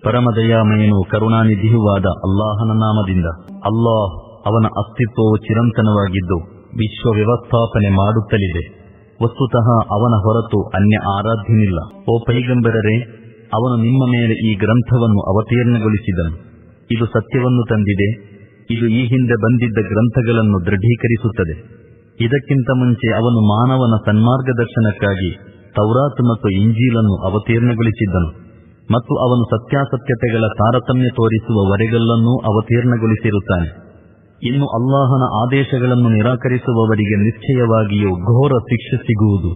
ಪರಮದಯಾಮಯನು ಕರುಣಾನಿಧಿಯುವಾದ ಅಲ್ಲಾಹನ ನಾಮದಿಂದ ಅಲ್ಲಾಹ್ ಅವನ ಅಸ್ತಿತ್ವವು ಚಿರಂತನವಾಗಿದ್ದು ವಿಶ್ವ ವ್ಯವಸ್ಥಾಪನೆ ಮಾಡುತ್ತಲಿದೆ. ವಸ್ತುತಃ ಅವನ ಹೊರತು ಅನ್ಯ ಆರಾಧ್ಯನಿಲ್ಲ. ಓ ಪೈಗಂಬರರೆ, ಅವನು ನಿಮ್ಮ ಮೇಲೆ ಈ ಗ್ರಂಥವನ್ನು ಅವತೀರ್ಣಗೊಳಿಸಿದನು. ಇದು ಸತ್ಯವನ್ನು ತಂದಿದೆ. ಇದು ಈ ಹಿಂದೆ ಬಂದಿದ್ದ ಗ್ರಂಥಗಳನ್ನು ದೃಢೀಕರಿಸುತ್ತದೆ. ಇದಕ್ಕಿಂತ ಮುಂಚೆ ಅವನು ಮಾನವನ ಸನ್ಮಾರ್ಗದರ್ಶನಕ್ಕಾಗಿ ತೌರಾತ್ ಮತ್ತು ಇಂಜೀಲನ್ನು ಅವತೀರ್ಣಗೊಳಿಸಿದ್ದನು ಮತ್ತು ಅವನು ಸತ್ಯಾಸತ್ಯತೆಗಳ ತಾರತಮ್ಯ ತೋರಿಸುವ ವರೆಗಲ್ಲನ್ನೂ ಅವತೀರ್ಣಗೊಳಿಸಿರುತ್ತಾನೆ. ಇನ್ನು ಅಲ್ಲಾಹನ ಆದೇಶಗಳನ್ನು ನಿರಾಕರಿಸುವವರಿಗೆ ನಿಶ್ಚಯವಾಗಿಯೂ ಘೋರ ಶಿಕ್ಷೆ ಸಿಗುವುದು.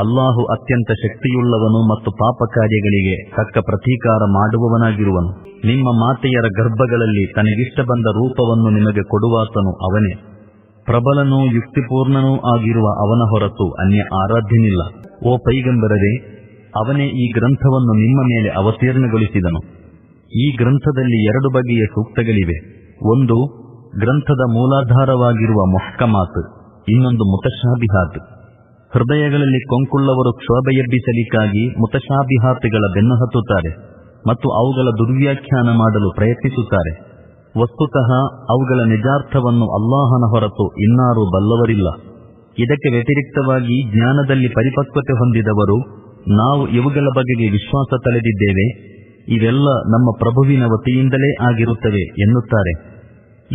ಅಲ್ಲಾಹು ಅತ್ಯಂತ ಶಕ್ತಿಯುಳ್ಳವನು ಮತ್ತು ಪಾಪ ಕಾರ್ಯಗಳಿಗೆ ತಕ್ಕ ಪ್ರತೀಕಾರ ಮಾಡುವವನಾಗಿರುವನು. ನಿಮ್ಮ ಮಾತೆಯರ ಗರ್ಭಗಳಲ್ಲಿ ತನಗಿಷ್ಟ ಬಂದ ರೂಪವನ್ನು ನಿಮಗೆ ಕೊಡುವಾತನು ಅವನೇ. ಪ್ರಬಲನೂ ಯುಕ್ತಿಪೂರ್ಣನೂ ಆಗಿರುವ ಅವನ ಹೊರತು ಅನ್ಯ ಆರಾಧ್ಯನಿಲ್ಲ. ಓ ಪೈಗಂಬರದೆ ಅವನೇ ಈ ಗ್ರಂಥವನ್ನು ನಿಮ್ಮ ಮೇಲೆ ಅವತೀರ್ಣಗೊಳಿಸಿದನು. ಈ ಗ್ರಂಥದಲ್ಲಿ ಎರಡು ಬಗೆಯ ಸೂಕ್ತಗಳಿವೆ. ಒಂದು, ಗ್ರಂಥದ ಮೂಲಾಧಾರವಾಗಿರುವ ಮೊಹ್ಕಮಾತ್, ಇನ್ನೊಂದು ಮುತಶಾಬಿಹಾತ್. ಹೃದಯಗಳಲ್ಲಿ ಕೊಂಕುಳ್ಳವರು ಕ್ಷೋಭೆಯಬ್ಬಿಸಲಿಕ್ಕಾಗಿ ಮುತಶಾಬಿಹಾತ್ಗಳ ಬೆನ್ನು ಹತ್ತುತ್ತಾರೆ ಮತ್ತು ಅವುಗಳ ದುರ್ವ್ಯಾಖ್ಯಾನ ಮಾಡಲು ಪ್ರಯತ್ನಿಸುತ್ತಾರೆ. ವಸ್ತುತಃ ಅವುಗಳ ನಿಜಾರ್ಥವನ್ನು ಅಲ್ಲಾಹನ ಹೊರತು ಇನ್ನಾರೂ ಬಲ್ಲವರಿಲ್ಲ. ಇದಕ್ಕೆ ವ್ಯತಿರಿಕ್ತವಾಗಿ ಜ್ಞಾನದಲ್ಲಿ ಪರಿಪಕ್ವತೆ ಹೊಂದಿದವರು ನಾವು ಇವುಗಳ ಬಗೆಗೆ ವಿಶ್ವಾಸ ತಳೆದಿದ್ದೇವೆ. ಇವೆಲ್ಲ ನಮ್ಮ ಪ್ರಭುವಿನ ವತಿಯಿಂದಲೇ ಆಗಿರುತ್ತವೆ ಎನ್ನುತ್ತಾರೆ.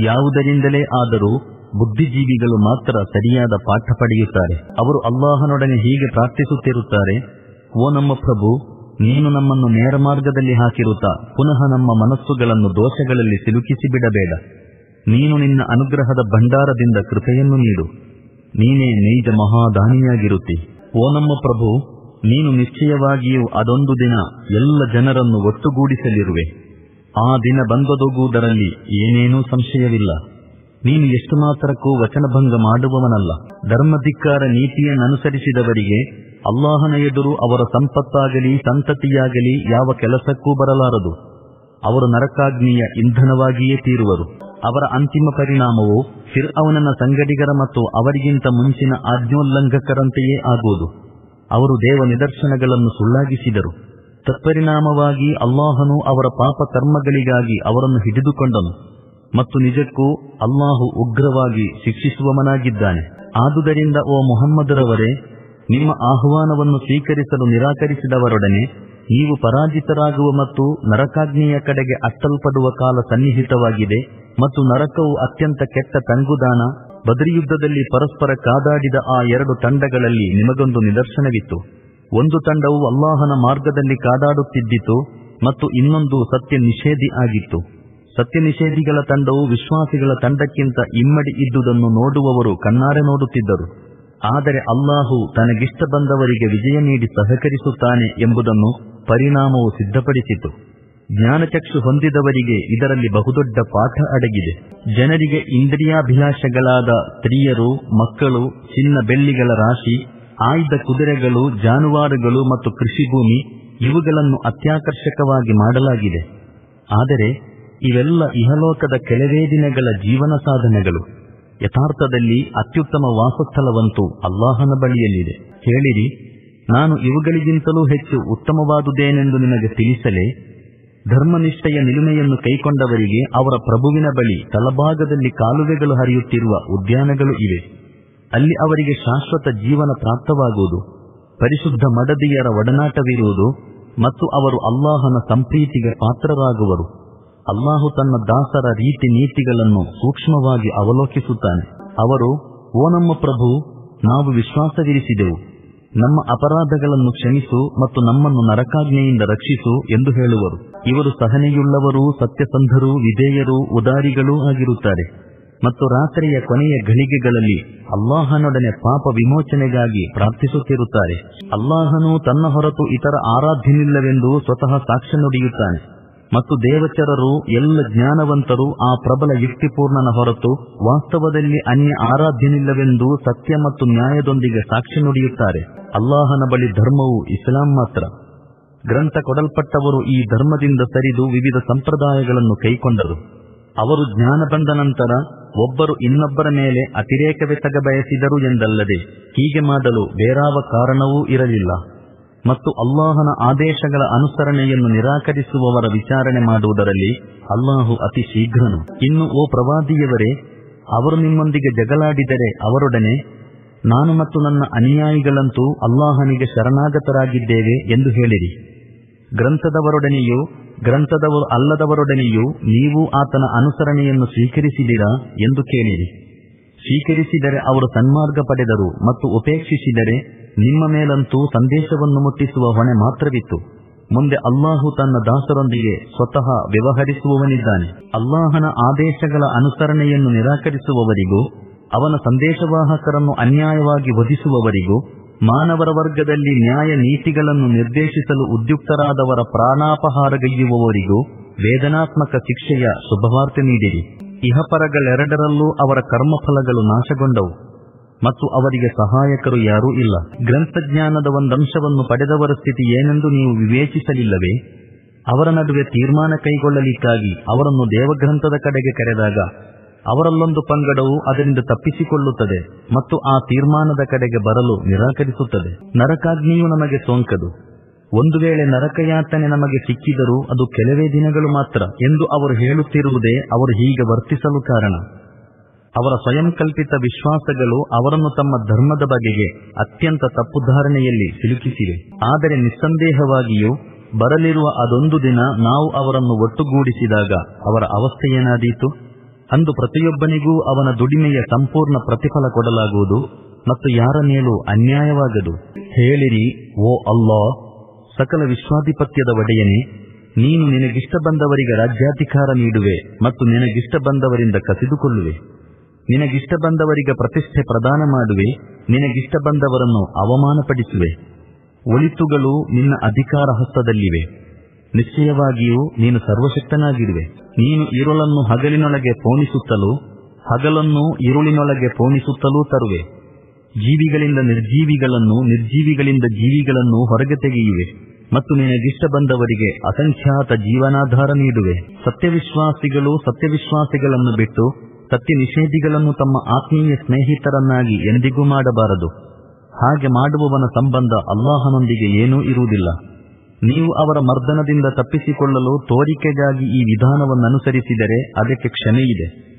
ಯಾವುದರಿಂದಲೇ ಆದರೂ ಬುದ್ಧಿಜೀವಿಗಳು ಮಾತ್ರ ಸರಿಯಾದ ಪಾಠ ಪಡೆಯುತ್ತಾರೆ. ಅವರು ಅಲ್ಲಾಹನೊಡನೆ ಹೀಗೆ ಪ್ರಾರ್ಥಿಸುತ್ತಿರುತ್ತಾರೆ, ಓ ನಮ್ಮ ಪ್ರಭು ನೀನು ನಮ್ಮನ್ನು ನೇರ ಮಾರ್ಗದಲ್ಲಿ ಹಾಕಿರುತ್ತಾ ಪುನಃ ನಮ್ಮ ಮನಸ್ಸುಗಳನ್ನು ದೋಷಗಳಲ್ಲಿ ಸಿಲುಕಿಸಿ ಬಿಡಬೇಡ ನೀನು ನಿನ್ನ ಅನುಗ್ರಹದ ಭಂಡಾರದಿಂದ ಕೃಪೆಯನ್ನು ನೀಡು. ನೀನೇ ನೈಜ ಮಹಾದಾನಿಯಾಗಿರುತ್ತಿ. ಓ ನಮ್ಮ ಪ್ರಭು, ನೀನು ನಿಶ್ಚಯವಾಗಿಯೂ ಅದೊಂದು ದಿನ ಎಲ್ಲ ಜನರನ್ನು ಒಟ್ಟುಗೂಡಿಸಲಿರುವೆ. ಆ ದಿನ ಬಂದೊದಗುವುದರಲ್ಲಿ ಏನೇನೂ ಸಂಶಯವಿಲ್ಲ. ನೀನು ಎಷ್ಟು ಮಾತ್ರಕ್ಕೂ ವಚನಭಂಗ ಮಾಡುವವನಲ್ಲ. ಧರ್ಮಧಿಕ್ಕಾರ ನೀತಿಯನ್ನನುಸರಿಸಿದವರಿಗೆ ಅಲ್ಲಾಹನ ಎದುರು ಅವರ ಸಂಪತ್ತಾಗಲಿ, ಸಂತತಿಯಾಗಲಿ ಯಾವ ಕೆಲಸಕ್ಕೂ ಬರಲಾರದು. ಅವರು ನರಕಾಗ್ನಿಯ ಇಂಧನವಾಗಿಯೇ ತೀರುವರು. ಅವರ ಅಂತಿಮ ಪರಿಣಾಮವು ಫಿರ್ ಅವನನ ಸಂಗಡಿಗರ ಮತ್ತು ಅವರಿಗಿಂತ ಮುಂಚಿನ ಆಜ್ಞೋಲ್ಲಂಘಕರಂತೆಯೇ ಆಗುವುದು. ಅವರು ದೇವ ನಿದರ್ಶನಗಳನ್ನು ಸುಳ್ಳಾಗಿಸಿದರು. ತತ್ಪರಿಣಾಮವಾಗಿ ಅಲ್ಲಾಹನು ಅವರ ಪಾಪ ಕರ್ಮಗಳಿಗಾಗಿ ಅವರನ್ನು ಹಿಡಿದುಕೊಂಡನು ಮತ್ತು ನಿಜಕ್ಕೂ ಅಲ್ಲಾಹು ಉಗ್ರವಾಗಿ ಶಿಕ್ಷಿಸುವವನಾಗಿದ್ದಾನೆ. ಆದುದರಿಂದ ಓ ಮೊಹಮ್ಮದರವರೇ ನಿಮ್ಮ ಆಹ್ವಾನವನ್ನು ಸ್ವೀಕರಿಸಲು ನಿರಾಕರಿಸಿದವರೊಡನೆ ನೀವು ಪರಾಜಿತರಾಗುವ ಮತ್ತು ನರಕಾಗ್ನಿಯ ಕಡೆಗೆ ಅಟ್ಟಲ್ಪಡುವ ಕಾಲ ಸನ್ನಿಹಿತವಾಗಿದೆ ಮತ್ತು ನರಕವು ಅತ್ಯಂತ ಕೆಟ್ಟ ತಂಗುದಾನ, ಬದರಿಯುದ್ಧದಲ್ಲಿ ಪರಸ್ಪರ ಕಾದಾಡಿದ ಆ ಎರಡು ತಂಡಗಳಲ್ಲಿ ನಿಮಗೊಂದು ನಿದರ್ಶನವಿತ್ತು. ಒಂದು ತಂಡವು ಅಲ್ಲಾಹನ ಮಾರ್ಗದಲ್ಲಿ ಕಾದಾಡುತ್ತಿದ್ದಿತು ಮತ್ತು ಇನ್ನೊಂದು ಸತ್ಯ ನಿಷೇಧಿ ಆಗಿತ್ತು. ಸತ್ಯ ನಿಷೇಧಿಗಳ ತಂಡವು ವಿಶ್ವಾಸಿಗಳ ತಂಡಕ್ಕಿಂತ ಇಮ್ಮಡಿ ಇದ್ದುದನ್ನು ನೋಡುವವರು ಕಣ್ಣಾರೆ ನೋಡುತ್ತಿದ್ದರು. ಆದರೆ ಅಲ್ಲಾಹು ತನಗಿಷ್ಟ ಬಂದವರಿಗೆ ವಿಜಯ ನೀಡಿ ಸಹಕರಿಸುತ್ತಾನೆ ಎಂಬುದನ್ನು ಪರಿಣಾಮವು ಸಿದ್ಧಪಡಿಸಿತು. ಜ್ಞಾನಚಕ್ಷು ಹೊಂದಿದವರಿಗೆ ಇದರಲ್ಲಿ ಬಹುದೊಡ್ಡ ಪಾಠ ಅಡಗಿದೆ. ಜನರಿಗೆ ಇಂದ್ರಿಯಾಭಿಲಾಷಗಳಾದ ಸ್ತ್ರೀಯರು, ಮಕ್ಕಳು, ಚಿನ್ನ ಬೆಳ್ಳಿಗಳ ರಾಶಿ, ಆಯ್ದ ಕುದುರೆಗಳು, ಜಾನುವಾರುಗಳು ಮತ್ತು ಕೃಷಿ ಭೂಮಿ ಇವುಗಳನ್ನು ಅತ್ಯಾಕರ್ಷಕವಾಗಿ ಮಾಡಲಾಗಿದೆ. ಆದರೆ ಇವೆಲ್ಲ ಇಹಲೋಕದ ಕೆಲವೇ ದಿನಗಳ ಜೀವನ ಸಾಧನೆಗಳು. ಯಥಾರ್ಥದಲ್ಲಿ ಅತ್ಯುತ್ತಮ ವಾಸಸ್ಥಲವಂತೂ ಅಲ್ಲಾಹನ ಬಳಿಯಲ್ಲಿದೆ. ಹೇಳಿರಿ ನಾನು ಇವುಗಳಿಗಿಂತಲೂ ಹೆಚ್ಚು ಉತ್ತಮವಾದುದೇನೆಂದು ನಿಮಗೆ ತಿಳಿಸಲೇ, ಧರ್ಮನಿಷ್ಠೆಯ ನಿಲುಮೆಯನ್ನು ಕೈಕೊಂಡವರಿಗೆ ಅವರ ಪ್ರಭುವಿನ ಬಳಿ ತಲಭಾಗದಲ್ಲಿ ಕಾಲುವೆಗಳು ಹರಿಯುತ್ತಿರುವ ಉದ್ಯಾನಗಳು ಇವೆ. ಅಲ್ಲಿ ಅವರಿಗೆ ಶಾಶ್ವತ ಜೀವನ ಪ್ರಾಪ್ತವಾಗುವುದು, ಪರಿಶುದ್ಧ ಮಡದಿಯರ ಒಡನಾಟವಿರುವುದು ಮತ್ತು ಅವರು ಅಲ್ಲಾಹನ ಸಂಪ್ರೀತಿಗೆ ಪಾತ್ರರಾಗುವರು. ಅಲ್ಲಾಹು ತನ್ನ ದಾಸರ ರೀತಿ ನೀತಿಗಳನ್ನು ಸೂಕ್ಷ್ಮವಾಗಿ ಅವಲೋಕಿಸುತ್ತಾನೆ. ಅವರು, ಓ ನಮ್ಮ ಪ್ರಭು, ನಾವು ವಿಶ್ವಾಸವಿರಿಸಿದೆವು. ನಮ್ಮ ಅಪರಾಧಗಳನ್ನು ಕ್ಷಮಿಸು ಮತ್ತು ನಮ್ಮನ್ನು ನರಕಾಜ್ಞೆಯಿಂದ ರಕ್ಷಿಸು ಎಂದು ಹೇಳುವರು. ಇವರು ಸಹನೆಯುಳ್ಳವರೂ, ಸತ್ಯಸಂಧರೂ, ವಿಧೇಯರೂ, ಉದಾರಿಗಳೂ ಆಗಿರುತ್ತಾರೆ. ಮತ್ತು ರಾತ್ರಿಯ ಕೊನೆಯ ಘಳಿಗೆಗಳಲ್ಲಿ ಅಲ್ಲಾಹನೊಡನೆ ಪಾಪ ವಿಮೋಚನೆಗಾಗಿ ಪ್ರಾರ್ಥಿಸುತ್ತಿರುತ್ತಾರೆ. ಅಲ್ಲಾಹನು ತನ್ನ ಹೊರತು ಇತರ ಆರಾಧ್ಯನಿಲ್ಲವೆಂದು ಸ್ವತಃ ಸಾಕ್ಷ್ಯ ನುಡಿಯುತ್ತಾನೆ. ಮತ್ತು ದೇವಚರರು, ಎಲ್ಲ ಜ್ಞಾನವಂತರು ಆ ಪ್ರಬಲ ಯುಕ್ತಿಪೂರ್ಣನ ಹೊರತು ವಾಸ್ತವದಲ್ಲಿ ಅನ್ಯ ಆರಾಧ್ಯನಿಲ್ಲವೆಂದು ಸತ್ಯ ಮತ್ತು ನ್ಯಾಯದೊಂದಿಗೆ ಸಾಕ್ಷಿ ನುಡಿಯುತ್ತಾರೆ. ಅಲ್ಲಾಹನ ಬಳಿ ಧರ್ಮವು ಇಸ್ಲಾಂ ಮಾತ್ರ. ಗ್ರಂಥ ಕೊಡಲ್ಪಟ್ಟವರು ಈ ಧರ್ಮದಿಂದ ಸರಿದು ವಿವಿಧ ಸಂಪ್ರದಾಯಗಳನ್ನು ಕೈಕೊಂಡರು. ಅವರು ಜ್ಞಾನ ಬಂದ ನಂತರ ಒಬ್ಬರು ಇನ್ನೊಬ್ಬರ ಮೇಲೆ ಅತಿರೇಕವೆಸಗ ಬಯಸಿದರು ಎಂದಲ್ಲದೆ ಹೀಗೆ ಮಾಡಲು ಬೇರಾವ ಕಾರಣವೂ ಇರಲಿಲ್ಲ. ಮತ್ತು ಅಲ್ಲಾಹನ ಆದೇಶಗಳ ಅನುಸರಣೆಯನ್ನು ನಿರಾಕರಿಸುವವರ ವಿಚಾರಣೆ ಮಾಡುವುದರಲ್ಲಿ ಅಲ್ಲಾಹು ಅತಿ ಶೀಘ್ರನು. ಇನ್ನು ಓ ಪ್ರವಾದಿಯವರೇ, ಅವರು ನಿಮ್ಮೊಂದಿಗೆ ಜಗಳಾಡಿದರೆ ಅವರೊಡನೆ ನಾನು ಮತ್ತು ನನ್ನ ಅನುಯಾಯಿಗಳಂತೂ ಅಲ್ಲಾಹನಿಗೆ ಶರಣಾಗತರಾಗಿದ್ದೇವೆ ಎಂದು ಹೇಳಿರಿ. ಗ್ರಂಥದವರೊಡನೆಯೂ, ಗ್ರಂಥದವರು ಅಲ್ಲದವರೊಡನೆಯೂ ನೀವು ಆತನ ಅನುಸರಣೆಯನ್ನು ಸ್ವೀಕರಿಸಿದಿರಾ ಎಂದು ಕೇಳಿರಿ. ಸ್ವೀಕರಿಸಿದರೆ ಅವರು ಸನ್ಮಾರ್ಗ ಪಡೆದರು ಮತ್ತು ಉಪೇಕ್ಷಿಸಿದರೆ ನಿಮ್ಮ ಮೇಲಂತೂ ಸಂದೇಶವನ್ನು ಮುಟ್ಟಿಸುವ ಹೊಣೆ ಮಾತ್ರವಿತ್ತು. ಮುಂದೆ ಅಲ್ಲಾಹು ತನ್ನ ದಾಸರೊಂದಿಗೆ ಸ್ವತಃ ವ್ಯವಹರಿಸುವವನಿದ್ದಾನೆ. ಅಲ್ಲಾಹನ ಆದೇಶಗಳ ಅನುಸರಣೆಯನ್ನು ನಿರಾಕರಿಸುವವರಿಗೂ, ಅವನ ಸಂದೇಶವಾಹಕರನ್ನು ಅನ್ಯಾಯವಾಗಿ ವಧಿಸುವವರಿಗೂ, ಮಾನವರ ವರ್ಗದಲ್ಲಿ ನ್ಯಾಯ ನೀತಿಗಳನ್ನು ನಿರ್ದೇಶಿಸಲು ಉದ್ಯುಕ್ತರಾದವರ ಪ್ರಾಣಾಪಹಾರಗೈಯುವವರಿಗೂ ವೇದನಾತ್ಮಕ ಶಿಕ್ಷೆಯ ಶುಭವಾರ್ತೆ ನೀಡಿರಿ. ಇಹಪರಗಳೆರಡರಲ್ಲೂ ಅವರ ಕರ್ಮಫಲಗಳು ನಾಶಗೊಂಡವು. ಮತ್ತು ಅವರಿಗೆ ಸಹಾಯಕರು ಯಾರೂ ಇಲ್ಲ. ಗ್ರಂಥಜ್ಞಾನದ ಒಂದಂಶವನ್ನು ಪಡೆದವರ ಸ್ಥಿತಿ ಏನೆಂದು ನೀವು ವಿವೇಚಿಸಲಿಲ್ಲವೇ? ಅವರ ನಡುವೆ ತೀರ್ಮಾನ ಕೈಗೊಳ್ಳಲಿಕ್ಕಾಗಿ ಅವರನ್ನು ದೇವಗ್ರಂಥದ ಕಡೆಗೆ ಕರೆದಾಗ ಅವರಲ್ಲೊಂದು ಪಂಗಡವು ಅದರಿಂದ ತಪ್ಪಿಸಿಕೊಳ್ಳುತ್ತದೆ ಮತ್ತು ಆ ತೀರ್ಮಾನದ ಕಡೆಗೆ ಬರಲು ನಿರಾಕರಿಸುತ್ತದೆ. ನರಕಾಗ್ನಿಯು ನಮಗೆ ಸೋಂಕದು. ಒಂದು ವೇಳೆ ನರಕಯಾತನೆ ನಮಗೆ ಸಿಕ್ಕಿದರೂ ಅದು ಕೆಲವೇ ದಿನಗಳು ಮಾತ್ರ ಎಂದು ಅವರು ಹೇಳುತ್ತಿರುವುದೇ ಅವರು ಹೀಗೆ ವರ್ತಿಸಲು ಕಾರಣ. ಅವರ ಸ್ವಯಂ ಕಲ್ಪಿತ ವಿಶ್ವಾಸಗಳು ಅವರನ್ನು ತಮ್ಮ ಧರ್ಮದ ಬಗೆಗೆ ಅತ್ಯಂತ ತಪ್ಪು ಧಾರಣೆಯಲ್ಲಿ ಸಿಲುಕಿಸಿವೆ. ಆದರೆ ನಿಸ್ಸಂದೇಹವಾಗಿಯೂ ಬರಲಿರುವ ಅದೊಂದು ದಿನ ನಾವು ಅವರನ್ನು ಒಟ್ಟುಗೂಡಿಸಿದಾಗ ಅವರ ಅವಸ್ಥೆ ಏನಾದೀತು? ಅಂದು ಪ್ರತಿಯೊಬ್ಬನಿಗೂ ಅವನ ದುಡಿಮೆಯ ಸಂಪೂರ್ಣ ಪ್ರತಿಫಲ ಕೊಡಲಾಗುವುದು ಮತ್ತು ಯಾರ ಮೇಲೂ ಅನ್ಯಾಯವಾಗದು. ಹೇಳಿರಿ, ಓ ಅಲ್ಲಾ, ಸಕಲ ವಿಶ್ವಾಧಿಪತ್ಯದ ಒಡೆಯನೇ, ನೀನು ನಿನಗಿಷ್ಟ ಬಂದವರಿಗೆ ರಾಜ್ಯಾಧಿಕಾರ ನೀಡುವೆ ಮತ್ತು ನಿನಗಿಷ್ಟ ಬಂದವರಿಂದ ಕಸಿದುಕೊಳ್ಳುವೆ. ನಿನಗಿಷ್ಟ ಬಂದವರಿಗೆ ಪ್ರತಿಷ್ಠೆ ಪ್ರದಾನ ಮಾಡುವೆ ನಿನಗಿಷ್ಟ ಬಂದವರನ್ನು ಅವಮಾನಪಡಿಸುವೆ. ಒಳಿತುಗಳು ನಿನ್ನ ಅಧಿಕಾರ ಹಸ್ತದಲ್ಲಿವೆ. ನಿಶ್ಚಯವಾಗಿಯೂ ನೀನು ಸರ್ವಶಕ್ತನಾಗಿರುವೆ. ನೀನು ಇರುಳನ್ನು ಹಗಲಿನೊಳಗೆ ಪೋಣಿಸುತ್ತಲೂ, ಹಗಲನ್ನು ಇರುಳಿನೊಳಗೆ ಪೋಣಿಸುತ್ತಲೂ ತರುವೆ. ಜೀವಿಗಳಿಂದ ನಿರ್ಜೀವಿಗಳನ್ನು ನಿರ್ಜೀವಿಗಳಿಂದ ಜೀವಿಗಳನ್ನು ಹೊರಗೆ ತೆಗೆಯುವೆ. ಮತ್ತು ನಿನಗಿಷ್ಟ ಬಂದವರಿಗೆ ಅಸಂಖ್ಯಾತ ಜೀವನಾಧಾರ ನೀಡುವೆ. ಸತ್ಯವಿಶ್ವಾಸಿಗಳು ಸತ್ಯವಿಶ್ವಾಸಿಗಳನ್ನು ಬಿಟ್ಟು ಸತ್ಯ ನಿಷೇಧಿಗಳನ್ನು ತಮ್ಮ ಆತ್ಮೀಯ ಸ್ನೇಹಿತರನ್ನಾಗಿ ಎಂದಿಗೂ ಮಾಡಬಾರದು. ಹಾಗೆ ಮಾಡುವವನ ಸಂಬಂಧ ಅಲ್ಲಾಹನೊಂದಿಗೆ ಏನೂ ಇರುವುದಿಲ್ಲ. ನೀವು ಅವರ ಮರ್ದನದಿಂದ ತಪ್ಪಿಸಿಕೊಳ್ಳಲು ತೋರಿಕೆಗಾಗಿ ಈ ವಿಧಾನವನ್ನು ಅನುಸರಿಸಿದರೆ ಅದಕ್ಕೆ ಕ್ಷಮೆಯಿದೆ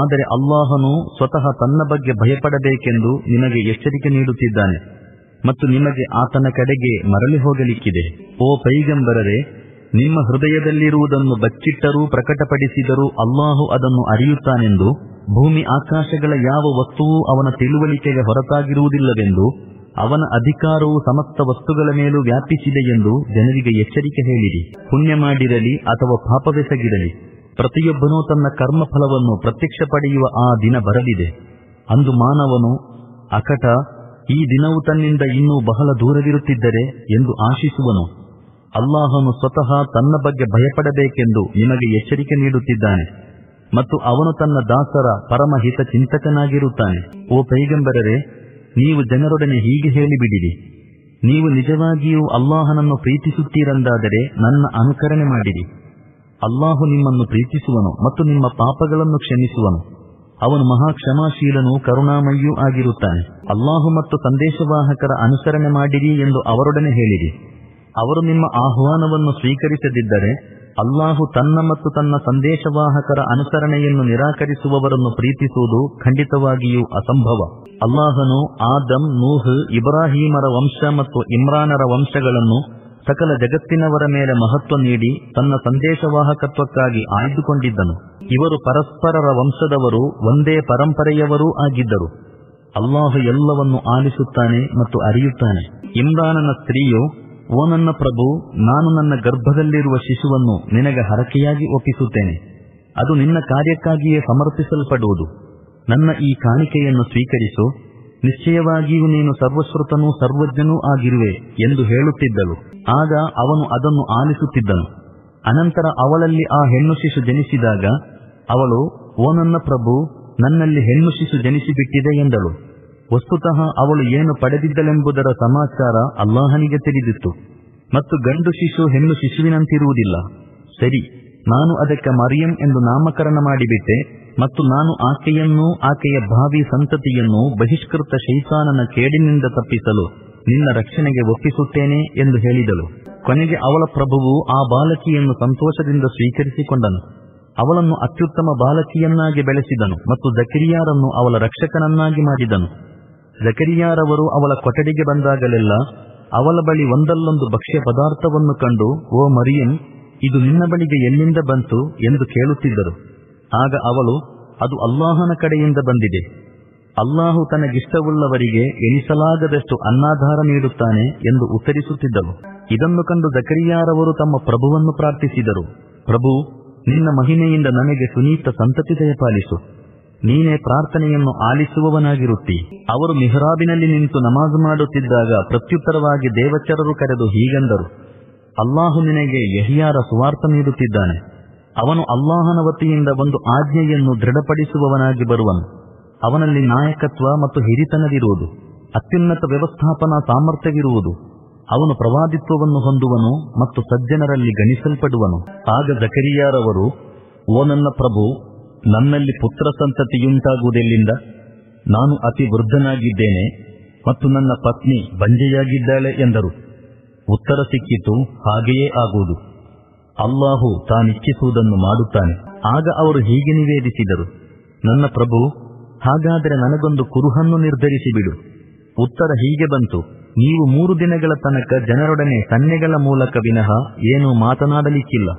ಆದರೆ ಅಲ್ಲಾಹನು ಸ್ವತಃ ತನ್ನ ಬಗ್ಗೆ ಭಯಪಡಬೇಕೆಂದು ನಿಮಗೆ ಎಚ್ಚರಿಕೆ ನೀಡುತ್ತಿದ್ದಾನೆ. ಮತ್ತು ನಿಮಗೆ ಆತನ ಕಡೆಗೆ ಮರಳಿ ಹೋಗಲಿಕ್ಕಿದೆ. ಓ ಪೈಗಂಬರರೆ ನಿಮ್ಮ ಹೃದಯದಲ್ಲಿರುವುದನ್ನು ಬಚ್ಚಿಟ್ಟರೂ ಪ್ರಕಟಪಡಿಸಿದರೂ ಅಲ್ಲಾಹು ಅದನ್ನು ಅರಿಯುತ್ತಾನೆಂದು, ಭೂಮಿ ಆಕಾಶಗಳ ಯಾವ ವಸ್ತುವೂ ಅವನ ತಿಳುವಳಿಕೆಗೆ ಹೊರತಾಗಿರುವುದಿಲ್ಲವೆಂದು, ಅವನ ಅಧಿಕಾರವು ಸಮಸ್ತ ವಸ್ತುಗಳ ಮೇಲೂ ವ್ಯಾಪಿಸಿದೆ ಎಂದು ಜನರಿಗೆ ಎಚ್ಚರಿಕೆ ಹೇಳಿರಿ. ಪುಣ್ಯ ಮಾಡಿರಲಿ ಅಥವಾ ಪಾಪವೆಸಗಿರಲಿ, ಪ್ರತಿಯೊಬ್ಬನೂ ತನ್ನ ಕರ್ಮಫಲವನ್ನು ಪ್ರತ್ಯಕ್ಷ ಪಡೆಯುವ ಆ ದಿನ ಬರಲಿದೆ. ಅಂದು ಮಾನವನು, ಅಕಟ, ಈ ದಿನವು ತನ್ನಿಂದ ಇನ್ನೂ ಬಹಳ ದೂರವಿರುತ್ತಿದ್ದರೆ ಎಂದು ಆಶಿಸುವನು. ಅಲ್ಲಾಹನು ಸ್ವತಃ ತನ್ನ ಬಗ್ಗೆ ಭಯಪಡಬೇಕೆಂದು ನಿಮಗೆ ಎಚ್ಚರಿಕೆ ನೀಡುತ್ತಿದ್ದಾನೆ ಮತ್ತು ಅವನು ತನ್ನ ದಾಸರ ಪರಮಹಿತ ಚಿಂತಕನಾಗಿರುತ್ತಾನೆ. ಓ ಪೈಗಂಬರರೆ, ನೀವು ಜನರೊಡನೆ ಹೀಗೆ ಹೇಳಿಬಿಡಿರಿ. ನೀವು ನಿಜವಾಗಿಯೂ ಅಲ್ಲಾಹನನ್ನು ಪ್ರೀತಿಸುತ್ತೀರಂದಾದರೆ ನನ್ನ ಅನುಕರಣೆ ಮಾಡಿರಿ. ಅಲ್ಲಾಹು ನಿಮ್ಮನ್ನು ಪ್ರೀತಿಸುವನು ಮತ್ತು ನಿಮ್ಮ ಪಾಪಗಳನ್ನು ಕ್ಷಮಿಸುವನು. ಅವನು ಮಹಾ ಕ್ಷಮಾಶೀಲನು ಕರುಣಾಮಯ್ಯೂ ಆಗಿರುತ್ತಾನೆ. ಅಲ್ಲಾಹು ಮತ್ತು ಸಂದೇಶವಾಹಕರ ಅನುಸರಣೆ ಮಾಡಿರಿ ಎಂದು ಅವರೊಡನೆ ಹೇಳಿರಿ. ಅವರು ನಿಮ್ಮ ಆಹ್ವಾನವನ್ನು ಸ್ವೀಕರಿಸದಿದ್ದರೆ ಅಲ್ಲಾಹು ತನ್ನ ಮತ್ತು ತನ್ನ ಸಂದೇಶವಾಹಕರ ಅನುಸರಣೆಯನ್ನು ನಿರಾಕರಿಸುವವರನ್ನು ಪ್ರೀತಿಸುವುದು ಖಂಡಿತವಾಗಿಯೂ ಅಸಂಭವ. ಅಲ್ಲಾಹನು ಆದಮ್ ನೂಹ್, ಇಬ್ರಾಹಿಮರ ವಂಶ ಮತ್ತು ಇಮ್ರಾನರ ವಂಶಗಳನ್ನು ಸಕಲ ಜಗತ್ತಿನವರ ಮೇಲೆ ಮಹತ್ವ ನೀಡಿ ತನ್ನ ಸಂದೇಶವಾಹಕತ್ವಕ್ಕಾಗಿ ಆಯ್ದುಕೊಂಡಿದ್ದನು ಇವರು ಪರಸ್ಪರರ ವಂಶದವರು, ಒಂದೇ ಪರಂಪರೆಯವರೂ ಆಗಿದ್ದರು. ಅಲ್ಲಾಹು ಎಲ್ಲವನ್ನು ಆಲಿಸುತ್ತಾನೆ ಮತ್ತು ಅರಿಯುತ್ತಾನೆ. ಇಮ್ರಾನನ ಸ್ತ್ರೀಯು ಓ ನನ್ನ ಪ್ರಭು, ನಾನು ನನ್ನ ಗರ್ಭದಲ್ಲಿರುವ ಶಿಶುವನ್ನು ನಿನಗೆ ಹರಕೆಯಾಗಿ ಒಪ್ಪಿಸುತ್ತೇನೆ. ಅದು ನಿನ್ನ ಕಾರ್ಯಕ್ಕಾಗಿಯೇ ಸಮರ್ಪಿಸಲ್ಪಡುವುದು. ನನ್ನ ಈ ಕಾಣಿಕೆಯನ್ನು ಸ್ವೀಕರಿಸು. ನಿಶ್ಚಯವಾಗಿಯೂ ನೀನು ಸರ್ವಶ್ರುತನೂ ಸರ್ವಜ್ಞನೂ ಆಗಿರುವೆ ಎಂದು ಹೇಳುತ್ತಿದ್ದಳು. ಆಗ ಅವನು ಅದನ್ನು ಆಲಿಸುತ್ತಿದ್ದನು. ಅನಂತರ ಅವಳಲ್ಲಿ ಆ ಹೆಣ್ಣು ಶಿಶು ಜನಿಸಿದಾಗ, ಅವಳು, ಓ ನನ್ನ ಪ್ರಭು, ನನ್ನಲ್ಲಿ ಹೆಣ್ಣು ಶಿಶು ಜನಿಸಿಬಿಟ್ಟಿದೆ ಎಂದಳು. ವಸ್ತುತಃ ಅವಳು ಏನು ಪಡೆದಿದ್ದಳೆಂಬುದರ ಸಮಾಚಾರ ಅಲ್ಲಾಹನಿಗೆ ತಿಳಿದಿತ್ತು. ಮತ್ತು ಗಂಡು ಶಿಶು ಹೆಣ್ಣು ಶಿಶುವಿನಂತಿರುವುದಿಲ್ಲ. ಸರಿ, ನಾನು ಅದಕ್ಕೆ ಮರಿಯಂ ಎಂದು ನಾಮಕರಣ ಮಾಡಿಬಿಟ್ಟೆ, ಮತ್ತು ನಾನು ಆಕೆಯನ್ನೂ ಆಕೆಯ ಭಾವಿ ಸಂತತಿಯನ್ನು ಬಹಿಷ್ಕೃತ ಶೈತಾನನ ಕೇಡಿನಿಂದ ತಪ್ಪಿಸಲು ನಿನ್ನ ರಕ್ಷಣೆಗೆ ಒಪ್ಪಿಸುತ್ತೇನೆ ಎಂದು ಹೇಳಿದಳು. ಕೊನೆಗೆ ಅವಳ ಪ್ರಭುವು ಆ ಬಾಲಕಿಯನ್ನು ಸಂತೋಷದಿಂದ ಸ್ವೀಕರಿಸಿಕೊಂಡನು. ಅವಳನ್ನು ಅತ್ಯುತ್ತಮ ಬಾಲಕಿಯನ್ನಾಗಿ ಬೆಳೆಸಿದನು ಮತ್ತು ದಕಿರಿಯಾರನ್ನು ಅವಳ ರಕ್ಷಕನನ್ನಾಗಿ ಮಾಡಿದನು. ಜಕರಿಯಾರವರು ಅವಳ ಕೊಠಡಿಗೆ ಬಂದಾಗಲೆಲ್ಲ ಅವಳ ಬಳಿ ಒಂದಲ್ಲೊಂದು ಭಕ್ಷ್ಯ ಪದಾರ್ಥವನ್ನು ಕಂಡು, ಓ ಮರಿಯನ್, ಇದು ನಿನ್ನ ಬಳಿಗೆ ಎಲ್ಲಿಂದ ಬಂತು? ಎಂದು ಕೇಳುತ್ತಿದ್ದರು. ಆಗ ಅವಳು, ಅದು ಅಲ್ಲಾಹನ ಕಡೆಯಿಂದ ಬಂದಿದೆ. ಅಲ್ಲಾಹು ತನಗಿಷ್ಟವುಳ್ಳವರಿಗೆ ಎಣಿಸಲಾಗದಷ್ಟು ಅನ್ನಾಧಾರ ನೀಡುತ್ತಾನೆ ಎಂದು ಉತ್ತರಿಸುತ್ತಿದ್ದಳು. ಇದನ್ನು ಕಂಡು ಜಕರಿಯಾರವರು ತಮ್ಮ ಪ್ರಭುವನ್ನು ಪ್ರಾರ್ಥಿಸಿದರು. ಪ್ರಭು, ನಿನ್ನ ಮಹಿಮೆಯಿಂದ ನನಗೆ ಸುನೀತ ಸಂತತಿ ದಯಪಾಲಿಸು. ನೀನೇ ಪ್ರಾರ್ಥನೆಯನ್ನು ಆಲಿಸುವವನಾಗಿರುತ್ತಿ. ಅವರು ಮಿಹ್ರಾಬಿನಲ್ಲಿ ನಿಂತು ನಮಾಜ್ ಮಾಡುತ್ತಿದ್ದಾಗ ಪ್ರತ್ಯುತ್ತರವಾಗಿ ದೇವಚರರು ಕರೆದು ಹೀಗೆಂದರು. ಅಲ್ಲಾಹು ನಿನಗೆ ಯಹಿಯಾರ ಸುವಾರ್ಥ ನೀಡುತ್ತಿದ್ದಾನೆ. ಅವನು ಅಲ್ಲಾಹನ ವತಿಯಿಂದ ಒಂದು ಆಜ್ಞೆಯನ್ನು ದೃಢಪಡಿಸುವವನಾಗಿ ಬರುವನು. ಅವನಲ್ಲಿ ನಾಯಕತ್ವ ಮತ್ತು ಹಿರಿತನವಿರುವುದು. ಅತ್ಯುನ್ನತ ವ್ಯವಸ್ಥಾಪನಾ ಸಾಮರ್ಥ್ಯವಿರುವುದು. ಅವನು ಪ್ರವಾದಿತ್ವವನ್ನು ಹೊಂದುವನು ಮತ್ತು ಸಜ್ಜನರಲ್ಲಿ ಗಣಿಸಲ್ಪಡುವನು. ಆಗ ಜಕರಿಯಾರವರು, ಓ ನನ್ನ ಪ್ರಭು ನನ್ನಲ್ಲಿ ಪುತ್ರ ಸಂತತಿಯುಂಟಾಗುವುದೆಲ್ಲಿಂದ ನಾನು ಅತಿ ವೃದ್ಧನಾಗಿದ್ದೇನೆ ಮತ್ತು ನನ್ನ ಪತ್ನಿ ಬಂಜೆಯಾಗಿದ್ದಾಳೆ ಎಂದರು. ಉತ್ತರ ಸಿಕ್ಕಿತು, ಹಾಗೆಯೇ ಆಗುವುದು. ಅಲ್ಲಾಹು ತಾನಿಚ್ಛಿಸುವುದನ್ನು ಮಾಡುತ್ತಾನೆ. ಆಗ ಅವರು ಹೀಗೆ ನಿವೇದಿಸಿದರು. ನನ್ನ ಪ್ರಭು, ಹಾಗಾದರೆ ನನಗೊಂದು ಕುರುಹನ್ನು ನಿರ್ಧರಿಸಿ ಬಿಡು. ಉತ್ತರ ಹೀಗೆ ಬಂತು. ನೀವು ಮೂರು ದಿನಗಳ ತನಕ ಜನರೊಡನೆ ಸನ್ನೆಗಳ ಮೂಲಕ ವಿನಃ ಏನೂ ಮಾತನಾಡಲಿಕ್ಕಿಲ್ಲ.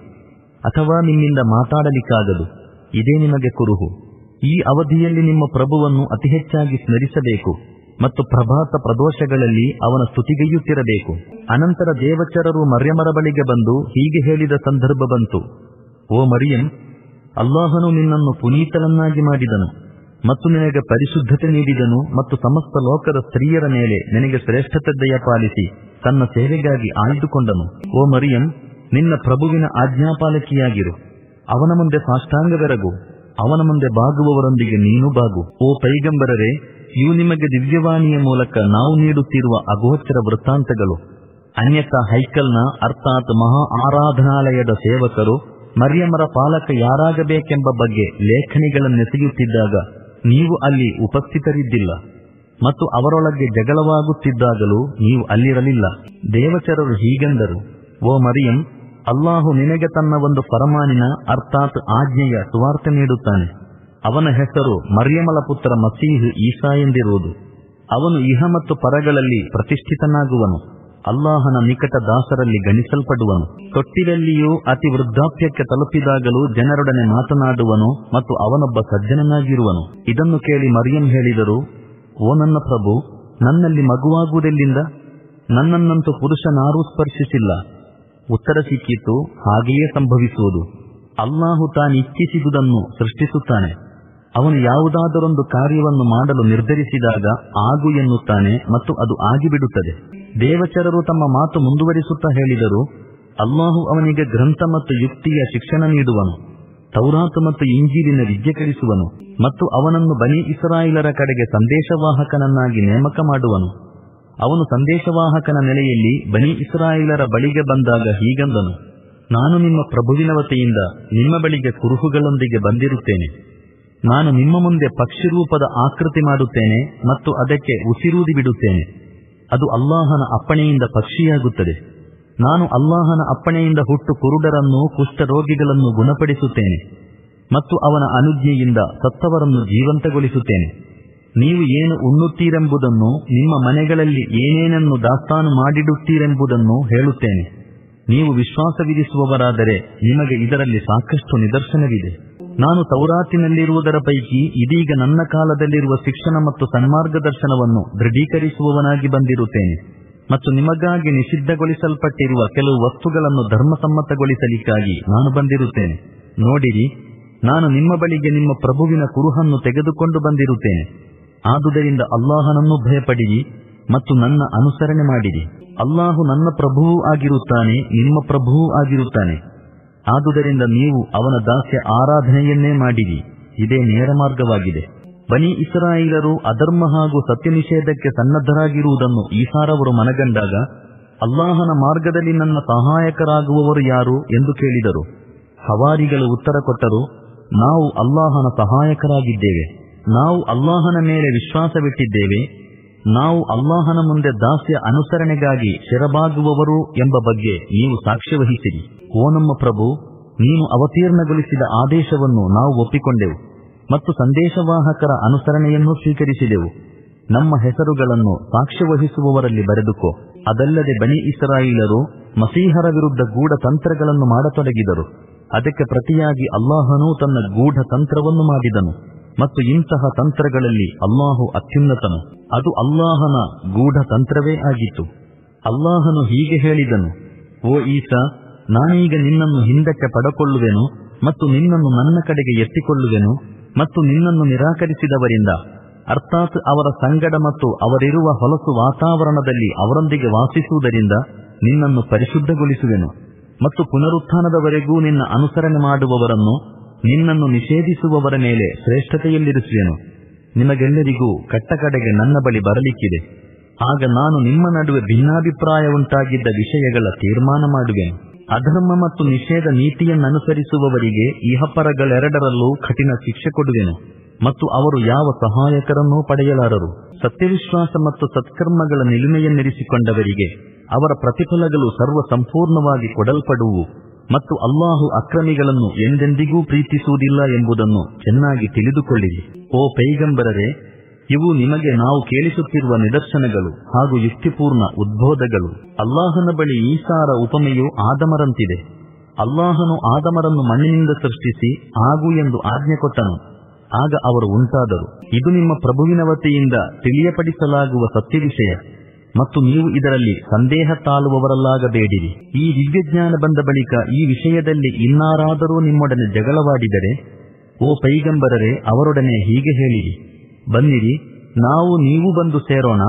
ಅಥವಾ ನಿಮ್ಮಿಂದ ಮಾತಾಡಲಿಕ್ಕಾಗದು. ಇದೇ ನಿಮಗೆ ಕುರುಹು. ಈ ಅವಧಿಯಲ್ಲಿ ನಿಮ್ಮ ಪ್ರಭುವನ್ನು ಅತಿ ಹೆಚ್ಚಾಗಿ ಸ್ಮರಿಸಬೇಕು ಮತ್ತು ಪ್ರಭಾತ ಪ್ರದೋಷಗಳಲ್ಲಿ ಅವನ ಸ್ತುತಿಗೈಯುತ್ತಿರಬೇಕು ಅನಂತರ ದೇವಚರರು ಮರ್ಯಮರ ಬಳಿಗೆ ಬಂದು ಹೀಗೆ ಹೇಳಿದ ಸಂದರ್ಭ ಬಂತು. ಓ ಮರಿಯಂ, ಅಲ್ಲಾಹನು ನಿನ್ನನ್ನು ಪುನೀತನನ್ನಾಗಿ ಮಾಡಿದನು ಮತ್ತು ನಿನಗೆ ಪರಿಶುದ್ಧತೆ ನೀಡಿದನು ಮತ್ತು ಸಮಸ್ತ ಲೋಕದ ಸ್ತ್ರೀಯರ ಮೇಲೆ ನಿನಗೆ ಶ್ರೇಷ್ಠತೆ ದಯಪಾಲಿಸಿ ತನ್ನ ಸೇವೆಗಾಗಿ ಆಯ್ದುಕೊಂಡನು ಓ ಮರಿಯಂ, ನಿನ್ನ ಪ್ರಭುವಿನ ಆಜ್ಞಾಪಾಲಕಿಯಾಗಿರು. ಅವನ ಮುಂದೆ ಸಾಷ್ಟಾಂಗವೆರಗು, ಅವನ ಮುಂದೆ ಬಾಗುವವರೊಂದಿಗೆ ನೀನು ಬಾಗು. ಓ ಪೈಗಂಬರರೇ, ಇವು ನಿಮಗೆ ದಿವ್ಯವಾಣಿಯ ಮೂಲಕ ನಾವು ನೀಡುತ್ತಿರುವ ಅಗೋಚರ ವೃತ್ತಾಂತಗಳು. ಅನ್ಯಕ ಹೈಕಲ್ನ, ಅರ್ಥಾತ್ ಮಹಾ ಆರಾಧನಾಲಯದ ಸೇವಕರು, ಮರಿಯಮರ ಪಾಲಕ ಯಾರಾಗಬೇಕೆಂಬ ಬಗ್ಗೆ ಲೇಖನಿಗಳನ್ನೆಸೆಯುತ್ತಿದ್ದಾಗ ನೀವು ಅಲ್ಲಿ ಉಪಸ್ಥಿತರಿದ್ದಿಲ್ಲ. ಮತ್ತು ಅವರೊಳಗೆ ಜಗಳವಾಗುತ್ತಿದ್ದಾಗಲೂ ನೀವು ಅಲ್ಲಿರಲಿಲ್ಲ. ದೇವಚರರು ಹೀಗೆಂದರು, ಓ ಮರಿಯಂ ಅಲ್ಲಾಹು ನಿನಗೆ ತನ್ನ ಒಂದು ಪರಮಾನಿನ, ಅರ್ಥಾತ್ ಆಜ್ಞೆಯ ಸುವಾರ್ತೆ ನೀಡುತ್ತಾನೆ. ಅವನ ಹೆಸರು ಮರಿಯಮಲ ಪುತ್ರ ಮಸೀಹ್ ಈಸಾ ಎಂದಿರುವುದು. ಅವನು ಇಹ ಮತ್ತು ಪರಗಳಲ್ಲಿ ಪ್ರತಿಷ್ಠಿತನಾಗುವನು. ಅಲ್ಲಾಹನ ನಿಕಟ ದಾಸರಲ್ಲಿ ಗಣಿಸಲ್ಪಡುವನು. ತೊಟ್ಟಿಲಲ್ಲಿಯೂ ಅತಿ ವೃದ್ಧಾಪ್ಯಕ್ಕೆ ತಲುಪಿದಾಗಲೂ ಜನರೊಡನೆ ಮಾತನಾಡುವನು ಮತ್ತು ಅವನೊಬ್ಬ ಸಜ್ಜನನಾಗಿರುವನು. ಇದನ್ನು ಕೇಳಿ ಮರಿಯಂ ಹೇಳಿದರು, ಓ ನನ್ನ ಪ್ರಭು, ನನ್ನಲ್ಲಿ ಮಗುವಾಗುವುದೆಲ್ಲಿಂದ? ನನ್ನನ್ನಂತೂ ಪುರುಷನಾರೂ ಸ್ಪರ್ಶಿಸಿಲ್ಲ. ಉತ್ತರ ಸಿಕ್ಕಿತು, ಹಾಗೆಯೇ ಸಂಭವಿಸುವುದು. ಅಲ್ಲಾಹು ತಾನಿಚ್ಛಿಸಿದುದನ್ನು ಸೃಷ್ಟಿಸುತ್ತಾನೆ. ಅವನು ಯಾವುದಾದರೊಂದು ಕಾರ್ಯವನ್ನು ಮಾಡಲು ನಿರ್ಧರಿಸಿದಾಗ ಆಗು ಎನ್ನುತ್ತಾನೆ ಮತ್ತು ಅದು ಆಗಿಬಿಡುತ್ತದೆ. ದೇವಚರರು ತಮ್ಮ ಮಾತು ಮುಂದುವರಿಸುತ್ತಾ ಹೇಳಿದರು, ಅಲ್ಲಾಹು ಅವನಿಗೆ ಗ್ರಂಥ ಮತ್ತು ಯುಕ್ತಿಯ ಶಿಕ್ಷಣ ನೀಡುವನು, ತೌರಾತು ಮತ್ತು ಇಂಜೀಲಿನ ವಿದ್ಯೆ ಕಲಿಸುವನು, ಮತ್ತು ಅವನನ್ನು ಬನಿ ಇಸ್ರಾಯಿಲರ ಕಡೆಗೆ ಸಂದೇಶವಾಹಕನನ್ನಾಗಿ ನೇಮಕ ಮಾಡುವನು. ಅವನು ಸಂದೇಶವಾಹಕನ ನೆಲೆಯಲ್ಲಿ ಬನಿ ಇಸ್ರಾಯಿಲರ ಬಳಿಗೆ ಬಂದಾಗ ಹೀಗಂದನು, ನಾನು ನಿಮ್ಮ ಪ್ರಭುವಿನ ವತಿಯಿಂದ ನಿಮ್ಮ ಬಳಿಗೆ ಕುರುಹುಗಳೊಂದಿಗೆ ಬಂದಿರುತ್ತೇನೆ. ನಾನು ನಿಮ್ಮ ಮುಂದೆ ಪಕ್ಷಿ ರೂಪದ ಆಕೃತಿ ಮಾಡುತ್ತೇನೆ ಮತ್ತು ಅದಕ್ಕೆ ಉಸಿರೂದಿ ಬಿಡುತ್ತೇನೆ. ಅದು ಅಲ್ಲಾಹನ ಅಪ್ಪಣೆಯಿಂದ ಪಕ್ಷಿಯಾಗುತ್ತದೆ. ನಾನು ಅಲ್ಲಾಹನ ಅಪ್ಪಣೆಯಿಂದ ಹುಟ್ಟು ಕುರುಡರನ್ನು ಕುಷ್ಠರೋಗಿಗಳನ್ನು ಗುಣಪಡಿಸುತ್ತೇನೆ ಮತ್ತು ಅವನ ಅನುಜ್ಞೆಯಿಂದ ಸತ್ತವರನ್ನು ಜೀವಂತಗೊಳಿಸುತ್ತೇನೆ. ನೀವು ಏನು ಉಣ್ಣುತ್ತೀರೆಂಬುದನ್ನು, ನಿಮ್ಮ ಮನೆಗಳಲ್ಲಿ ಏನೇನನ್ನು ದಾಸ್ತಾನು ಮಾಡಿಡುತ್ತೀರೆಂಬುದನ್ನು ಹೇಳುತ್ತೇನೆ. ನೀವು ವಿಶ್ವಾಸ ವಿಧಿಸುವವರಾದರೆ ನಿಮಗೆ ಇದರಲ್ಲಿ ಸಾಕಷ್ಟು ನಿದರ್ಶನವಿದೆ. ನಾನು ತೌರಾತಿನಲ್ಲಿರುವುದರ ಪೈಕಿ ಇದೀಗ ನನ್ನ ಕಾಲದಲ್ಲಿರುವ ಶಿಕ್ಷಣ ಮತ್ತು ಸನ್ಮಾರ್ಗದರ್ಶನವನ್ನು ದೃಢೀಕರಿಸುವವನಾಗಿ ಬಂದಿರುತ್ತೇನೆ. ಮತ್ತು ನಿಮಗಾಗಿ ನಿಷಿದ್ಧಗೊಳಿಸಲ್ಪಟ್ಟಿರುವ ಕೆಲವು ವಸ್ತುಗಳನ್ನು ಧರ್ಮಸಮ್ಮತಗೊಳಿಸಲಿಕ್ಕಾಗಿ ನಾನು ಬಂದಿರುತ್ತೇನೆ. ನೋಡಿರಿ, ನಾನು ನಿಮ್ಮ ಬಳಿಗೆ ನಿಮ್ಮ ಪ್ರಭುವಿನ ಕುರುಹನ್ನು ತೆಗೆದುಕೊಂಡು ಬಂದಿರುತ್ತೇನೆ. ಆದುದರಿಂದ ಅಲ್ಲಾಹನನ್ನು ಭಯಪಡಿರಿ ಮತ್ತು ನನ್ನ ಅನುಸರಣೆ ಮಾಡಿರಿ. ಅಲ್ಲಾಹು ನನ್ನ ಪ್ರಭುವೂ ಆಗಿರುತ್ತಾನೆ, ನಿಮ್ಮ ಪ್ರಭುವೂ ಆಗಿರುತ್ತಾನೆ. ಆದುದರಿಂದ ನೀವು ಅವನ ದಾಸ್ಯ ಆರಾಧನೆಯನ್ನೇ ಮಾಡಿರಿ. ಇದೇ ನೇರ ಮಾರ್ಗವಾಗಿದೆ. ಬನಿ ಇಸ್ರಾಯಿಲರು ಅಧರ್ಮ ಹಾಗೂ ಸತ್ಯ ನಿಷೇಧಕ್ಕೆ ಸನ್ನದ್ಧರಾಗಿರುವುದನ್ನು ಈಸಾರವರು ಮನಗಂಡಾಗ, ಅಲ್ಲಾಹನ ಮಾರ್ಗದಲ್ಲಿ ನನ್ನ ಸಹಾಯಕರಾಗುವವರು ಯಾರು ಎಂದು ಕೇಳಿದರು. ಹವಾರಿಗಳು ಉತ್ತರ ಕೊಟ್ಟರು, ನಾವು ಅಲ್ಲಾಹನ ಸಹಾಯಕರಾಗಿದ್ದೇವೆ. ನಾವು ಅಲ್ಲಾಹನ ಮೇಲೆ ವಿಶ್ವಾಸವಿಟ್ಟಿದ್ದೇವೆ. ನಾವು ಅಲ್ಲಾಹನ ಮುಂದೆ ದಾಸ್ಯ ಅನುಸರಣೆಗಾಗಿ ಶಿರಬಾಗುವವರು ಎಂಬ ಬಗ್ಗೆ ನೀವು ಸಾಕ್ಷ್ಯ ವಹಿಸಿರಿ. ಓ ನಮ್ಮ ಪ್ರಭು ನೀನು ಅವತೀರ್ಣಗೊಳಿಸಿದ ಆದೇಶವನ್ನು ನಾವು ಒಪ್ಪಿಕೊಂಡೆವು ಮತ್ತು ಸಂದೇಶವಾಹಕರ ಅನುಸರಣೆಯನ್ನು ಸ್ವೀಕರಿಸಿದೆವು. ನಮ್ಮ ಹೆಸರುಗಳನ್ನು ಸಾಕ್ಷ್ಯ ವಹಿಸುವವರಲ್ಲಿ ಬರೆದುಕೋ. ಅದಲ್ಲದೆ ಬನಿ ಇಸ್ರಾಯಿಲರು ಮಸೀಹರ ವಿರುದ್ಧ ಗೂಢ ತಂತ್ರಗಳನ್ನು ಮಾಡತೊಡಗಿದರು. ಅದಕ್ಕೆ ಪ್ರತಿಯಾಗಿ ಅಲ್ಲಾಹನೂ ತನ್ನ ಗೂಢ ತಂತ್ರವನ್ನು ಮಾಡಿದನು. ಮತ್ತು ಇಂತಹ ತಂತ್ರಗಳಲ್ಲಿ ಅಲ್ಲಾಹು ಅತ್ಯುನ್ನತನು. ಅದು ಅಲ್ಲಾಹನ ಗೂಢ ತಂತ್ರವೇ ಆಗಿತ್ತು. ಅಲ್ಲಾಹನು ಹೀಗೆ ಹೇಳಿದನು, ಓ ಈಸಾ, ನಾನೀಗ ನಿನ್ನನ್ನು ಹಿಂದಕ್ಕೆ ಪಡಕೊಳ್ಳುವೆನು ಮತ್ತು ನಿನ್ನನ್ನು ನನ್ನ ಕಡೆಗೆ ಎತ್ತಿಕೊಳ್ಳುವೆನು ಮತ್ತು ನಿನ್ನನ್ನು ನಿರಾಕರಿಸಿದವರಿಂದ. ಅರ್ಥಾತ್ ಅವರ ಸಂಗಡ ಮತ್ತು ಅವರಿರುವ ಹೊಲಸು ವಾತಾವರಣದಲ್ಲಿ ಅವರೊಂದಿಗೆ ವಾಸಿಸುವುದರಿಂದ ನಿನ್ನನ್ನು ಪರಿಶುದ್ಧಗೊಳಿಸುವೆನು. ಮತ್ತು ಪುನರುತ್ಥಾನದವರೆಗೂ ನಿನ್ನ ಅನುಸರಣೆ ಮಾಡುವವರನ್ನು ನಿನ್ನನ್ನು ನಿಷೇಧಿಸುವವರ ಮೇಲೆ ಶ್ರೇಷ್ಠತೆಯಲ್ಲಿರಿಸುವೆನು. ನಿಮಗೆಲ್ಲರಿಗೂ ಕಟ್ಟಕಡೆಗೆ ನನ್ನ ಬಳಿ ಬರಲಿಕ್ಕಿದೆ. ಆಗ ನಾನು ನಿಮ್ಮ ನಡುವೆ ಭಿನ್ನಾಭಿಪ್ರಾಯ ಉಂಟಾಗಿದ್ದ ವಿಷಯಗಳ ತೀರ್ಮಾನ ಮಾಡುವೆನು. ಅಧರ್ಮ ಮತ್ತು ನಿಷೇಧ ನೀತಿಯನ್ನನುಸರಿಸುವವರಿಗೆ ಇಹಪರಗಳೆರಡರಲ್ಲೂ ಕಠಿಣ ಶಿಕ್ಷೆ ಕೊಡುವೆನು. ಮತ್ತು ಅವರು ಯಾವ ಸಹಾಯಕರನ್ನೂ ಪಡೆಯಲಾರರು. ಸತ್ಯವಿಶ್ವಾಸ ಮತ್ತು ಸತ್ಕರ್ಮಗಳ ನಿಲುಮೆಯನ್ನಿರಿಸಿಕೊಂಡವರಿಗೆ ಅವರ ಪ್ರತಿಫಲಗಳು ಸರ್ವ ಸಂಪೂರ್ಣವಾಗಿ ಕೊಡಲ್ಪಡುವು. ಮತ್ತು ಅಲ್ಲಾಹು ಅಕ್ರಮಿಗಳನ್ನು ಎಂದೆಂದಿಗೂ ಪ್ರೀತಿಸುವುದಿಲ್ಲ ಎಂಬುದನ್ನು ಚೆನ್ನಾಗಿ ತಿಳಿದುಕೊಳ್ಳಿರಿ. ಓ ಪೈಗಂಬರರೆ, ಇವು ನಿಮಗೆ ನಾವು ಕೇಳಿಸುತ್ತಿರುವ ನಿದರ್ಶನಗಳು ಹಾಗೂ ಯುಕ್ತಿಪೂರ್ಣ ಉದ್ಬೋಧಗಳು. ಅಲ್ಲಾಹನ ಬಳಿ ಈಸಾರ ಉಪಮೆಯು ಆದಮರಂತಿದೆ. ಅಲ್ಲಾಹನು ಆದಮರನ್ನು ಮಣ್ಣಿನಿಂದ ಸೃಷ್ಟಿಸಿ ಆಗು ಎಂದು ಆಜ್ಞೆ ಕೊಟ್ಟನು. ಆಗ ಅವರು ಉಂಟಾದರು. ಇದು ನಿಮ್ಮ ಪ್ರಭುವಿನ ವತಿಯಿಂದ ತಿಳಿಯಪಡಿಸಲಾಗುವ ಸತ್ಯ ವಿಷಯ ಮತ್ತು ನೀವು ಇದರಲ್ಲಿ ಸಂದೇಹ ತಾಳುವವರಲ್ಲಾಗಬೇಡಿರಿ. ಈ ದಿವ್ಯಜ್ಞಾನ ಬಂದ ಬಳಿಕ ಈ ವಿಷಯದಲ್ಲಿ ಇನ್ನಾರಾದರೂ ನಿಮ್ಮೊಡನೆ ಜಗಳವಾಡಿದರೆ, ಓ ಪೈಗಂಬರರೆ, ಅವರೊಡನೆ ಹೀಗೆ ಹೇಳಿರಿ. ಬನ್ನಿರಿ, ನಾವು ನೀವು ಬಂದು ಸೇರೋಣ,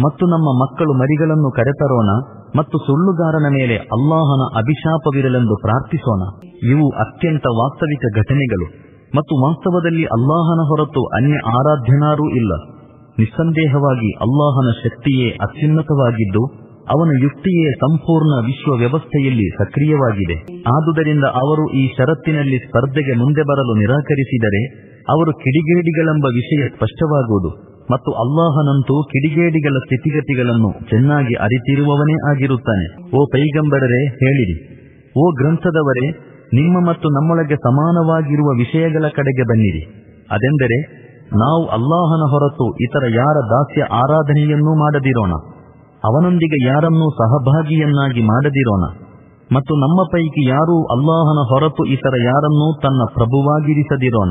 ಮತ್ತು ನಮ್ಮ ಮಕ್ಕಳು ಮರಿಗಳನ್ನು ಕರೆತರೋಣ, ಮತ್ತು ಸುಳ್ಳುಗಾರನ ಮೇಲೆ ಅಲ್ಲಾಹನ ಅಭಿಶಾಪವಿರಲೆಂದು ಪ್ರಾರ್ಥಿಸೋಣ. ಇವು ಅತ್ಯಂತ ವಾಸ್ತವಿಕ ಘಟನೆಗಳು, ಮತ್ತು ವಾಸ್ತವದಲ್ಲಿ ಅಲ್ಲಾಹನ ಹೊರತು ಅನ್ಯ ಆರಾಧ್ಯನಾರೂ ಇಲ್ಲ. ನಿಸ್ಸಂದೇಹವಾಗಿ ಅಲ್ಲಾಹನ ಶಕ್ತಿಯೇ ಅತ್ಯುನ್ನತವಾಗಿದ್ದು, ಅವನ ಯುಕ್ತಿಯೇ ಸಂಪೂರ್ಣ ವಿಶ್ವ ವ್ಯವಸ್ಥೆಯಲ್ಲಿ ಸಕ್ರಿಯವಾಗಿದೆ. ಆದುದರಿಂದ ಅವರು ಈ ಷರತ್ತಿನಲ್ಲಿ ಸ್ಪರ್ಧೆಗೆ ಮುಂದೆ ಬರಲು ನಿರಾಕರಿಸಿದರೆ, ಅವರು ಕಿಡಿಗೇಡಿಗಳೆಂಬ ವಿಷಯ ಸ್ಪಷ್ಟವಾಗುವುದು ಮತ್ತು ಅಲ್ಲಾಹನಂತೂ ಕಿಡಿಗೇಡಿಗಳ ಸ್ಥಿತಿಗತಿಗಳನ್ನು ಚೆನ್ನಾಗಿ ಅರಿತಿರುವವನೇ ಆಗಿರುತ್ತಾನೆ. ಓ ಪೈಗಂಬರರೆ, ಹೇಳಿರಿ. ಓ ಗ್ರಂಥದವರೇ, ನಿಮ್ಮ ಮತ್ತು ನಮ್ಮೊಳಗೆ ಸಮಾನವಾಗಿರುವ ವಿಷಯಗಳ ಕಡೆಗೆ ಬನ್ನಿರಿ. ಅದೆಂದರೆ ನಾವು ಅಲ್ಲಾಹನ ಹೊರತು ಇತರ ಯಾರ ದಾಸ್ಯ ಆರಾಧನೆಯನ್ನೂ ಮಾಡದಿರೋಣ. ಅವನೊಂದಿಗೆ ಯಾರನ್ನೂ ಸಹಭಾಗಿಯನ್ನಾಗಿ ಮಾಡದಿರೋಣ. ಮತ್ತು ನಮ್ಮ ಪೈಕಿ ಯಾರೂ ಅಲ್ಲಾಹನ ಹೊರತು ಇತರ ಯಾರನ್ನೂ ತನ್ನ ಪ್ರಭುವಾಗಿರಿಸದಿರೋಣ.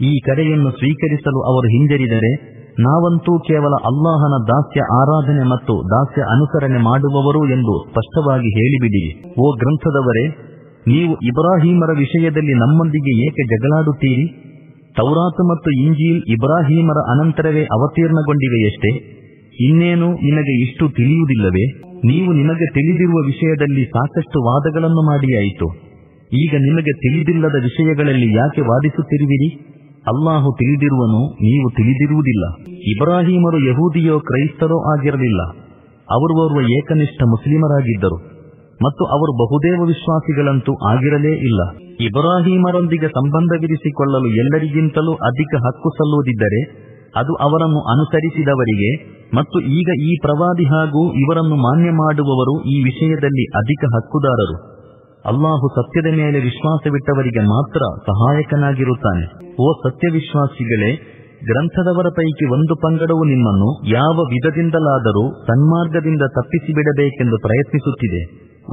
ಈ ಕರೆಯನ್ನು ಸ್ವೀಕರಿಸಲು ಅವರು ಹಿಂಜರಿದರೆ, ನಾವಂತೂ ಕೇವಲ ಅಲ್ಲಾಹನ ದಾಸ್ಯ ಆರಾಧನೆ ಮತ್ತು ದಾಸ್ಯ ಅನುಸರಣೆ ಮಾಡುವವರು ಎಂದು ಸ್ಪಷ್ಟವಾಗಿ ಹೇಳಿಬಿಡಿರಿ. ಓ ಗ್ರಂಥದವರೇ, ನೀವು ಇಬ್ರಾಹಿಮರ ವಿಷಯದಲ್ಲಿ ನಮ್ಮೊಂದಿಗೆ ಏಕೆ ಜಗಳಾಡುತ್ತೀರಿ? ತೌರಾತ್ ಮತ್ತು ಇಂಜೀಲ್ ಇಬ್ರಾಹಿಮರ ಅನಂತರವೇ ಅವತೀರ್ಣಗೊಂಡಿವೆಯಷ್ಟೇ? ಇನ್ನೇನು ನಿನಗೆ ಇಷ್ಟು ತಿಳಿಯುವುದಿಲ್ಲವೇ? ನೀವು ನಿಮಗೆ ತಿಳಿದಿರುವ ವಿಷಯದಲ್ಲಿ ಸಾಕಷ್ಟು ವಾದಗಳನ್ನು ಮಾಡಿಯಾಯಿತು ಈಗ ನಿಮಗೆ ತಿಳಿದಿಲ್ಲದ ವಿಷಯಗಳಲ್ಲಿ ಯಾಕೆ ವಾದಿಸುತ್ತಿರುವಿರಿ? ಅಲ್ಲಾಹು ತಿಳಿದಿರುವನು, ನೀವು ತಿಳಿದಿರುವುದಿಲ್ಲ. ಇಬ್ರಾಹಿಮರು ಯಹೂದಿಯೋ ಕ್ರೈಸ್ತರೋ ಆಗಿರಲಿಲ್ಲ. ಅವರು ಓರ್ವ ಏಕನಿಷ್ಠ ಮುಸ್ಲಿಮರಾಗಿದ್ದರು. ಮತ್ತು ಅವರು ಬಹುದೇವ ವಿಶ್ವಾಸಿಗಳಂತೂ ಆಗಿರಲೇ ಇಲ್ಲ. ಇಬ್ರಾಹಿಮರೊಂದಿಗೆ ಸಂಬಂಧವಿರಿಸಿಕೊಳ್ಳಲು ಎಲ್ಲರಿಗಿಂತಲೂ ಅಧಿಕ ಹಕ್ಕು ಸಲ್ಲುವುದಿದ್ದರೆ, ಅದು ಅವರನ್ನು ಅನುಸರಿಸಿದವರಿಗೆ ಮತ್ತು ಈಗ ಈ ಪ್ರವಾದಿ ಹಾಗೂ ಇವರನ್ನು ಮಾನ್ಯ ಮಾಡುವವರು ಈ ವಿಷಯದಲ್ಲಿ ಅಧಿಕ ಹಕ್ಕುದಾರರು. ಅಲ್ಲಾಹು ಸತ್ಯದ ಮೇಲೆ ವಿಶ್ವಾಸವಿಟ್ಟವರಿಗೆ ಮಾತ್ರ ಸಹಾಯಕನಾಗಿರುತ್ತಾನೆ. ಓ ಸತ್ಯವಿಶ್ವಾಸಿಗಳೇ, ಗ್ರಂಥದವರ ಪೈಕಿ ಒಂದು ಪಂಗಡವು ನಿಮ್ಮನ್ನು ಯಾವ ವಿಧದಿಂದಲಾದರೂ ಸನ್ಮಾರ್ಗದಿಂದ ತಪ್ಪಿಸಿಬಿಡಬೇಕೆಂದು ಪ್ರಯತ್ನಿಸುತ್ತಿದೆ.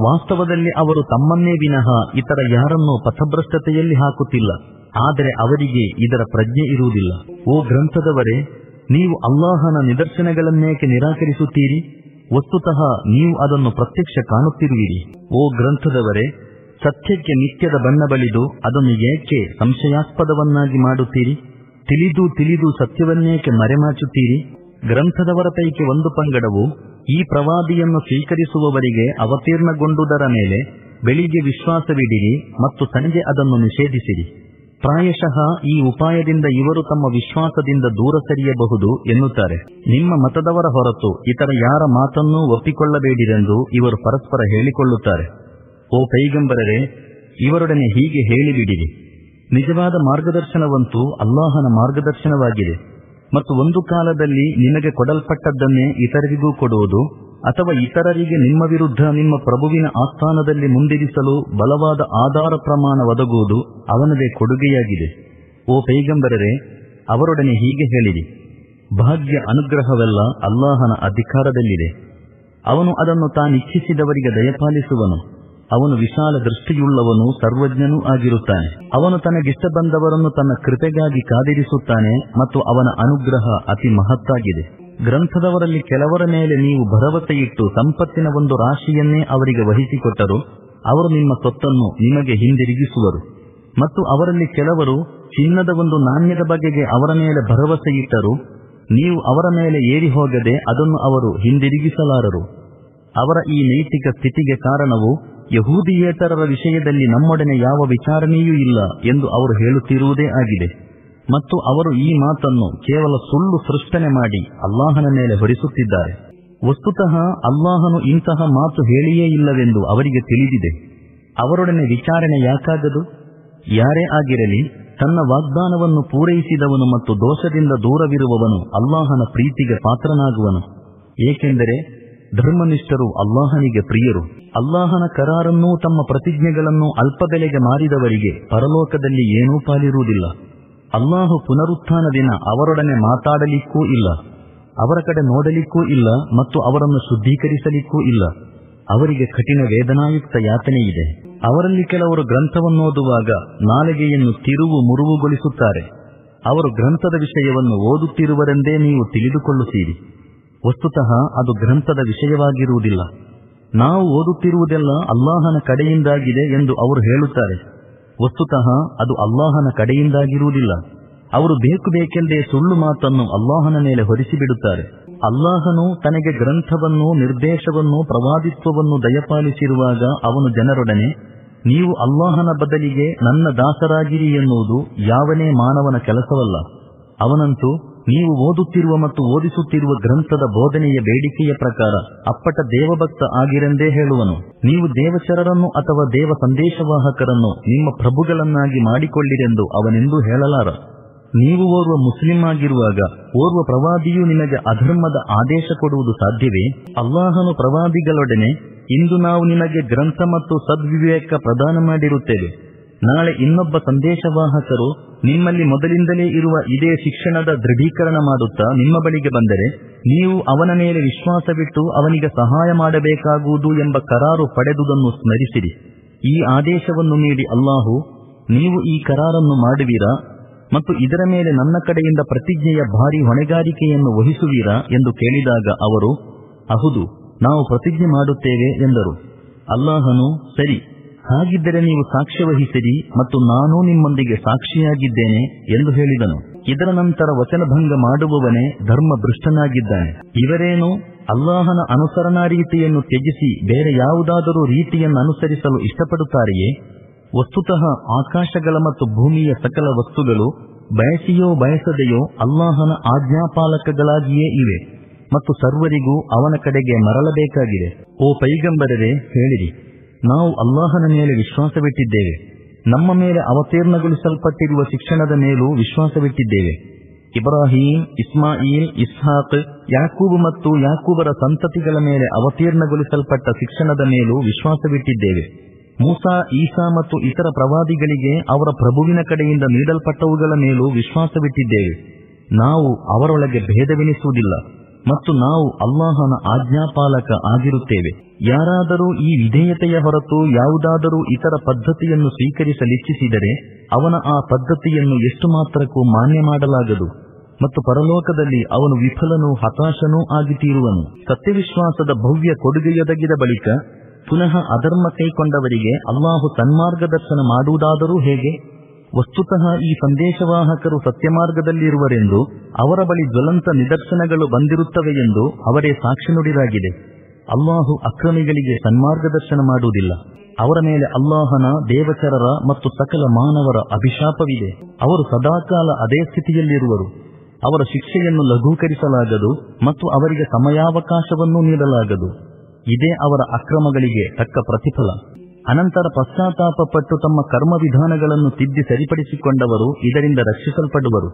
ವಾಸ್ತವದಲ್ಲಿ ಅವರು ತಮ್ಮನ್ನೇ ವಿನಃ ಇತರ ಯಾರನ್ನೂ ಪಥಭ್ರಷ್ಟತೆಯಲ್ಲಿ ಹಾಕುತ್ತಿಲ್ಲ. ಆದರೆ ಅವರಿಗೆ ಇದರ ಪ್ರಜ್ಞೆ ಇರುವುದಿಲ್ಲ. ಓ ಗ್ರಂಥದವರೇ, ನೀವು ಅಲ್ಲಾಹನ ನಿದರ್ಶನಗಳನ್ನೇಕೆ ನಿರಾಕರಿಸುತ್ತೀರಿ? ವಸ್ತುತಃ ನೀವು ಅದನ್ನು ಪ್ರತ್ಯಕ್ಷ ಕಾಣುತ್ತಿರುವಿರಿ. ಓ ಗ್ರಂಥದವರೇ, ಸತ್ಯಕ್ಕೆ ನಿತ್ಯದ ಬಣ್ಣ ಬಳಿದು ಅದನ್ನು ಏಕೆ ಸಂಶಯಾಸ್ಪದವನ್ನಾಗಿ ಮಾಡುತ್ತೀರಿ? ತಿಳಿದು ತಿಳಿದು ಸತ್ಯವನ್ನೇಕೆ ಮರೆಮಾಚುತ್ತೀರಿ? ಗ್ರಂಥದವರ ಪೈಕಿ ಒಂದು ಪಂಗಡವು ಈ ಪ್ರವಾದಿಯನ್ನು ಸ್ವೀಕರಿಸುವವರಿಗೆ ಅವತೀರ್ಣಗೊಂಡುದರ ಮೇಲೆ ಬೆಳಿಗ್ಗೆ ವಿಶ್ವಾಸವಿಡಿರಿ ಮತ್ತು ಸಂಜೆ ಅದನ್ನು ನಿಷೇಧಿಸಿರಿ. ಪ್ರಾಯಶಃ ಈ ಉಪಾಯದಿಂದ ಇವರು ತಮ್ಮ ವಿಶ್ವಾಸದಿಂದ ದೂರ ಸರಿಯಬಹುದು ಎನ್ನುತ್ತಾರೆ. ನಿಮ್ಮ ಮತದವರ ಹೊರತು ಇತರ ಯಾರ ಮಾತನ್ನೂ ಒಪ್ಪಿಕೊಳ್ಳಬೇಡಿರೆಂದು ಇವರು ಪರಸ್ಪರ ಹೇಳಿಕೊಳ್ಳುತ್ತಾರೆ. ಓ ಕೈಗಂಬರರೆ ಇವರೊಡನೆ ಹೀಗೆ ಹೇಳಿಬಿಡಿರಿ. ನಿಜವಾದ ಮಾರ್ಗದರ್ಶನವಂತೂ ಅಲ್ಲಾಹನ ಮಾರ್ಗದರ್ಶನವಾಗಿದೆ. ಮತ್ತು ಒಂದು ಕಾಲದಲ್ಲಿ ನಿಮಗೆ ಕೊಡಲ್ಪಟ್ಟದ್ದನ್ನೇ ಇತರರಿಗೂ ಕೊಡುವುದು, ಅಥವಾ ಇತರರಿಗೆ ನಿಮ್ಮ ವಿರುದ್ಧ ನಿಮ್ಮ ಪ್ರಭುವಿನ ಆಸ್ಥಾನದಲ್ಲಿ ಮುಂದಿರಿಸಲು ಬಲವಾದ ಆಧಾರ ಪ್ರಮಾಣ ಒದಗುವುದು ಅವನದೇ ಕೊಡುಗೆಯಾಗಿದೆ. ಓ ಪೈಗಂಬರರೆ, ಅವರೊಡನೆ ಹೀಗೆ ಹೇಳಿರಿ. ಭಾಗ್ಯ ಅನುಗ್ರಹವೆಲ್ಲ ಅಲ್ಲಾಹನ ಅಧಿಕಾರದಲ್ಲಿದೆ. ಅವನು ಅದನ್ನು ತಾನಿಚ್ಛಿಸಿದವರಿಗೆ ದಯಪಾಲಿಸುವನು. ಅವನು ವಿಶಾಲ ದೃಷ್ಟಿಯುಳ್ಳವನು, ಸರ್ವಜ್ಞನೂ ಆಗಿರುತ್ತಾನೆ. ಅವನು ತನಗಿಷ್ಟ ಬಂದವರನ್ನು ತನ್ನ ಕೃಪೆಗಾಗಿ ಕಾದಿರಿಸುತ್ತಾನೆ ಮತ್ತು ಅವನ ಅನುಗ್ರಹ ಅತಿ ಮಹತ್ತಾಗಿದೆ. ಗ್ರಂಥದವರಲ್ಲಿ ಕೆಲವರ ಮೇಲೆ ನೀವು ಭರವಸೆಯಿಟ್ಟು ಸಂಪತ್ತಿನ ಒಂದು ರಾಶಿಯನ್ನೇ ಅವರಿಗೆ ವಹಿಸಿಕೊಟ್ಟರು, ಅವರು ನಿಮ್ಮ ಸೊತ್ತನ್ನು ನಿಮಗೆ ಹಿಂದಿರುಗಿಸುವರು. ಮತ್ತು ಅವರಲ್ಲಿ ಕೆಲವರು ಚಿನ್ನದ ಒಂದು ನಾಣ್ಯದ ಬಗೆಗೆ ಅವರ ಮೇಲೆ ಭರವಸೆ ಇಟ್ಟರು ನೀವು ಅವರ ಮೇಲೆ ಏರಿ ಹೋಗದೆ ಅದನ್ನು ಅವರು ಹಿಂದಿರುಗಿಸಲಾರರು. ಅವರ ಈ ನೈತಿಕ ಸ್ಥಿತಿಗೆ ಕಾರಣವು ಯಹೂದಿಯೇತರರ ವಿಷಯದಲ್ಲಿ ನಮ್ಮೊಡನೆ ಯಾವ ವಿಚಾರಣೆಯೂ ಇಲ್ಲ ಎಂದು ಅವರು ಹೇಳುತ್ತಿರುವುದೇ ಆಗಿದೆ. ಮತ್ತು ಅವರು ಈ ಮಾತನ್ನು ಕೇವಲ ಸುಳ್ಳು ಸೃಷ್ಟನೆ ಮಾಡಿ ಅಲ್ಲಾಹನ ಮೇಲೆ ಹೊರಿಸುತ್ತಿದ್ದಾರೆ. ವಸ್ತುತಃ ಅಲ್ಲಾಹನು ಇಂತಹ ಮಾತು ಹೇಳಿಯೇ ಇಲ್ಲವೆಂದು ಅವರಿಗೆ ತಿಳಿದಿದೆ. ಅವರೊಡನೆ ವಿಚಾರಣೆ ಯಾಕಾಗದು? ಯಾರೇ ಆಗಿರಲಿ, ತನ್ನ ವಾಗ್ದಾನವನ್ನು ಪೂರೈಸಿದವನು ಮತ್ತು ದೋಷದಿಂದ ದೂರವಿರುವವನು ಅಲ್ಲಾಹನ ಪ್ರೀತಿಗೆ ಪಾತ್ರನಾಗುವನು. ಏಕೆಂದರೆ ಧರ್ಮನಿಷ್ಠರು ಅಲ್ಲಾಹನಿಗೆ ಪ್ರಿಯರು. ಅಲ್ಲಾಹನ ಕರಾರನ್ನೂ ತಮ್ಮ ಪ್ರತಿಜ್ಞೆಗಳನ್ನು ಅಲ್ಪ ಬೆಲೆಗೆ ಮಾರಿದವರಿಗೆ ಪರಲೋಕದಲ್ಲಿ ಏನೂ ಪಾಲಿರುವುದಿಲ್ಲ. ಅಲ್ಲಾಹು ಪುನರುತ್ಥಾನ ದಿನ ಅವರೊಡನೆ ಮಾತಾಡಲಿಕ್ಕೂ ಇಲ್ಲ. ಅವರ ಕಡೆ ನೋಡಲಿಕ್ಕೂ ಇಲ್ಲ ಮತ್ತು ಅವರನ್ನು ಶುದ್ಧೀಕರಿಸಲಿಕ್ಕೂ ಇಲ್ಲ. ಅವರಿಗೆ ಕಠಿಣ ವೇದನಾಯುಕ್ತ ಯಾತನೆಯಿದೆ. ಅವರಲ್ಲಿ ಕೆಲವರು ಗ್ರಂಥವನ್ನು ಓದುವಾಗ ನಾಲಿಗೆಯನ್ನು ತಿರುವು ಮುರುವುಗೊಳಿಸುತ್ತಾರೆ. ಅವರು ಗ್ರಂಥದ ವಿಷಯವನ್ನು ಓದುತ್ತಿರುವರೆಂದೇ ನೀವು ತಿಳಿದುಕೊಳ್ಳುತ್ತೀರಿ. ವಸ್ತುತಃ ಅದು ಗ್ರಂಥದ ವಿಷಯವಾಗಿರುವುದಿಲ್ಲ. ನಾವು ಓದುತ್ತಿರುವುದೆಲ್ಲ ಅಲ್ಲಾಹನ ಕಡೆಯಿಂದಾಗಿದೆ ಎಂದು ಅವರು ಹೇಳುತ್ತಾರೆ. ವಸ್ತುತಃ ಅದು ಅಲ್ಲಾಹನ ಕಡೆಯಿಂದಾಗಿರುವುದಿಲ್ಲ. ಅವರು ಬೇಕು ಬೇಕೆಂದೇ ಸುಳ್ಳು ಮಾತನ್ನು ಅಲ್ಲಾಹನ ಮೇಲೆ ಹೊರಿಸಿಬಿಡುತ್ತಾರೆ. ಅಲ್ಲಾಹನು ತನಗೆ ಗ್ರಂಥವನ್ನು ನಿರ್ದೇಶವನ್ನು ಪ್ರವಾದಿತ್ವವನ್ನು ದಯಪಾಲಿಸಿರುವಾಗ ಅವನು ಜನರೊಡನೆ, ನೀವು ಅಲ್ಲಾಹನ ಬದಲಿಗೆ ನನ್ನ ದಾಸರಾಗಿರಿ ಎನ್ನುವುದು ಯಾವನೇ ಮಾನವನ ಕೆಲಸವಲ್ಲ. ಅವನಂತೂ ನೀವು ಓದುತ್ತಿರುವ ಮತ್ತು ಓದಿಸುತ್ತಿರುವ ಗ್ರಂಥದ ಬೋಧನೆಯ ಬೇಡಿಕೆಯ ಪ್ರಕಾರ ಅಪ್ಪಟ ದೇವಭಕ್ತ ಆಗಿರೆಂದೇ ಹೇಳುವನು. ನೀವು ದೇವಚರರನ್ನು ಅಥವಾ ದೇವ ಸಂದೇಶವಾಹಕರನ್ನು ನಿಮ್ಮ ಪ್ರಭುಗಳನ್ನಾಗಿ ಮಾಡಿಕೊಳ್ಳಿರೆಂದು ಅವನೆಂದೂ ಹೇಳಲಾರ. ನೀವು ಓರ್ವ ಮುಸ್ಲಿಂ ಆಗಿರುವಾಗ ಓರ್ವ ಪ್ರವಾದಿಯು ನಿಮಗೆ ಅಧರ್ಮದ ಆದೇಶ ಕೊಡುವುದು ಸಾಧ್ಯವೇ? ಅಲ್ಲಾಹನು ಪ್ರವಾದಿಗಳೊಡನೆ ಇಂದು ನಾವು ನಿಮಗೆ ಗ್ರಂಥ ಮತ್ತು ಸದ್ವಿವೇಕ ಪ್ರದಾನ ಮಾಡಿರುತ್ತೇವೆ. ನಾಳೆ ಇನ್ನೊಬ್ಬ ಸಂದೇಶವಾಹಕರು ನಿಮ್ಮಲ್ಲಿ ಮೊದಲಿಂದಲೇ ಇರುವ ಇದೇ ಶಿಕ್ಷಣದ ದೃಢೀಕರಣ ಮಾಡುತ್ತಾ ನಿಮ್ಮ ಬಳಿಗೆ ಬಂದರೆ ನೀವು ಅವನ ಮೇಲೆ ವಿಶ್ವಾಸವಿಟ್ಟು ಅವನಿಗೆ ಸಹಾಯ ಮಾಡಬೇಕಾಗುವುದು ಎಂಬ ಕರಾರು ಪಡೆದುದನ್ನು ಸ್ಮರಿಸಿರಿ. ಈ ಆದೇಶವನ್ನು ನೀಡಿ ಅಲ್ಲಾಹು, ನೀವು ಈ ಕರಾರನ್ನು ಮಾಡುವೀರಾ ಮತ್ತು ಇದರ ಮೇಲೆ ನನ್ನ ಕಡೆಯಿಂದ ಪ್ರತಿಜ್ಞೆಯ ಭಾರಿ ಹೊಣೆಗಾರಿಕೆಯನ್ನು ವಹಿಸುವಿರಾ ಎಂದು ಕೇಳಿದಾಗ ಅವರು, ಅಹುದು, ನಾವು ಪ್ರತಿಜ್ಞೆ ಮಾಡುತ್ತೇವೆ ಎಂದರು. ಅಲ್ಲಾಹನು, ಸರಿ ಹಾಗಿದ್ದರೆ ನೀವು ಸಾಕ್ಷ್ಯವಹಿಸಿರಿ ಮತ್ತು ನಾನು ನಿಮ್ಮೊಂದಿಗೆ ಸಾಕ್ಷಿಯಾಗಿದ್ದೇನೆ ಎಂದು ಹೇಳಿದನು. ಇದರ ನಂತರ ವಚನಭಂಗ ಮಾಡುವವನೇ ಧರ್ಮ ಭ್ರಷ್ಟನಾಗಿದ್ದಾನೆ ಇವರೇನು? ಅಲ್ಲಾಹನ ಅನುಸರಣಾ ರೀತಿಯನ್ನು ತ್ಯಜಿಸಿ ಬೇರೆ ಯಾವುದಾದರೂ ರೀತಿಯನ್ನು ಅನುಸರಿಸಲು ಇಷ್ಟಪಡುತ್ತಾರೆಯೇ? ವಸ್ತುತಃ ಆಕಾಶಗಳ ಮತ್ತು ಭೂಮಿಯ ಸಕಲ ವಸ್ತುಗಳು ಬಯಸಿಯೋ ಬಯಸದೆಯೋ ಅಲ್ಲಾಹನ ಆಜ್ಞಾಪಾಲಕಗಳಾಗಿಯೇ ಇವೆ ಮತ್ತು ಸರ್ವರಿಗೂ ಅವನ ಕಡೆಗೆ ಮರಳಬೇಕಾಗಿದೆ. ಓ ಪೈಗಂಬರರೆ, ಹೇಳಿರಿ. ನಾವು ಅಲ್ಲಾಹನ ಮೇಲೆ ವಿಶ್ವಾಸವಿಟ್ಟಿದ್ದೇವೆ. ನಮ್ಮ ಮೇಲೆ ಅವತೀರ್ಣಗೊಳಿಸಲ್ಪಟ್ಟಿರುವ ಶಿಕ್ಷಣದ ಮೇಲೂ ವಿಶ್ವಾಸವಿಟ್ಟಿದ್ದೇವೆ. ಇಬ್ರಾಹಿಂ, ಇಸ್ಮಾಯಿಲ್, ಇಸ್ಹಾಕ್, ಯಾಕೂಬ್ ಮತ್ತು ಯಾಕೂಬರ ಸಂತತಿಗಳ ಮೇಲೆ ಅವತೀರ್ಣಗೊಳಿಸಲ್ಪಟ್ಟ ಶಿಕ್ಷಣದ ಮೇಲೂ ವಿಶ್ವಾಸವಿಟ್ಟಿದ್ದೇವೆ. ಮೂಸಾ ಈಸಾ ಮತ್ತು ಇತರ ಪ್ರವಾದಿಗಳಿಗೆ ಅವರ ಪ್ರಭುವಿನ ಕಡೆಯಿಂದ ನೀಡಲ್ಪಟ್ಟವುಗಳ ಮೇಲೂ ವಿಶ್ವಾಸವಿಟ್ಟಿದ್ದೇವೆ. ನಾವು ಅವರೊಳಗೆ ಭೇದವೆನಿಸುವುದಿಲ್ಲ ಮತ್ತು ನಾವು ಅಲ್ಲಾಹನ ಆಜ್ಞಾಪಾಲಕ ಆಗಿರುತ್ತೇವೆ. ಯಾರಾದರೂ ಈ ವಿಧೇಯತೆಯ ಹೊರತು ಯಾವುದಾದರೂ ಇತರ ಪದ್ಧತಿಯನ್ನು ಸ್ವೀಕರಿಸಲಿಚ್ಛಿಸಿದರೆ ಅವನ ಆ ಪದ್ಧತಿಯನ್ನು ಎಷ್ಟು ಮಾತ್ರಕ್ಕೂ ಮಾನ್ಯ ಮಾಡಲಾಗದು ಮತ್ತು ಪರಲೋಕದಲ್ಲಿ ಅವನು ವಿಫಲನೂ ಹತಾಶನೂ ಆಗಿ ತೀರುವನು ಸತ್ಯವಿಶ್ವಾಸದ ಭವ್ಯ ಕೊಡುಗೆಯೊದಗಿದ ಬಳಿಕ ಪುನಃ ಅಧರ್ಮ ಕೈಕೊಂಡವರಿಗೆ ಅಲ್ಲಾಹು ಸನ್ಮಾರ್ಗದರ್ಶನ ಮಾಡುವುದಾದರೂ ಹೇಗೆ? ವಸ್ತುತಃ ಈ ಸಂದೇಶವಾಹಕರು ಸತ್ಯಮಾರ್ಗದಲ್ಲಿರುವರೆಂದು ಅವರ ಬಳಿ ಜ್ವಲಂತ ನಿದರ್ಶನಗಳು ಬಂದಿರುತ್ತವೆ ಎಂದು ಅವರೇ ಸಾಕ್ಷಿ ನುಡಿದಾಗಿದೆ ಅಲ್ಲಾಹು ಅಕ್ರಮಿಗಳಿಗೆ ಸನ್ಮಾರ್ಗದರ್ಶನ ಮಾಡುವುದಿಲ್ಲ. ಅವರ ಮೇಲೆ ಅಲ್ಲಾಹನ ದೇವಚರರ ಮತ್ತು ಸಕಲ ಮಾನವರ ಅಭಿಶಾಪವಿದೆ. ಅವರು ಸದಾಕಾಲ ಅದೇ ಸ್ಥಿತಿಯಲ್ಲಿರುವರು. ಅವರ ಶಿಕ್ಷೆಯನ್ನು ಲಘೂಕರಿಸಲಾಗದು ಮತ್ತು ಅವರಿಗೆ ಸಮಯಾವಕಾಶವನ್ನೂ ನೀಡಲಾಗದು. ಇದೇ ಅವರ ಅಕ್ರಮಗಳಿಗೆ ತಕ್ಕ ಪ್ರತಿಫಲ. ಅನಂತರ ಪಶ್ಚಾತ್ತಾಪ ಪಟ್ಟು ತಮ್ಮ ಕರ್ಮ ವಿಧಾನಗಳನ್ನು ತಿದ್ದಿ ಸರಿಪಡಿಸಿಕೊಂಡವರು ಇದರಿಂದ ರಕ್ಷಿಸಲ್ಪಡುವರು.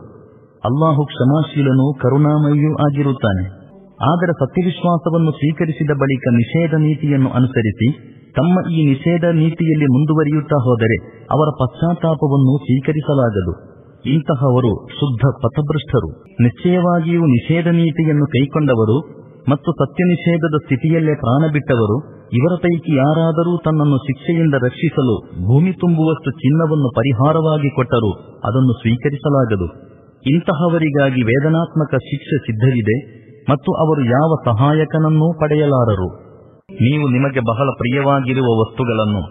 ಅಲ್ಲಾಹು ಕ್ಷಮಾಶೀಲನೂ ಕರುಣಾಮಯಿಯೂ ಆಗಿರುತ್ತಾನೆ. ಆದರೆ ಸತ್ಯವಿಶ್ವಾಸವನ್ನು ಸ್ವೀಕರಿಸಿದ ಬಳಿಕ ನಿಷೇಧ ನೀತಿಯನ್ನು ಅನುಸರಿಸಿ, ತಮ್ಮ ಈ ನಿಷೇಧ ನೀತಿಯಲ್ಲಿ ಮುಂದುವರಿಯುತ್ತಾ ಹೋದರೆ ಅವರ ಪಶ್ಚಾತ್ತಾಪವನ್ನು ಸ್ವೀಕರಿಸಲಾಗದು. ಇಂತಹವರು ಶುದ್ಧ ಪಥಭೃಷ್ಟರು ನಿಶ್ಚಯವಾಗಿಯೂ ನಿಷೇಧ ನೀತಿಯನ್ನು ಕೈಕೊಂಡವರು ಮತ್ತು ಸತ್ಯ ನಿಷೇಧದ ಸ್ಥಿತಿಯಲ್ಲೇ ಪ್ರಾಣ ಬಿಟ್ಟವರು, ಇವರ ಪೈಕಿ ಯಾರಾದರೂ ತನ್ನನ್ನು ಶಿಕ್ಷೆಯಿಂದ ರಕ್ಷಿಸಲು ಭೂಮಿ ತುಂಬುವಷ್ಟು ಚಿನ್ನವನ್ನು ಪರಿಹಾರವಾಗಿ ಕೊಟ್ಟರೂ, ಅದನ್ನು ಸ್ವೀಕರಿಸಲಾಗದು. ಇಂತಹವರಿಗಾಗಿ ವೇದನಾತ್ಮಕ ಶಿಕ್ಷೆ ಸಿದ್ಧವಿದೆ. ಮತ್ತು ಅವರು ಯಾವ ಸಹಾಯಕನನ್ನೂ ಪಡೆಯಲಾರರು. ನೀವು ನಿಮಗೆ ಬಹಳ ಪ್ರಿಯವಾಗಿರುವ ವಸ್ತುಗಳನ್ನು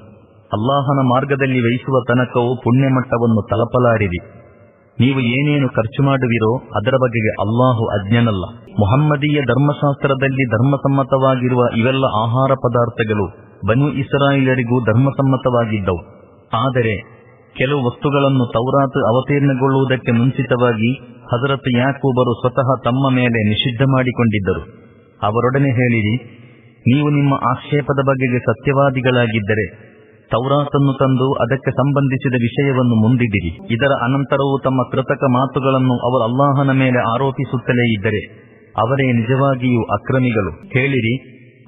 ಅಲ್ಲಾಹನ ಮಾರ್ಗದಲ್ಲಿ ವಹಿಸುವ ತನಕವೂ ಪುಣ್ಯಮಟ್ಟವನ್ನು ತಲಪಲಾರಿರಿ. ನೀವು ಏನೇನು ಖರ್ಚು ಮಾಡುವಿರೋ ಅದರ ಬಗೆಗೆ ಅಲ್ಲಾಹು ಅಜ್ಞನಲ್ಲ. ಮೊಹಮ್ಮದೀಯ ಧರ್ಮಶಾಸ್ತ್ರದಲ್ಲಿ ಧರ್ಮಸಮ್ಮತವಾಗಿರುವ ಇವೆಲ್ಲ ಆಹಾರ ಪದಾರ್ಥಗಳು ಬನು ಇಸ್ರಾಯಿಲರಿಗೂ ಧರ್ಮಸಮ್ಮತವಾಗಿದ್ದವು. ಆದರೆ ಕೆಲವು ವಸ್ತುಗಳನ್ನು ತೌರಾತ್ ಅವತೀರ್ಣಗೊಳ್ಳುವುದಕ್ಕೆ ಮುಂಚಿತವಾಗಿ ಹಜರತ್ ಯಾಕೂಬರು ಸ್ವತಃ ತಮ್ಮ ಮೇಲೆ ನಿಷಿದ್ಧ ಮಾಡಿಕೊಂಡಿದ್ದರು. ಅವರೊಡನೆ ಹೇಳಿರಿ, ನೀವು ನಿಮ್ಮ ಆಕ್ಷೇಪದ ಬಗೆಗೆ ಸತ್ಯವಾದಿಗಳಾಗಿದ್ದರೆ ತೌರಾತನ್ನು ತಂದು ಅದಕ್ಕೆ ಸಂಬಂಧಿಸಿದ ವಿಷಯವನ್ನು ಮುಂದಿಡಿರಿ. ಇದರ ಅನಂತರವೂ ತಮ್ಮ ಕೃತಕ ಮಾತುಗಳನ್ನು ಅವರು ಅಲ್ಲಾಹನ ಮೇಲೆ ಆರೋಪಿಸುತ್ತಲೇ ಇದ್ದರೆ ಅವರೇ ನಿಜವಾಗಿಯೂ ಅಕ್ರಮಿಗಳು. ಹೇಳಿರಿ,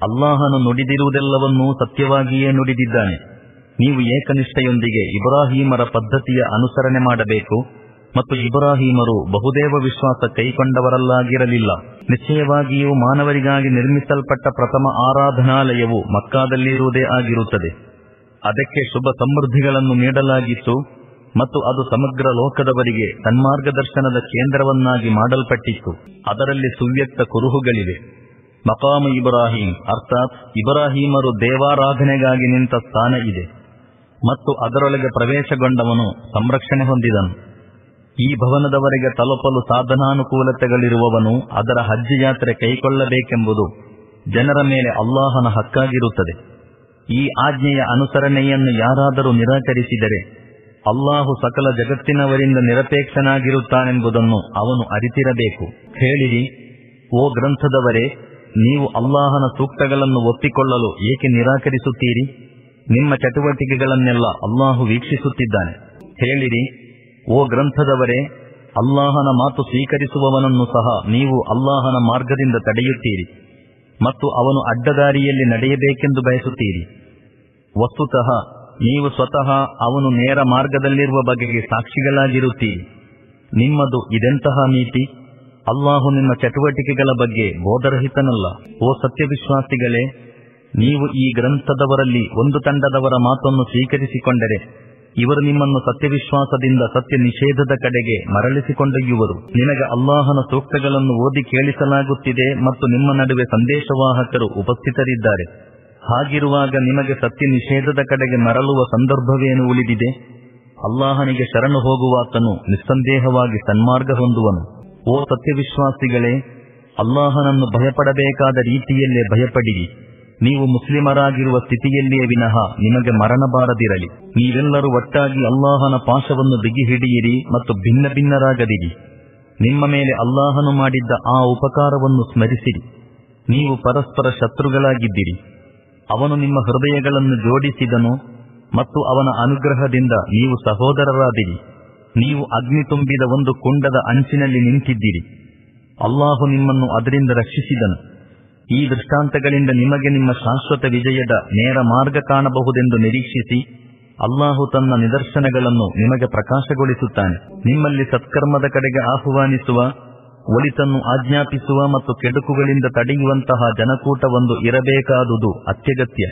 ಅಲ್ಲಾಹನು ನುಡಿದಿರುವುದೆಲ್ಲವನ್ನೂ ಸತ್ಯವಾಗಿಯೇ ನುಡಿದಿದ್ದಾನೆ. ನೀವು ಏಕನಿಷ್ಠೆಯೊಂದಿಗೆ ಇಬ್ರಾಹೀಮರ ಪದ್ಧತಿಯ ಅನುಸರಣೆ ಮಾಡಬೇಕು ಮತ್ತು ಇಬ್ರಾಹೀಮರು ಬಹುದೇವ ವಿಶ್ವಾಸ ಕೈಕೊಂಡವರಲ್ಲಾಗಿರಲಿಲ್ಲ. ನಿಶ್ಚಯವಾಗಿಯೂ ಮಾನವರಿಗಾಗಿ ನಿರ್ಮಿಸಲ್ಪಟ್ಟ ಪ್ರಥಮ ಆರಾಧನಾಲಯವು ಮಕ್ಕಾದಲ್ಲಿರುವುದೇ ಆಗಿರುತ್ತದೆ. ಅದಕ್ಕೆ ಶುಭ ಸಮೃದ್ಧಿಗಳನ್ನು ನೀಡಲಾಗಿತ್ತು ಮತ್ತು ಅದು ಸಮಗ್ರ ಲೋಕದವರಿಗೆ ಸನ್ಮಾರ್ಗದರ್ಶನದ ಕೇಂದ್ರವನ್ನಾಗಿ ಮಾಡಲ್ಪಟ್ಟಿತ್ತು. ಅದರಲ್ಲಿ ಸುವ್ಯಕ್ತ ಕುರುಹುಗಳಿವೆ. ಮಕಾಮ ಇಬ್ರಾಹಿಂ, ಅರ್ಥಾತ್ ಇಬ್ರಾಹಿಮರು ದೇವಾರಾಧನೆಗಾಗಿ ನಿಂತ ಸ್ಥಾನ ಇದೆ. ಮತ್ತು ಅದರೊಳಗೆ ಪ್ರವೇಶಗೊಂಡವನು ಸಂರಕ್ಷಣೆ ಹೊಂದಿದನು. ಈ ಭವನದವರೆಗೆ ತಲುಪಲು ಸಾಧನಾನುಕೂಲತೆಗಳಿರುವವನು ಅದರ ಹಜ್ಜಿ ಯಾತ್ರೆ ಕೈಗೊಳ್ಳಬೇಕೆಂಬುದು ಜನರ ಮೇಲೆ ಅಲ್ಲಾಹನ ಹಕ್ಕಾಗಿರುತ್ತದೆ. ಈ ಆಜ್ಞೆಯ ಅನುಸರಣೆಯನ್ನು ಯಾರಾದರೂ ನಿರಾಕರಿಸಿದರೆ ಅಲ್ಲಾಹು ಸಕಲ ಜಗತ್ತಿನವರಿಂದ ನಿರಪೇಕ್ಷನಾಗಿರುತ್ತಾನೆಂಬುದನ್ನು ಅವನು ಅರಿತಿರಬೇಕು. ಹೇಳಿರಿ, ಓ ಗ್ರಂಥದವರೇ, ನೀವು ಅಲ್ಲಾಹನ ಸೂಕ್ತಗಳನ್ನು ಒಪ್ಪಿಕೊಳ್ಳಲು ಏಕೆ ನಿರಾಕರಿಸುತ್ತೀರಿ? ನಿಮ್ಮ ಚಟುವಟಿಕೆಗಳನ್ನೆಲ್ಲ ಅಲ್ಲಾಹು ವೀಕ್ಷಿಸುತ್ತಿದ್ದಾನೆ. ಹೇಳಿರಿ, ಓ ಗ್ರಂಥದವರೇ, ಅಲ್ಲಾಹನ ಮಾತು ಸ್ವೀಕರಿಸುವವನನ್ನು ಸಹ ನೀವು ಅಲ್ಲಾಹನ ಮಾರ್ಗದಿಂದ ತಡೆಯುತ್ತೀರಿ ಮತ್ತು ಅವನು ಅಡ್ಡದಾರಿಯಲ್ಲಿ ನಡೆಯಬೇಕೆಂದು ಬಯಸುತ್ತೀರಿ. ವಸ್ತುತಃ ನೀವು ಸ್ವತಃ ಅವನು ನೇರ ಮಾರ್ಗದಲ್ಲಿರುವ ಬಗೆಗೆ ಸಾಕ್ಷಿಗಳಾಗಿರುತ್ತೀರಿ. ನಿಮ್ಮದು ಇದೆಂತಹ ನೀತಿ? ಅಲ್ಲಾಹು ನಿಮ್ಮ ಚಟುವಟಿಕೆಗಳ ಬಗ್ಗೆ ಬೋಧರಹಿತನಲ್ಲ. ಓ ಸತ್ಯವಿಶ್ವಾಸಿಗಳೇ ನೀವು ಈ ಗ್ರಂಥದವರಲ್ಲಿ ಒಂದು ತಂಡದವರ ಮಾತನ್ನು ಸ್ವೀಕರಿಸಿಕೊಂಡರೆ ಇವರು ನಿಮ್ಮನ್ನು ಸತ್ಯವಿಶ್ವಾಸದಿಂದ ಸತ್ಯ ನಿಷೇಧದ ಕಡೆಗೆ ಮರಳಿಸಿಕೊಂಡೊಯ್ಯುವರು. ನಿನಗೆ ಅಲ್ಲಾಹನ ಸೂಕ್ತಗಳನ್ನು ಓದಿ ಕೇಳಿಸಲಾಗುತ್ತಿದೆ ಮತ್ತು ನಿಮ್ಮ ನಡುವೆ ಸಂದೇಶವಾಹಕರು ಉಪಸ್ಥಿತರಿದ್ದಾರೆ. ಹಾಗಿರುವಾಗ ನಿಮಗೆ ಸತ್ಯ ನಿಷೇಧದ ಕಡೆಗೆ ಮರಳುವ ಸಂದರ್ಭವೇನು ಉಳಿದಿದೆ? ಅಲ್ಲಾಹನಿಗೆ ಶರಣು ಹೋಗುವಾತನು ನಿಸ್ಸಂದೇಹವಾಗಿ ಸನ್ಮಾರ್ಗ ಹೊಂದುವನು. ಓ ಸತ್ಯವಿಶ್ವಾಸಿಗಳೇ, ಅಲ್ಲಾಹನನ್ನು ಭಯಪಡಬೇಕಾದ ರೀತಿಯಲ್ಲೇ ಭಯಪಡಿರಿ. ನೀವು ಮುಸ್ಲಿಮರಾಗಿರುವ ಸ್ಥಿತಿಯಲ್ಲಿಯೇ ವಿನಃ ನಿಮಗೆ ಮರಣ ಬಾರದಿರಲಿ ನೀವೆಲ್ಲರೂ ಒಟ್ಟಾಗಿ ಅಲ್ಲಾಹನ ಪಾಶವನ್ನು ಬಿಗಿ ಹಿಡಿಯಿರಿ ಮತ್ತು ಭಿನ್ನ ಭಿನ್ನರಾಗದಿರಿ. ನಿಮ್ಮ ಮೇಲೆ ಅಲ್ಲಾಹನು ಮಾಡಿದ್ದ ಆ ಉಪಕಾರವನ್ನು ಸ್ಮರಿಸಿರಿ. ನೀವು ಪರಸ್ಪರ ಶತ್ರುಗಳಾಗಿದ್ದಿರಿ. ಅವನು ನಿಮ್ಮ ಹೃದಯಗಳನ್ನು ಜೋಡಿಸಿದನು ಮತ್ತು ಅವನ ಅನುಗ್ರಹದಿಂದ ನೀವು ಸಹೋದರರಾದಿರಿ. ನೀವು ಅಗ್ನಿ ತುಂಬಿದ ಒಂದು ಕುಂಡದ ಅಂಚಿನಲ್ಲಿ ನಿಂತಿದ್ದೀರಿ. ಅಲ್ಲಾಹು ನಿಮ್ಮನ್ನು ಅದರಿಂದ ರಕ್ಷಿಸಿದನು. ಈ ದೃಷ್ಟಾಂತಗಳಿಂದ ನಿಮಗೆ ನಿಮ್ಮ ಶಾಶ್ವತ ವಿಜಯದ ನೇರ ಮಾರ್ಗ ಕಾಣಬಹುದೆಂದು ನಿರೀಕ್ಷಿಸಿ ಅಲ್ಲಾಹು ತನ್ನ ನಿದರ್ಶನಗಳನ್ನು ನಿಮಗೆ ಪ್ರಕಾಶಗೊಳಿಸುತ್ತಾನೆ. ನಿಮ್ಮಲ್ಲಿ ಸತ್ಕರ್ಮದ ಕಡೆಗೆ ಆಹ್ವಾನಿಸುವ, ಒಳಿತನ್ನು ಆಜ್ಞಾಪಿಸುವ ಮತ್ತು ಕೆಡುಕುಗಳಿಂದ ತಡೆಯುವಂತಹ ಜನಕೂಟವೊಂದು ಇರಬೇಕಾದುದು ಅತ್ಯಗತ್ಯ.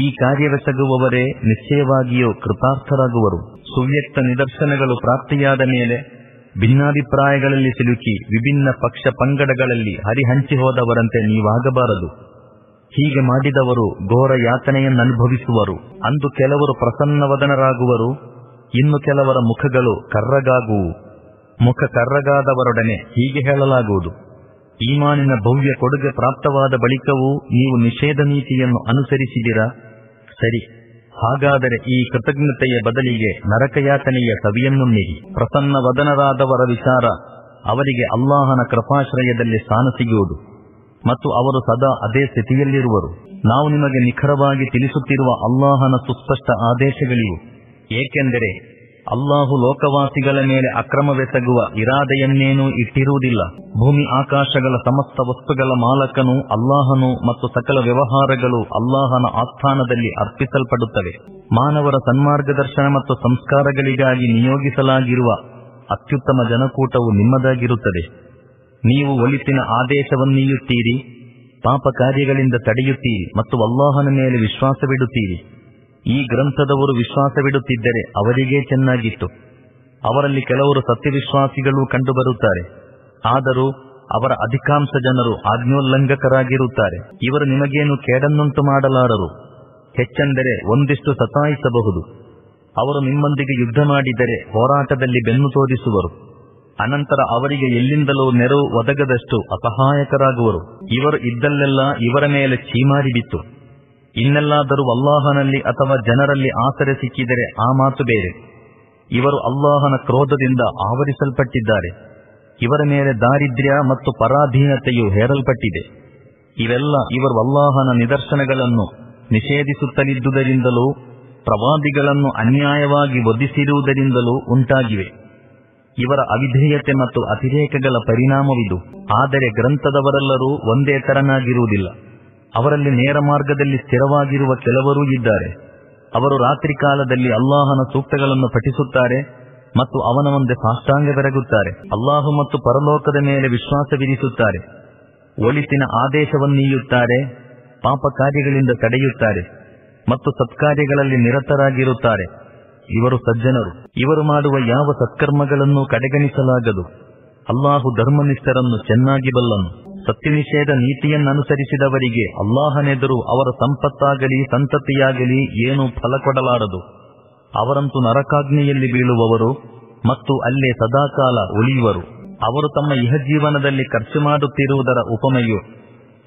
ಈ ಕಾರ್ಯವೆಸಗುವವರೇ ನಿಶ್ಚಯವಾಗಿಯೂ ಕೃತಾರ್ಥರಾಗುವರು. ಸುವ್ಯಕ್ತ ನಿದರ್ಶನಗಳು ಪ್ರಾಪ್ತಿಯಾದ ಮೇಲೆ ಭಿನ್ನಾಭಿಪ್ರಾಯಗಳಲ್ಲಿ ಸಿಲುಕಿ ವಿಭಿನ್ನ ಪಕ್ಷ ಪಂಗಡಗಳಲ್ಲಿ ಹರಿಹಂಚಿ ಹೋದವರಂತೆ ನೀವಾಗಬಾರದು. ಹೀಗೆ ಮಾಡಿದವರು ಘೋರ ಯಾತನೆಯನ್ನನುಭವಿಸುವರು. ಅಂದು ಕೆಲವರು ಪ್ರಸನ್ನವದನರಾಗುವರು, ಇನ್ನು ಕೆಲವರ ಮುಖಗಳು ಕರ್ರಗಾಗುವು. ಮುಖ ಕರ್ರಗಾದವರೊಡನೆ ಹೀಗೆ ಹೇಳಲಾಗುವುದು. ಈಮಾನಿನ ಭವ್ಯ ಕೊಡುಗೆ ಪ್ರಾಪ್ತವಾದ ಬಳಿಕವೂ ನೀವು ನಿಷೇಧ ನೀತಿಯನ್ನು ಅನುಸರಿಸಿದಿರಾ? ಸರಿ. ಹಾಗಾದರೆ ಈ ಕೃತಜ್ಞತೆಯ ಬದಲಿಗೆ ನರಕಯಾತನೆಯ ಸವಿಯನ್ನುಣ್ಣಿರಿ ಪ್ರಸನ್ನ ವದನರಾದವರ ವಿಚಾರ ಅವರಿಗೆ ಅಲ್ಲಾಹನ ಕೃಪಾಶ್ರಯದಲ್ಲಿ ಸ್ಥಾನ ಸಿಗುವುದು. ಮತ್ತು ಅವರು ಸದಾ ಅದೇ ಸ್ಥಿತಿಯಲ್ಲಿರುವರು. ನಾವು ನಿಮಗೆ ನಿಖರವಾಗಿ ತಿಳಿಸುತ್ತಿರುವ ಅಲ್ಲಾಹನ ಸುಸ್ಪಷ್ಟ ಆದೇಶಗಳಿವು. ಏಕೆಂದರೆ ಅಲ್ಲಾಹು ಲೋಕವಾಸಿಗಳ ಮೇಲೆ ಅಕ್ರಮವೆಸಗುವ ಇರಾದೆಯನ್ನೇನೂ ಇಟ್ಟಿರುವುದಿಲ್ಲ. ಭೂಮಿ ಆಕಾಶಗಳ ಸಮಸ್ತ ವಸ್ತುಗಳ ಮಾಲಕನು ಅಲ್ಲಾಹನು ಮತ್ತು ಸಕಲ ವ್ಯವಹಾರಗಳು ಅಲ್ಲಾಹನ ಆಸ್ಥಾನದಲ್ಲಿ ಅರ್ಪಿಸಲ್ಪಡುತ್ತವೆ. ಮಾನವರ ಸನ್ಮಾರ್ಗದರ್ಶನ ಮತ್ತು ಸಂಸ್ಕಾರಗಳಿಗಾಗಿ ನಿಯೋಗಿಸಲಾಗಿರುವ ಅತ್ಯುತ್ತಮ ಜನಕೂಟವು ನಿಮ್ಮದಾಗಿರುತ್ತದೆ. ನೀವು ಒಲಿಸಿನ ಆದೇಶವನ್ನೀಯುತ್ತೀರಿ ಪಾಪ ಕಾರ್ಯಗಳಿಂದ ತಡೆಯುತ್ತೀರಿ ಮತ್ತು ಅಲ್ಲಾಹನ ಮೇಲೆ ವಿಶ್ವಾಸವಿಡುತ್ತೀರಿ. ಈ ಗ್ರಂಥದವರು ವಿಶ್ವಾಸವಿಡುತ್ತಿದ್ದರೆ ಅವರಿಗೇ ಚೆನ್ನಾಗಿತ್ತು. ಅವರಲ್ಲಿ ಕೆಲವರು ಸತ್ಯವಿಶ್ವಾಸಿಗಳು ಕಂಡುಬರುತ್ತಾರೆ. ಆದರೂ ಅವರ ಅಧಿಕಾಂಶ ಜನರು ಆಜ್ಞೋಲ್ಲಂಘಕರಾಗಿರುತ್ತಾರೆ. ಇವರು ನಿಮಗೇನು ಕೇಡನ್ನುಂಟು ಮಾಡಲಾರರು? ಹೆಚ್ಚೆಂದರೆ ಒಂದಿಷ್ಟು ಸತಾಯಿಸಬಹುದು. ಅವರು ನಿಮ್ಮೊಂದಿಗೆ ಯುದ್ಧ ಮಾಡಿದರೆ ಹೋರಾಟದಲ್ಲಿ ಬೆನ್ನು ತೋರಿಸುವರು. ಅನಂತರ ಅವರಿಗೆ ಎಲ್ಲಿಂದಲೂ ನೆರವು ಒದಗದಷ್ಟು ಅಸಹಾಯಕರಾಗುವರು. ಇವರು ಇದ್ದಲ್ಲೆಲ್ಲ ಇವರ ಮೇಲೆ ಚೀಮಾರಿ ಬಿತ್ತು. ಇನ್ನೆಲ್ಲಾದರೂ ಅಲ್ಲಾಹನಲ್ಲಿ ಅಥವಾ ಜನರಲ್ಲಿ ಆಸರೆ ಸಿಕ್ಕಿದರೆ ಆ ಮಾತು ಬೇರೆ. ಇವರು ಅಲ್ಲಾಹನ ಕ್ರೋಧದಿಂದ ಆವರಿಸಲ್ಪಟ್ಟಿದ್ದಾರೆ. ಇವರ ಮೇಲೆ ದಾರಿದ್ರ್ಯ ಮತ್ತು ಪರಾಧೀನತೆಯು ಹೇರಲ್ಪಟ್ಟಿದೆ. ಇವೆಲ್ಲ ಇವರು ಅಲ್ಲಾಹನ ನಿದರ್ಶನಗಳನ್ನು ನಿಷೇಧಿಸುತ್ತಲಿದ್ದುದರಿಂದಲೂ, ಪ್ರವಾದಿಗಳನ್ನು ಅನ್ಯಾಯವಾಗಿ ಒದಿಸಿರುವುದರಿಂದಲೂ ಉಂಟಾಗಿವೆ. ಇವರ ಅವಿಧೇಯತೆ ಮತ್ತು ಅತಿರೇಕಗಳ ಪರಿಣಾಮವಿದು. ಆದರೆ ಗ್ರಂಥದವರೆಲ್ಲರೂ ಒಂದೇ ತರನಾಗಿರುವುದಿಲ್ಲ. ಅವರಲ್ಲಿ ನೇರ ಮಾರ್ಗದಲ್ಲಿ ಸ್ಥಿರವಾಗಿರುವ ಕೆಲವರೂ ಇದ್ದಾರೆ. ಅವರು ರಾತ್ರಿ ಕಾಲದಲ್ಲಿ ಅಲ್ಲಾಹನ ಸೂಕ್ತಗಳನ್ನು ಪಠಿಸುತ್ತಾರೆ ಮತ್ತು ಅವನ ಮುಂದೆ ಸಾಷ್ಟಾಂಗವೆರಗುತ್ತಾರೆ. ಅಲ್ಲಾಹು ಮತ್ತು ಪರಲೋಕದ ಮೇಲೆ ವಿಶ್ವಾಸ ವಿಧಿಸುತ್ತಾರೆ ಒಳಿತಿನ ಆದೇಶವನ್ನೀಯುತ್ತಾರೆ, ಪಾಪ ಕಾರ್ಯಗಳಿಂದ ತಡೆಯುತ್ತಾರೆ ಮತ್ತು ಸತ್ಕಾರ್ಯಗಳಲ್ಲಿ ನಿರತರಾಗಿರುತ್ತಾರೆ. ಇವರು ಸಜ್ಜನರು. ಇವರು ಮಾಡುವ ಯಾವ ಸತ್ಕರ್ಮಗಳನ್ನು ಕಡೆಗಣಿಸಲಾಗದು. ಅಲ್ಲಾಹು ಧರ್ಮನಿಷ್ಠರನ್ನು ಚೆನ್ನಾಗಿ ಬಲ್ಲನು. ಸತ್ಯನಿಷೇಧ ನೀತಿಯನ್ನನುಸರಿಸಿದವರಿಗೆ ಅಲ್ಲಾಹನೆದುರು ಅವರ ಸಂಪತ್ತಾಗಲಿ ಸಂತತಿಯಾಗಲಿ ಏನೂ ಫಲ ಕೊಡಲಾರದು. ಅವರಂತೂ ನರಕಾಗ್ನಿಯಲ್ಲಿ ಬೀಳುವವರು ಮತ್ತು ಅಲ್ಲೇ ಸದಾಕಾಲ ಉಳಿಯುವರು. ಅವರು ತಮ್ಮ ಇಹಜೀವನದಲ್ಲಿ ಖರ್ಚು ಮಾಡುತ್ತಿರುವುದರ ಉಪಮೆಯು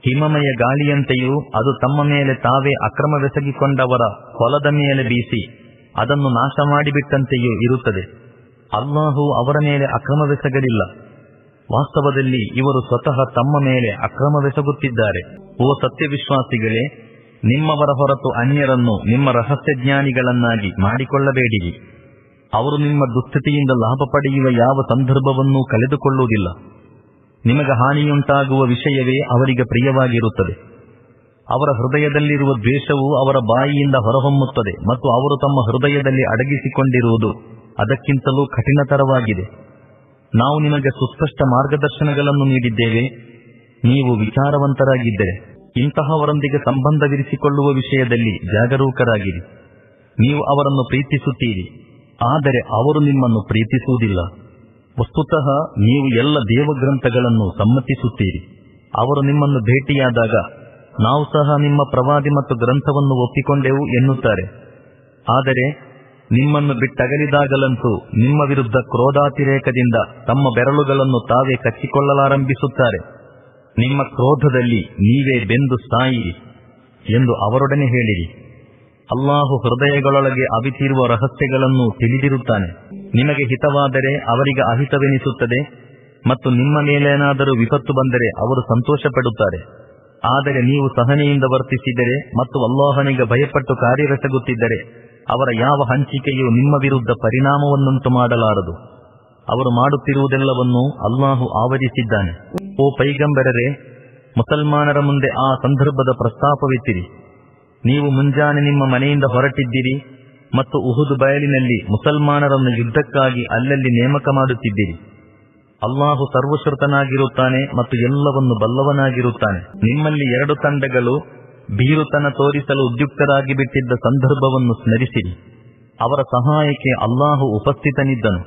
ಹಿಮಮಯ ಗಾಳಿಯಂತೆಯೂ ಅದು ತಮ್ಮ ಮೇಲೆ ತಾವೇ ಅಕ್ರಮವೆಸಗಿಕೊಂಡವರ ಹೊಲದ ಮೇಲೆ ಬೀಸಿ ಅದನ್ನು ನಾಶ ಮಾಡಿಬಿಟ್ಟಂತೆಯೂ ಇರುತ್ತದೆ. ಅಲ್ಲಾಹು ಅವರ ಮೇಲೆ ಅಕ್ರಮವೆಸಗಲಿಲ್ಲ. ವಾಸ್ತವದಲ್ಲಿ ಇವರು ಸ್ವತಃ ತಮ್ಮ ಮೇಲೆ ಅಕ್ರಮವೆಸಗುತ್ತಿದ್ದಾರೆ. ಓ ಸತ್ಯವಿಶ್ವಾಸಿಗಳೇ, ನಿಮ್ಮವರ ಹೊರತು ಅನ್ಯರನ್ನು ನಿಮ್ಮ ರಹಸ್ಯ ಜ್ಞಾನಿಗಳನ್ನಾಗಿ ಮಾಡಿಕೊಳ್ಳಬೇಡಿರಿ. ಅವರು ನಿಮ್ಮ ದುಸ್ಥಿತಿಯಿಂದ ಲಾಭ ಪಡೆಯುವ ಯಾವ ಸಂದರ್ಭವನ್ನೂ ಕಳೆದುಕೊಳ್ಳುವುದಿಲ್ಲ. ನಿಮಗೆ ಹಾನಿಯುಂಟಾಗುವ ವಿಷಯವೇ ಅವರಿಗೆ ಪ್ರಿಯವಾಗಿರುತ್ತದೆ. ಅವರ ಹೃದಯದಲ್ಲಿರುವ ದ್ವೇಷವು ಅವರ ಬಾಯಿಯಿಂದ ಹೊರಹೊಮ್ಮುತ್ತದೆ ಮತ್ತು ಅವರು ತಮ್ಮ ಹೃದಯದಲ್ಲಿ ಅಡಗಿಸಿಕೊಂಡಿರುವುದು ಅದಕ್ಕಿಂತಲೂ ಕಠಿಣತರವಾಗಿದೆ. ನಾವು ನಿಮಗೆ ಸುಸ್ಪಷ್ಟ ಮಾರ್ಗದರ್ಶನಗಳನ್ನು ನೀಡಿದ್ದೇವೆ. ನೀವು ವಿಚಾರವಂತರಾಗಿದ್ದರೆ, ಇಂತಹವರೊಂದಿಗೆ ಸಂಬಂಧವಿರಿಸಿಕೊಳ್ಳುವ ವಿಷಯದಲ್ಲಿ ಜಾಗರೂಕರಾಗಿರಿ. ನೀವು ಅವರನ್ನು ಪ್ರೀತಿಸುತ್ತೀರಿ, ಆದರೆ ಅವರು ನಿಮ್ಮನ್ನು ಪ್ರೀತಿಸುವುದಿಲ್ಲ. ವಸ್ತುತಃ ನೀವು ಎಲ್ಲ ದೇವಗ್ರಂಥಗಳನ್ನು ಸಮ್ಮತಿಸುತ್ತೀರಿ. ಅವರು ನಿಮ್ಮನ್ನು ಭೇಟಿಯಾದಾಗ, ನಾವು ಸಹ ನಿಮ್ಮ ಪ್ರವಾದಿ ಮತ್ತು ಗ್ರಂಥವನ್ನು ಒಪ್ಪಿಕೊಂಡೆವು ಎನ್ನುತ್ತಾರೆ. ಆದರೆ ನಿಮ್ಮನ್ನು ಬಿಟ್ಟಗಲಿದಾಗಲಂತೂ ನಿಮ್ಮ ವಿರುದ್ಧ ಕ್ರೋಧಾತಿರೇಕದಿಂದ ತಮ್ಮ ಬೆರಳುಗಳನ್ನು ತಾವೇ ಕಚ್ಚಿಕೊಳ್ಳಲಾರಂಭಿಸುತ್ತಾರೆ. ನಿಮ್ಮ ಕ್ರೋಧದಲ್ಲಿ ನೀವೇ ಬೆಂದು ಸಾಯಿರಿ ಎಂದು ಅವರೊಡನೆ ಹೇಳಿರಿ. ಅಲ್ಲಾಹು ಹೃದಯಗಳೊಳಗೆ ಅವಿತಿರುವ ರಹಸ್ಯಗಳನ್ನು ತಿಳಿದಿರುತ್ತಾನೆ. ನಿಮಗೆ ಹಿತವಾದರೆ ಅವರಿಗೆ ಅಹಿತವೆನಿಸುತ್ತದೆ ಮತ್ತು ನಿಮ್ಮ ಮೇಲೇನಾದರೂ ವಿಪತ್ತು ಬಂದರೆ ಅವರು ಸಂತೋಷಪಡುತ್ತಾರೆ. ಆದರೆ ನೀವು ಸಹನೆಯಿಂದ ವರ್ತಿಸಿದರೆ ಮತ್ತು ಅಲ್ಲಾಹನಿಗೆ ಭಯಪಟ್ಟು ಕಾರ್ಯವೆಸಗುತ್ತಿದ್ದರೆ ಅವರ ಯಾವ ಹಂಚಿಕೆಯು ನಿಮ್ಮ ವಿರುದ್ಧ ಪರಿಣಾಮವನ್ನುಂಟು ಮಾಡಲಾರದು. ಅವರು ಮಾಡುತ್ತಿರುವುದೆಲ್ಲವನ್ನೂ ಅಲ್ಲಾಹು ಆವರಿಸಿದ್ದಾನೆ. ಓ ಪೈಗಂಬರರೆ, ಮುಸಲ್ಮಾನರ ಮುಂದೆ ಆ ಸಂದರ್ಭದ ಪ್ರಸ್ತಾಪವಿತ್ತಿರಿ ನೀವು ಮುಂಜಾನೆ ನಿಮ್ಮ ಮನೆಯಿಂದ ಹೊರಟಿದ್ದೀರಿ ಮತ್ತು ಉಹುದು ಬಯಲಿನಲ್ಲಿ ಮುಸಲ್ಮಾನರನ್ನು ಯುದ್ಧಕ್ಕಾಗಿ ಅಲ್ಲಲ್ಲಿ ನೇಮಕ ಮಾಡುತ್ತಿದ್ದೀರಿ. ಅಲ್ಲಾಹು ಸರ್ವಶ್ರುತನಾಗಿರುತ್ತಾನೆ ಮತ್ತು ಎಲ್ಲವನ್ನು ಬಲ್ಲವನಾಗಿರುತ್ತಾನೆ. ನಿಮ್ಮಲ್ಲಿ ಎರಡು ತಂಡಗಳು ಭೀರುತನ ತೋರಿಸಲು ಉದ್ಯುಕ್ತರಾಗಿ ಬಿಟ್ಟಿದ್ದ ಸಂದರ್ಭವನ್ನು ಸ್ಮರಿಸಿರಿ ಅವರ ಸಹಾಯಕ್ಕೆ ಅಲ್ಲಾಹು ಉಪಸ್ಥಿತನಿದ್ದನು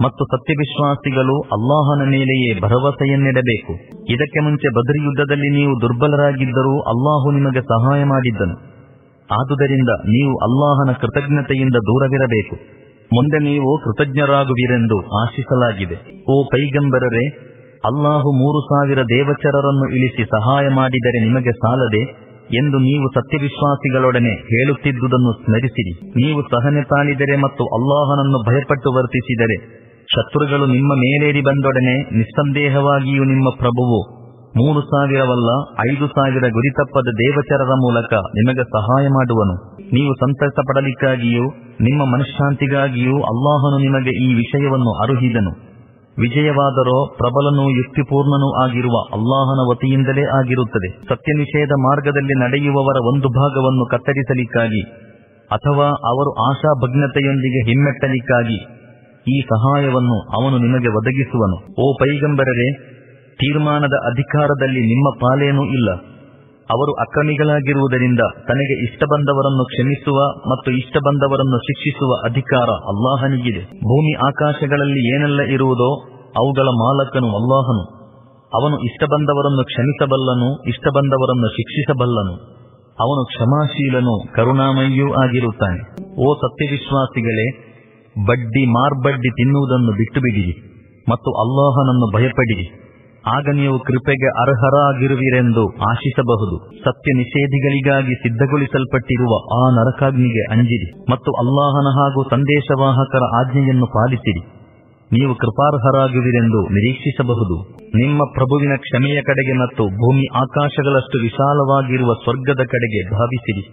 ಮತ್ತು ಸತ್ಯವಿಶ್ವಾಸಿಗಳು ಅಲ್ಲಾಹನ ಮೇಲೆಯೇ ಭರವಸೆಯನ್ನಿಡಬೇಕು. ಇದಕ್ಕೆ ಮುಂಚೆ ಬದ್ರಿ ಯುದ್ಧದಲ್ಲಿ ನೀವು ದುರ್ಬಲರಾಗಿದ್ದರೂ ಅಲ್ಲಾಹು ನಿಮಗೆ ಸಹಾಯ ಮಾಡಿದ್ದನು. ಆದುದರಿಂದ ನೀವು ಅಲ್ಲಾಹನ ಕೃತಜ್ಞತೆಯಿಂದ ದೂರವಿರಬೇಕು. ಮುಂದೆ ನೀವು ಕೃತಜ್ಞರಾಗುವಿರೆಂದು ಆಶಿಸಲಾಗಿದೆ. ಓ ಪೈಗಂಬರರೆ, ಅಲ್ಲಾಹು ಮೂರು ಸಾವಿರ ದೇವಚರರನ್ನು ಇಳಿಸಿ ಸಹಾಯ ಮಾಡಿದರೆ ನಿಮಗೆ ಸಾಲದೆ ಎಂದು ನೀವು ಸತ್ಯವಿಶ್ವಾಸಿಗಳೊಡನೆ ಹೇಳುತ್ತಿದ್ದುದನ್ನು ಸ್ಮರಿಸಿರಿ. ನೀವು ಸಹನೆ ತಾಳಿದರೆ ಮತ್ತು ಅಲ್ಲಾಹನನ್ನು ಭಯಪಟ್ಟು ವರ್ತಿಸಿದರೆ, ಶತ್ರುಗಳು ನಿಮ್ಮ ಮೇಲೇರಿ ಬಂದೊಡನೆ ನಿಸ್ಸಂದೇಹವಾಗಿಯೂ ನಿಮ್ಮ ಪ್ರಭುವು ಮೂರು ಸಾವಿರವಲ್ಲ, ಐದು ಸಾವಿರ ಗುರಿತಪ್ಪದ ದೇವಚರರ ಮೂಲಕ ನಿಮಗೆ ಸಹಾಯ ಮಾಡುವನು. ನೀವು ಸಂತಸ ಪಡಲಿಕ್ಕಾಗಿಯೂ ನಿಮ್ಮ ಮನಃಶಾಂತಿಗಾಗಿಯೂ ಅಲ್ಲಾಹನು ನಿಮಗೆ ಈ ವಿಷಯವನ್ನು ಅರುಹಿದನು. ವಿಜಯವಾದರೋ ಪ್ರಬಲನೂ ಯುಕ್ತಿಪೂರ್ಣನೂ ಆಗಿರುವ ಅಲ್ಲಾಹನ ವತಿಯಿಂದಲೇ ಆಗಿರುತ್ತದೆ. ಸತ್ಯ ನಿಷೇಧ ಮಾರ್ಗದಲ್ಲಿ ನಡೆಯುವವರ ಒಂದು ಭಾಗವನ್ನು ಕತ್ತರಿಸಲಿಕ್ಕಾಗಿ ಅಥವಾ ಅವರು ಆಶಾಭಗ್ನತೆಯೊಂದಿಗೆ ಹಿಮ್ಮೆಟ್ಟಲಿಕ್ಕಾಗಿ ಈ ಸಹಾಯವನ್ನು ಅವನು ನಿಮಗೆ ಒದಗಿಸುವನು. ಓ ಪೈಗಂಬರರೆ, ತೀರ್ಮಾನದ ಅಧಿಕಾರದಲ್ಲಿ ನಿಮ್ಮ ಪಾಲೇನೂ ಇಲ್ಲ. ಅವರು ಅಕ್ರಮಿಗಳಾಗಿರುವುದರಿಂದ ತನಗೆ ಇಷ್ಟ ಬಂದವರನ್ನು ಕ್ಷಮಿಸುವ ಮತ್ತು ಇಷ್ಟ ಬಂದವರನ್ನು ಶಿಕ್ಷಿಸುವ ಅಧಿಕಾರ ಅಲ್ಲಾಹನಿಗಿದೆ. ಭೂಮಿ ಆಕಾಶಗಳಲ್ಲಿ ಏನೆಲ್ಲ ಇರುವುದೋ ಅವುಗಳ ಮಾಲಕನು ಅಲ್ಲಾಹನು. ಅವನು ಇಷ್ಟ ಬಂದವರನ್ನು ಕ್ಷಮಿಸಬಲ್ಲನು ಇಷ್ಟ ಬಂದವರನ್ನು ಶಿಕ್ಷಿಸಬಲ್ಲನು. ಅವನು ಕ್ಷಮಾಶೀಲನು ಕರುಣಾಮಯ್ಯೂ ಆಗಿರುತ್ತಾನೆ. ಓ ಸತ್ಯವಿಶ್ವಾಸಿಗಳೇ, ಬಡ್ಡಿ ಮಾರ್ಬಡ್ಡಿ ತಿನ್ನುವುದನ್ನು ಬಿಟ್ಟುಬಿಡಿರಿ ಮತ್ತು ಅಲ್ಲಾಹನನ್ನು ಭಯಪಡಿರಿ. ಆಗ ನೀವು ಕೃಪೆಗೆ ಅರ್ಹರಾಗಿರುವಿರೆಂದು ಆಶಿಸಬಹುದು. ಸತ್ಯ ನಿಷೇಧಿಗಳಿಗಾಗಿ ಸಿದ್ಧಗೊಳಿಸಲ್ಪಟ್ಟಿರುವ ಆ ನರಕಾಗ್ನಿಗೆ ಅಂಜಿರಿ ಮತ್ತು ಅಲ್ಲಾಹನ ಹಾಗೂ ಸಂದೇಶವಾಹಕರ ಆಜ್ಞೆಯನ್ನು ಪಾಲಿಸಿರಿ. ನೀವು ಕೃಪಾರ್ಹರಾಗುವಿರೆಂದು ನಿರೀಕ್ಷಿಸಬಹುದು. ನಿಮ್ಮ ಪ್ರಭುವಿನ ಕ್ಷಮೆಯ ಕಡೆಗೆ ಮತ್ತು ಭೂಮಿ ಆಕಾಶಗಳಷ್ಟು ವಿಶಾಲವಾಗಿರುವ ಸ್ವರ್ಗದ ಕಡೆಗೆ ಭಾವಿಸಿರಿ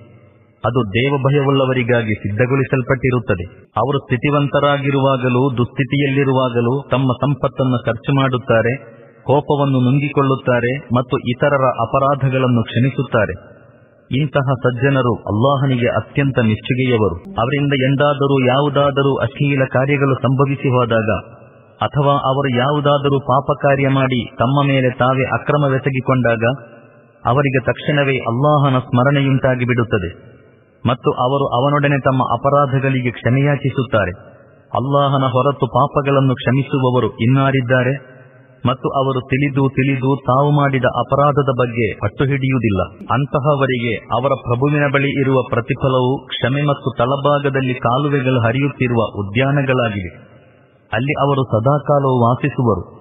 ಅದು ದೇವಭಯವುಳ್ಳವರಿಗಾಗಿ ಸಿದ್ಧಗೊಳಿಸಲ್ಪಟ್ಟಿರುತ್ತದೆ. ಅವರು ಸ್ಥಿತಿವಂತರಾಗಿರುವಾಗಲೂ ದುಸ್ಥಿತಿಯಲ್ಲಿರುವಾಗಲೂ ತಮ್ಮ ಸಂಪತ್ತನ್ನು ಖರ್ಚು ಮಾಡುತ್ತಾರೆ. ಕೋಪವನ್ನು ನುಂಗಿಕೊಳ್ಳುತ್ತಾರೆ ಮತ್ತು ಇತರರ ಅಪರಾಧಗಳನ್ನು ಕ್ಷಮಿಸುತ್ತಾರೆ. ಇಂತಹ ಸಜ್ಜನರು ಅಲ್ಲಾಹನಿಗೆ ಅತ್ಯಂತ ಮೆಚ್ಚುಗೆಯವರು ಅವರಿಂದ ಎಂದಾದರೂ ಯಾವುದಾದರೂ ಅಶ್ಲೀಲ ಕಾರ್ಯಗಳು ಸಂಭವಿಸಿ ಹೋದಾಗ, ಅಥವಾ ಅವರು ಯಾವುದಾದರೂ ಪಾಪ ಕಾರ್ಯ ಮಾಡಿ ತಮ್ಮ ಮೇಲೆ ತಾವೇ ಅಕ್ರಮವೆಸಗಿಕೊಂಡಾಗ ಅವರಿಗೆ ತಕ್ಷಣವೇ ಅಲ್ಲಾಹನ ಸ್ಮರಣೆಯುಂಟಾಗಿ ಬಿಡುತ್ತದೆ. ಮತ್ತು ಅವರು ಅವನೊಡನೆ ತಮ್ಮ ಅಪರಾಧಗಳಿಗೆ ಕ್ಷಮೆಯಾಚಿಸುತ್ತಾರೆ. ಅಲ್ಲಾಹನ ಹೊರತು ಪಾಪಗಳನ್ನು ಕ್ಷಮಿಸುವವರು ಇನ್ನಾರಿದ್ದಾರೆ? ಮತ್ತು ಅವರು ತಿಳಿದು ತಿಳಿದು ತಾವು ಮಾಡಿದ ಅಪರಾಧದ ಬಗ್ಗೆ ಪಟ್ಟು ಹಿಡಿಯುವುದಿಲ್ಲ ಅಂತಹವರಿಗೆ ಅವರ ಪ್ರಭುವಿನ ಬಳಿ ಇರುವ ಪ್ರತಿಫಲವು ಕ್ಷಮೆ ಮತ್ತು ತಳಭಾಗದಲ್ಲಿ ಕಾಲುವೆಗಳು ಹರಿಯುತ್ತಿರುವ ಉದ್ಯಾನಗಳಾಗಿವೆ. ಅಲ್ಲಿ ಅವರು ಸದಾಕಾಲವು ವಾಸಿಸುವರು.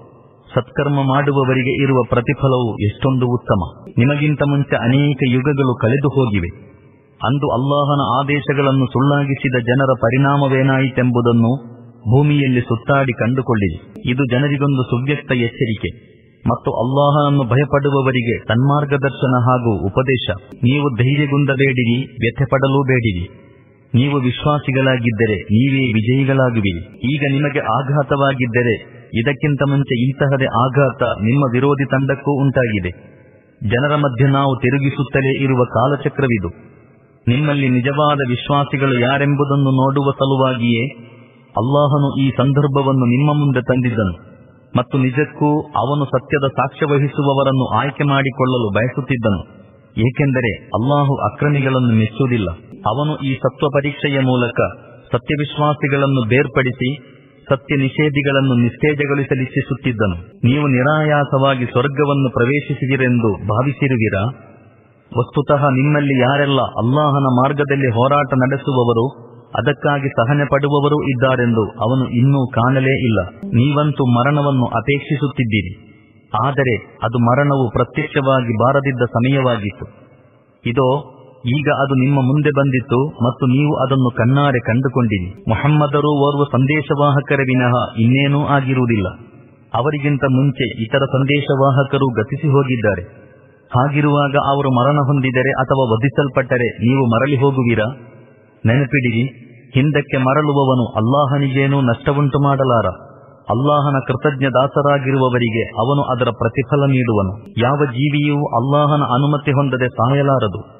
ಸತ್ಕರ್ಮ ಮಾಡುವವರಿಗೆ ಇರುವ ಪ್ರತಿಫಲವು ಎಷ್ಟೊಂದು ಉತ್ತಮ. ನಿಮಗಿಂತ ಮುಂಚೆ ಅನೇಕ ಯುಗಗಳು ಕಳೆದು ಹೋಗಿವೆ. ಅಂದು ಅಲ್ಲಾಹನ ಆದೇಶಗಳನ್ನು ಸುಳ್ಳಾಗಿಸಿದ ಜನರ ಪರಿಣಾಮವೇನಾಯಿತೆಂಬುದನ್ನು ಭೂಮಿಯಲ್ಲಿ ಸುತ್ತಾಡಿ ಕಂಡುಕೊಳ್ಳಿರಿ. ಇದು ಜನರಿಗೊಂದು ಸುವ್ಯಕ್ತ ಎಚ್ಚರಿಕೆ. ಮತ್ತು ಅಲ್ಲಾಹನನ್ನು ಭಯಪಡುವವರಿಗೆ ಸನ್ಮಾರ್ಗದರ್ಶನ ಹಾಗೂ ಉಪದೇಶ. ನೀವು ಧೈರ್ಯಗುಂದಬೇಡಿರಿ ವ್ಯಥೆಪಡಲೂ ಬೇಡಿರಿ ನೀವು ವಿಶ್ವಾಸಿಗಳಾಗಿದ್ದರೆ ನೀವೇ ವಿಜಯಿಗಳಾಗುವಿರಿ. ಈಗ ನಿಮಗೆ ಆಘಾತವಾಗಿದ್ದರೆ, ಇದಕ್ಕಿಂತ ಮುಂಚೆ ಇಂತಹದೇ ಆಘಾತ ನಿಮ್ಮ ವಿರೋಧಿ ತಂಡಕ್ಕೂ ಉಂಟಾಗಿದೆ. ಜನರ ಮಧ್ಯೆ ನಾವು ತಿರುಗಿಸುತ್ತಲೇ ಇರುವ ಕಾಲಚಕ್ರವಿದು. ನಿಮ್ಮಲ್ಲಿ ನಿಜವಾದ ವಿಶ್ವಾಸಿಗಳು ಯಾರೆಂಬುದನ್ನು ನೋಡುವ ಸಲುವಾಗಿಯೇ ಅಲ್ಲಾಹನು ಈ ಸಂದರ್ಭವನ್ನು ನಿಮ್ಮ ಮುಂದೆ ತಂದಿದ್ದನು ಮತ್ತು ನಿಜಕ್ಕೂ ಅವನು ಸತ್ಯದ ಸಾಕ್ಷ್ಯ ವಹಿಸುವವರನ್ನು ಆಯ್ಕೆ ಮಾಡಿಕೊಳ್ಳಲು ಬಯಸುತ್ತಿದ್ದನು. ಏಕೆಂದರೆ ಅಲ್ಲಾಹು ಅಕ್ರಮಿಗಳನ್ನು ಮೆಚ್ಚುವುದಿಲ್ಲ. ಅವನು ಈ ಸತ್ವ ಪರೀಕ್ಷೆಯ ಮೂಲಕ ಸತ್ಯವಿಶ್ವಾಸಿಗಳನ್ನು ಬೇರ್ಪಡಿಸಿ ಸತ್ಯ ನಿಷೇಧಿಗಳನ್ನು ನಿಸ್ತೇಜಗೊಳಿಸಲಿಚ್ಛಿಸುತ್ತಿದ್ದನು. ನೀವು ನಿರಾಯಾಸವಾಗಿ ಸ್ವರ್ಗವನ್ನು ಪ್ರವೇಶಿಸಿದಿರೆಂದು ಭಾವಿಸಿರುವಿರಾ? ವಸ್ತುತಃ ನಿಮ್ಮಲ್ಲಿ ಯಾರೆಲ್ಲ ಅಲ್ಲಾಹನ ಮಾರ್ಗದಲ್ಲಿ ಹೋರಾಟ ನಡೆಸುವವರು ಅದಕ್ಕಾಗಿ ಸಹನೆ ಪಡುವವರೂ ಇದ್ದಾರೆಂದು ಅವನು ಇನ್ನೂ ಕಾಣಲೇ ಇಲ್ಲ. ನೀವಂತೂ ಮರಣವನ್ನು ಅಪೇಕ್ಷಿಸುತ್ತಿದ್ದೀರಿ. ಆದರೆ ಅದು ಮರಣವು ಪ್ರತ್ಯಕ್ಷವಾಗಿ ಬಾರದಿದ್ದ ಸಮಯವಾಗಿತ್ತು. ಇದೋ, ಈಗ ಅದು ನಿಮ್ಮ ಮುಂದೆ ಬಂದಿತ್ತು ಮತ್ತು ನೀವು ಅದನ್ನು ಕಣ್ಣಾರೆ ಕಂಡುಕೊಂಡಿರಿ. ಮೊಹಮ್ಮದರು ಓರ್ವ ಸಂದೇಶವಾಹಕರ ವಿನಃ ಇನ್ನೇನೂ ಆಗಿರುವುದಿಲ್ಲ. ಅವರಿಗಿಂತ ಮುಂಚೆ ಇತರ ಸಂದೇಶವಾಹಕರು ಗತಿಸಿ ಹೋಗಿದ್ದಾರೆ. ಹಾಗಿರುವಾಗ ಅವರು ಮರಣ ಹೊಂದಿದರೆ ಅಥವಾ ವಧಿಸಲ್ಪಟ್ಟರೆ ನೀವು ಮರಳಿ ಹೋಗುವಿರಾ? ನೆನಪಿಡಿರಿ ಹಿಂದಕ್ಕೆ ಮರಳುವವನು ಅಲ್ಲಾಹನಿಗೇನೂ ನಷ್ಟವುಂಟು ಮಾಡಲಾರ. ಅಲ್ಲಾಹನ ಕೃತಜ್ಞ ದಾಸರಾಗಿರುವವರಿಗೆ ಅವನು ಅದರ ಪ್ರತಿಫಲ ನೀಡುವನು. ಯಾವ ಜೀವಿಯೂ ಅಲ್ಲಾಹನ ಅನುಮತಿ ಹೊಂದದೆ ಸಾಯಲಾರದು.